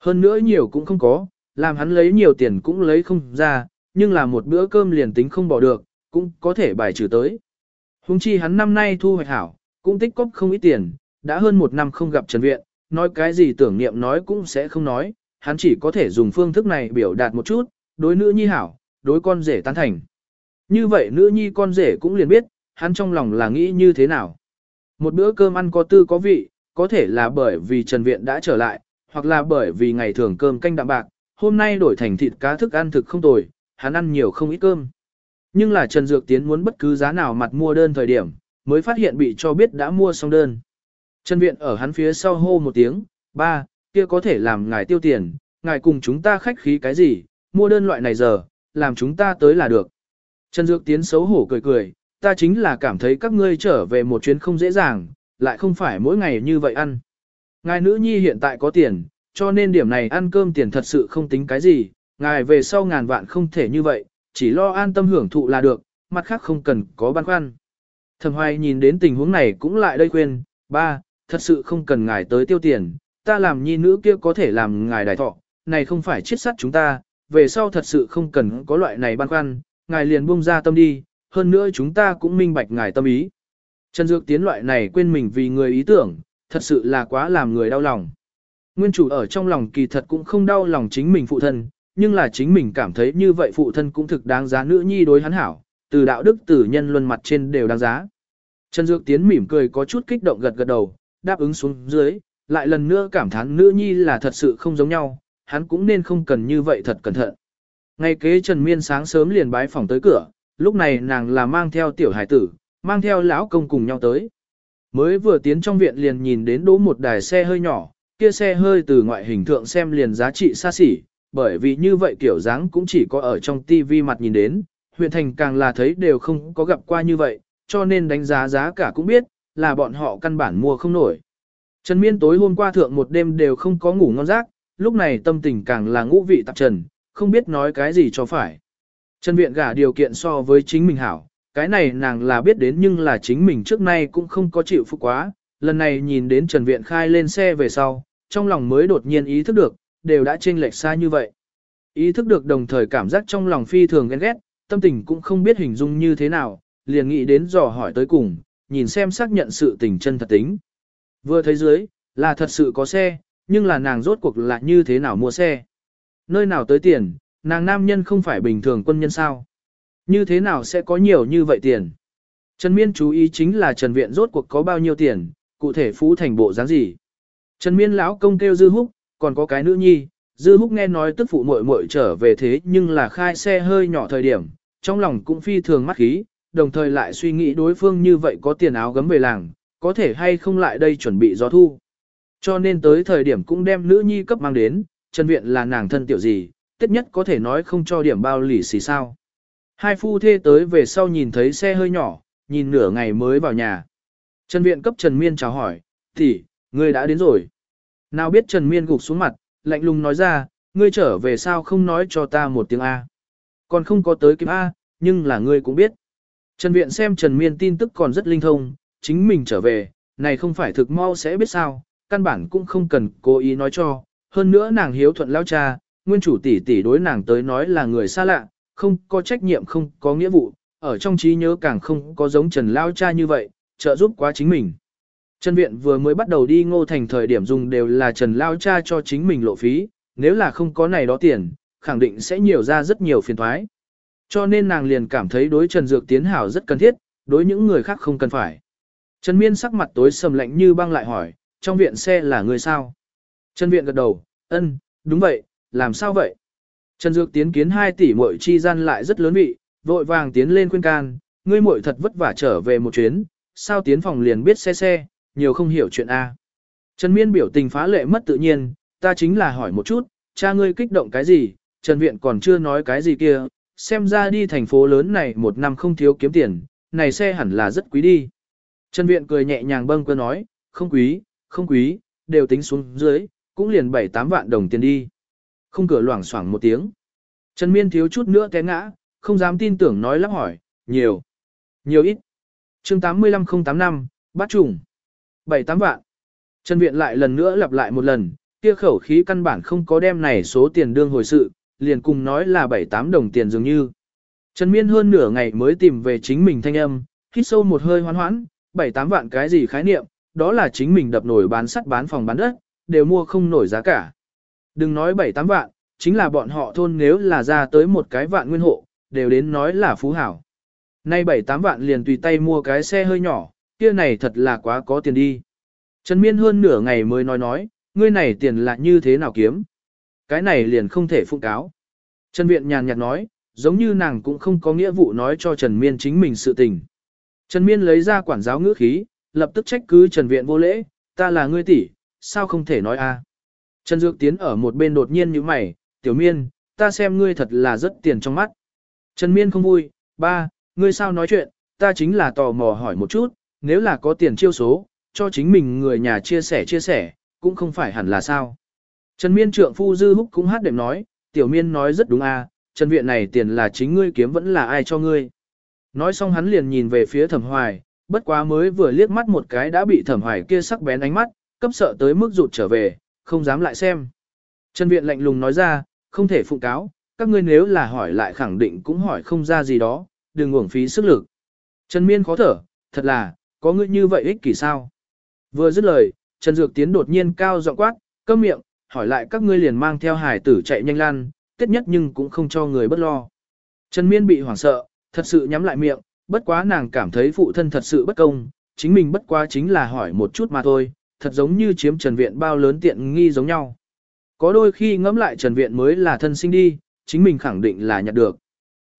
Hơn nữa nhiều cũng không có, làm hắn lấy nhiều tiền cũng lấy không ra, nhưng là một bữa cơm liền tính không bỏ được, cũng có thể bài trừ tới. Hùng chi hắn năm nay thu hoạch hảo, cũng tích cóp không ít tiền, đã hơn một năm không gặp Trần Viện, nói cái gì tưởng niệm nói cũng sẽ không nói, hắn chỉ có thể dùng phương thức này biểu đạt một chút, đối nữ nhi hảo, đối con rể tán thành. Như vậy nữ nhi con rể cũng liền biết, hắn trong lòng là nghĩ như thế nào. Một bữa cơm ăn có tư có vị, có thể là bởi vì Trần Viện đã trở lại, hoặc là bởi vì ngày thường cơm canh đạm bạc, hôm nay đổi thành thịt cá thức ăn thực không tồi, hắn ăn nhiều không ít cơm. Nhưng là Trần Dược Tiến muốn bất cứ giá nào mặt mua đơn thời điểm, mới phát hiện bị cho biết đã mua xong đơn. Trần Viện ở hắn phía sau hô một tiếng, ba, kia có thể làm ngài tiêu tiền, ngài cùng chúng ta khách khí cái gì, mua đơn loại này giờ, làm chúng ta tới là được. Trần Dược Tiến xấu hổ cười cười, ta chính là cảm thấy các ngươi trở về một chuyến không dễ dàng, lại không phải mỗi ngày như vậy ăn. Ngài nữ nhi hiện tại có tiền, cho nên điểm này ăn cơm tiền thật sự không tính cái gì, ngài về sau ngàn vạn không thể như vậy, chỉ lo an tâm hưởng thụ là được, mặt khác không cần có băn khoăn. Thẩm hoài nhìn đến tình huống này cũng lại đây khuyên, ba, thật sự không cần ngài tới tiêu tiền, ta làm nhi nữ kia có thể làm ngài đại thọ, này không phải chiết sắt chúng ta, về sau thật sự không cần có loại này băn khoăn, ngài liền buông ra tâm đi, hơn nữa chúng ta cũng minh bạch ngài tâm ý. Trần Dược Tiến loại này quên mình vì người ý tưởng, thật sự là quá làm người đau lòng. Nguyên chủ ở trong lòng kỳ thật cũng không đau lòng chính mình phụ thân, nhưng là chính mình cảm thấy như vậy phụ thân cũng thực đáng giá nữ nhi đối hắn hảo, từ đạo đức từ nhân luân mặt trên đều đáng giá. Trần Dược Tiến mỉm cười có chút kích động gật gật đầu, đáp ứng xuống dưới, lại lần nữa cảm thán nữ nhi là thật sự không giống nhau, hắn cũng nên không cần như vậy thật cẩn thận. Ngày kế Trần Miên sáng sớm liền bái phòng tới cửa, lúc này nàng là mang theo tiểu hải tử, mang theo lão công cùng nhau tới. Mới vừa tiến trong viện liền nhìn đến đỗ một đài xe hơi nhỏ, kia xe hơi từ ngoại hình thượng xem liền giá trị xa xỉ, bởi vì như vậy kiểu dáng cũng chỉ có ở trong TV mặt nhìn đến, huyện thành càng là thấy đều không có gặp qua như vậy, cho nên đánh giá giá cả cũng biết, là bọn họ căn bản mua không nổi. Trần Miên tối hôm qua thượng một đêm đều không có ngủ ngon giấc, lúc này tâm tình càng là ngũ vị tạp trần, không biết nói cái gì cho phải. Trần Viện gả điều kiện so với chính mình hảo, cái này nàng là biết đến nhưng là chính mình trước nay cũng không có chịu phục quá, lần này nhìn đến Trần Viện khai lên xe về sau, trong lòng mới đột nhiên ý thức được, đều đã chênh lệch xa như vậy. Ý thức được đồng thời cảm giác trong lòng phi thường ghen ghét, tâm tình cũng không biết hình dung như thế nào, liền nghĩ đến dò hỏi tới cùng, nhìn xem xác nhận sự tình chân thật tính. Vừa thấy dưới, là thật sự có xe, nhưng là nàng rốt cuộc là như thế nào mua xe. Nơi nào tới tiền, nàng nam nhân không phải bình thường quân nhân sao. Như thế nào sẽ có nhiều như vậy tiền? Trần Miên chú ý chính là Trần Viện rốt cuộc có bao nhiêu tiền, cụ thể phú thành bộ dáng gì. Trần Miên lão công kêu Dư Húc, còn có cái nữ nhi, Dư Húc nghe nói tức phụ muội muội trở về thế nhưng là khai xe hơi nhỏ thời điểm, trong lòng cũng phi thường mắt khí, đồng thời lại suy nghĩ đối phương như vậy có tiền áo gấm về làng, có thể hay không lại đây chuẩn bị gió thu. Cho nên tới thời điểm cũng đem nữ nhi cấp mang đến, Trần Viện là nàng thân tiểu gì, tất nhất có thể nói không cho điểm bao lì xì sao. Hai phu thê tới về sau nhìn thấy xe hơi nhỏ, nhìn nửa ngày mới vào nhà. Trần Viện cấp Trần Miên chào hỏi, tỷ, ngươi đã đến rồi. Nào biết Trần Miên gục xuống mặt, lạnh lùng nói ra, ngươi trở về sao không nói cho ta một tiếng A. Còn không có tới kịp A, nhưng là ngươi cũng biết. Trần Viện xem Trần Miên tin tức còn rất linh thông, chính mình trở về, này không phải thực mau sẽ biết sao, căn bản cũng không cần cố ý nói cho. Hơn nữa nàng hiếu thuận lao cha, nguyên chủ tỷ tỷ đối nàng tới nói là người xa lạ, không có trách nhiệm không có nghĩa vụ, ở trong trí nhớ càng không có giống Trần lao cha như vậy, trợ giúp quá chính mình. Trần Viện vừa mới bắt đầu đi ngô thành thời điểm dùng đều là Trần lao cha cho chính mình lộ phí, nếu là không có này đó tiền, khẳng định sẽ nhiều ra rất nhiều phiền thoái. Cho nên nàng liền cảm thấy đối Trần Dược Tiến Hảo rất cần thiết, đối những người khác không cần phải. Trần Miên sắc mặt tối sầm lạnh như băng lại hỏi, trong viện xe là người sao? Trần Viện gật đầu, ân, đúng vậy, làm sao vậy? Trần Dược Tiến kiến hai tỷ muội chi gian lại rất lớn vị, vội vàng tiến lên khuyên can, ngươi muội thật vất vả trở về một chuyến, sao tiến phòng liền biết xe xe, nhiều không hiểu chuyện A. Trần Miên biểu tình phá lệ mất tự nhiên, ta chính là hỏi một chút, cha ngươi kích động cái gì, Trần Viện còn chưa nói cái gì kia, xem ra đi thành phố lớn này một năm không thiếu kiếm tiền, này xe hẳn là rất quý đi. Trần Viện cười nhẹ nhàng bâng cơ nói, không quý, không quý, đều tính xuống dưới, cũng liền 7-8 vạn đồng tiền đi. Không cửa loảng xoảng một tiếng. Trần Miên thiếu chút nữa té ngã, không dám tin tưởng nói lắp hỏi, nhiều, nhiều ít. chương 85085, bắt trùng. 7-8 vạn. Trần Viện lại lần nữa lặp lại một lần, kia khẩu khí căn bản không có đem này số tiền đương hồi sự, liền cùng nói là 7-8 đồng tiền dường như. Trần Miên hơn nửa ngày mới tìm về chính mình thanh âm, hít sâu một hơi hoan hoãn, 7-8 vạn cái gì khái niệm, đó là chính mình đập nổi bán sắt bán phòng bán đất, đều mua không nổi giá cả. Đừng nói 7-8 vạn, chính là bọn họ thôn nếu là ra tới một cái vạn nguyên hộ, đều đến nói là phú hảo. Nay 7-8 vạn liền tùy tay mua cái xe hơi nhỏ, kia này thật là quá có tiền đi. Trần Miên hơn nửa ngày mới nói nói, ngươi này tiền là như thế nào kiếm. Cái này liền không thể phụng cáo. Trần Viện nhàn nhạt nói, giống như nàng cũng không có nghĩa vụ nói cho Trần Miên chính mình sự tình. Trần Miên lấy ra quản giáo ngữ khí, lập tức trách cứ Trần Viện vô lễ, ta là ngươi tỷ, sao không thể nói a? À? Trần Dược Tiến ở một bên đột nhiên như mày, tiểu miên, ta xem ngươi thật là rất tiền trong mắt. Trần Miên không vui, ba, ngươi sao nói chuyện, ta chính là tò mò hỏi một chút, nếu là có tiền chiêu số, cho chính mình người nhà chia sẻ chia sẻ, cũng không phải hẳn là sao. Trần Miên trượng phu dư húc cũng hát đệm nói, tiểu miên nói rất đúng à, Trần Viện này tiền là chính ngươi kiếm vẫn là ai cho ngươi. Nói xong hắn liền nhìn về phía thẩm hoài, bất quá mới vừa liếc mắt một cái đã bị thẩm hoài kia sắc bén ánh mắt, cấp sợ tới mức rụt trở về, không dám lại xem. Trần Viện lạnh lùng nói ra, không thể phụ cáo, các ngươi nếu là hỏi lại khẳng định cũng hỏi không ra gì đó, đừng uổng phí sức lực. Trần Miên khó thở, thật là, có ngươi như vậy ích kỷ sao? Vừa dứt lời, Trần Dược Tiến đột nhiên cao giọng quát, câm miệng, hỏi lại các ngươi liền mang theo hải tử chạy nhanh lan, tiết nhất nhưng cũng không cho người bất lo. Trần Miên bị hoảng sợ, thật sự nhắm lại miệng, bất quá nàng cảm thấy phụ thân thật sự bất công, chính mình bất quá chính là hỏi một chút mà thôi, thật giống như chiếm Trần Viện bao lớn tiện nghi giống nhau. Có đôi khi ngẫm lại Trần Viện mới là thân sinh đi, chính mình khẳng định là nhặt được.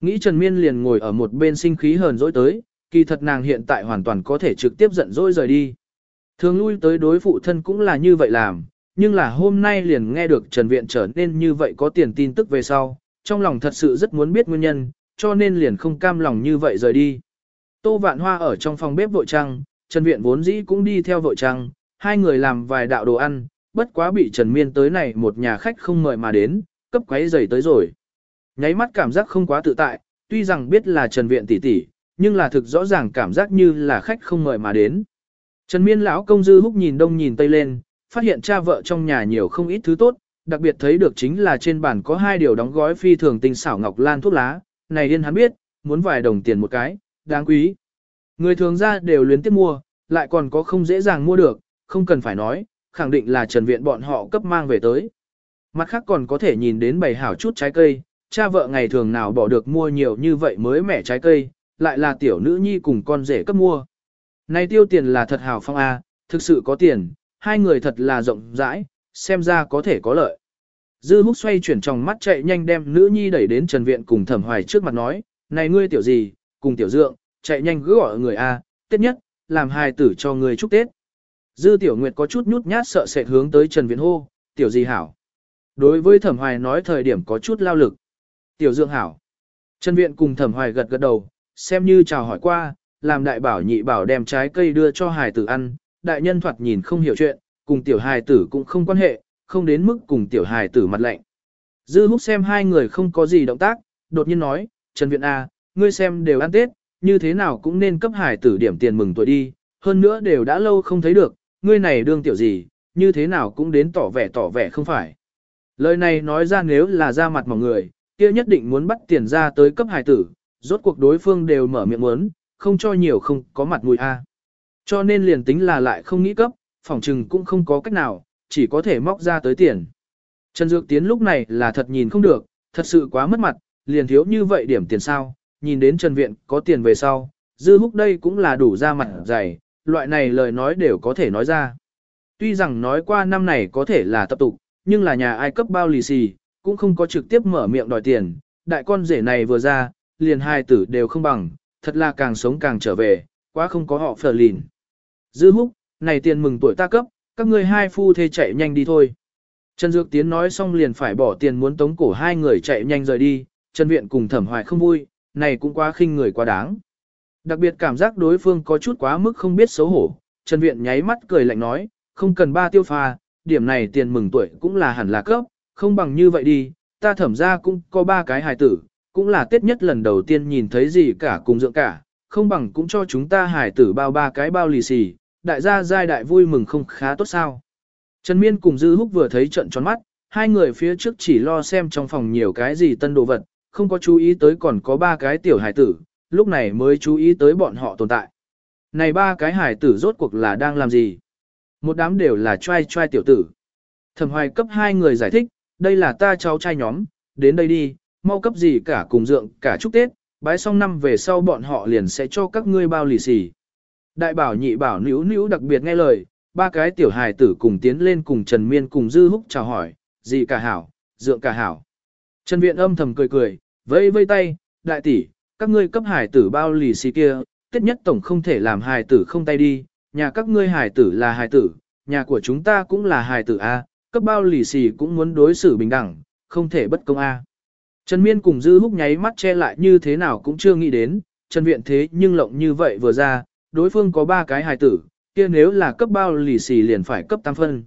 Nghĩ Trần Miên liền ngồi ở một bên sinh khí hờn dỗi tới, kỳ thật nàng hiện tại hoàn toàn có thể trực tiếp giận dỗi rời đi. Thường lui tới đối phụ thân cũng là như vậy làm, nhưng là hôm nay liền nghe được Trần Viện trở nên như vậy có tiền tin tức về sau, trong lòng thật sự rất muốn biết nguyên nhân, cho nên liền không cam lòng như vậy rời đi. Tô Vạn Hoa ở trong phòng bếp vội trăng, Trần Viện vốn dĩ cũng đi theo vội trăng, hai người làm vài đạo đồ ăn, bất quá bị Trần Miên tới này một nhà khách không mời mà đến, cấp quấy giày tới rồi. Nháy mắt cảm giác không quá tự tại, tuy rằng biết là Trần Viện tỷ tỷ, nhưng là thực rõ ràng cảm giác như là khách không mời mà đến. Trần Miên lão công dư húc nhìn đông nhìn tây lên, phát hiện cha vợ trong nhà nhiều không ít thứ tốt, đặc biệt thấy được chính là trên bàn có hai điều đóng gói phi thường tinh xảo ngọc lan thuốc lá, này điên hắn biết, muốn vài đồng tiền một cái, đáng quý. Người thường ra đều luyến tiếp mua, lại còn có không dễ dàng mua được, không cần phải nói, khẳng định là Trần Viện bọn họ cấp mang về tới. Mặt khác còn có thể nhìn đến bày hảo chút trái cây, cha vợ ngày thường nào bỏ được mua nhiều như vậy mới mẻ trái cây, lại là tiểu nữ nhi cùng con rể cấp mua. Này tiêu tiền là thật hào phong A, thực sự có tiền, hai người thật là rộng rãi, xem ra có thể có lợi. Dư húc xoay chuyển trong mắt chạy nhanh đem nữ nhi đẩy đến Trần Viện cùng thẩm hoài trước mặt nói, này ngươi tiểu gì, cùng tiểu dượng, chạy nhanh cứ gọi người A, tết nhất, làm hài tử cho người chúc Tết. Dư tiểu nguyệt có chút nhút nhát sợ sệt hướng tới Trần Viện hô, tiểu gì hảo. Đối với thẩm hoài nói thời điểm có chút lao lực. Tiểu dượng hảo. Trần Viện cùng thẩm hoài gật gật đầu, xem như chào hỏi qua, làm đại bảo nhị bảo đem trái cây đưa cho hài tử ăn, đại nhân thoạt nhìn không hiểu chuyện, cùng tiểu hài tử cũng không quan hệ, không đến mức cùng tiểu hài tử mặt lạnh. Dư húc xem hai người không có gì động tác, đột nhiên nói, Trần Viện A, ngươi xem đều ăn Tết, như thế nào cũng nên cấp hài tử điểm tiền mừng tuổi đi, hơn nữa đều đã lâu không thấy được, ngươi này đương tiểu gì, như thế nào cũng đến tỏ vẻ tỏ vẻ không phải. Lời này nói ra nếu là ra mặt mọi người, kia nhất định muốn bắt tiền ra tới cấp hài tử, rốt cuộc đối phương đều mở miệng muốn, không cho nhiều không có mặt mũi a. Cho nên liền tính là lại không nghĩ cấp, phòng trừng cũng không có cách nào, chỉ có thể móc ra tới tiền. Trần Dược Tiến lúc này là thật nhìn không được, thật sự quá mất mặt, liền thiếu như vậy điểm tiền sao, nhìn đến Trần Viện có tiền về sau, dư húc đây cũng là đủ ra mặt dày, loại này lời nói đều có thể nói ra. Tuy rằng nói qua năm này có thể là tập tục, nhưng là nhà ai cấp bao lì xì, cũng không có trực tiếp mở miệng đòi tiền, đại con rể này vừa ra, liền hai tử đều không bằng, thật là càng sống càng trở về, quá không có họ phở lìn. Dư húc, này tiền mừng tuổi ta cấp, các ngươi hai phu thê chạy nhanh đi thôi. Trần Dược Tiến nói xong liền phải bỏ tiền muốn tống cổ hai người chạy nhanh rời đi, Trần Viện cùng thẩm hoài không vui, này cũng quá khinh người quá đáng. Đặc biệt cảm giác đối phương có chút quá mức không biết xấu hổ, Trần Viện nháy mắt cười lạnh nói, không cần ba tiêu pha, điểm này tiền mừng tuổi cũng là hẳn là cấp, không bằng như vậy đi, ta thẩm ra cũng có ba cái hài tử, cũng là tết nhất lần đầu tiên nhìn thấy gì cả cùng dượng cả, không bằng cũng cho chúng ta hài tử bao ba cái bao lì xì, đại gia giai đại vui mừng không khá tốt sao. Trần Miên cùng Dư Húc vừa thấy trận tròn mắt, hai người phía trước chỉ lo xem trong phòng nhiều cái gì tân đồ vật, không có chú ý tới còn có ba cái tiểu hải tử, lúc này mới chú ý tới bọn họ tồn tại. Này ba cái hải tử rốt cuộc là đang làm gì? Một đám đều là trai trai tiểu tử. Thẩm hoài cấp hai người giải thích, đây là ta cháu trai nhóm, đến đây đi, mau cấp gì cả cùng dượng cả chúc Tết, bái xong năm về sau bọn họ liền sẽ cho các ngươi bao lì xì. Đại bảo nhị bảo Nữu Nữu đặc biệt nghe lời, ba cái tiểu hài tử cùng tiến lên cùng Trần Miên cùng Dư Húc chào hỏi, gì cả hảo, dượng cả hảo. Trần Viện âm thầm cười cười, vây vây tay, đại tỷ, các ngươi cấp hài tử bao lì xì kia, tiết nhất tổng không thể làm hài tử không tay đi, nhà các ngươi hài tử là hài tử, nhà của chúng ta cũng là hài tử A, cấp bao lì xì cũng muốn đối xử bình đẳng, không thể bất công A. Trần Miên cùng Dư Húc nháy mắt che lại như thế nào cũng chưa nghĩ đến, Trần Viện thế nhưng lộng như vậy vừa ra, đối phương có ba cái hài tử, kia nếu là cấp bao lì xì liền phải cấp tam phân.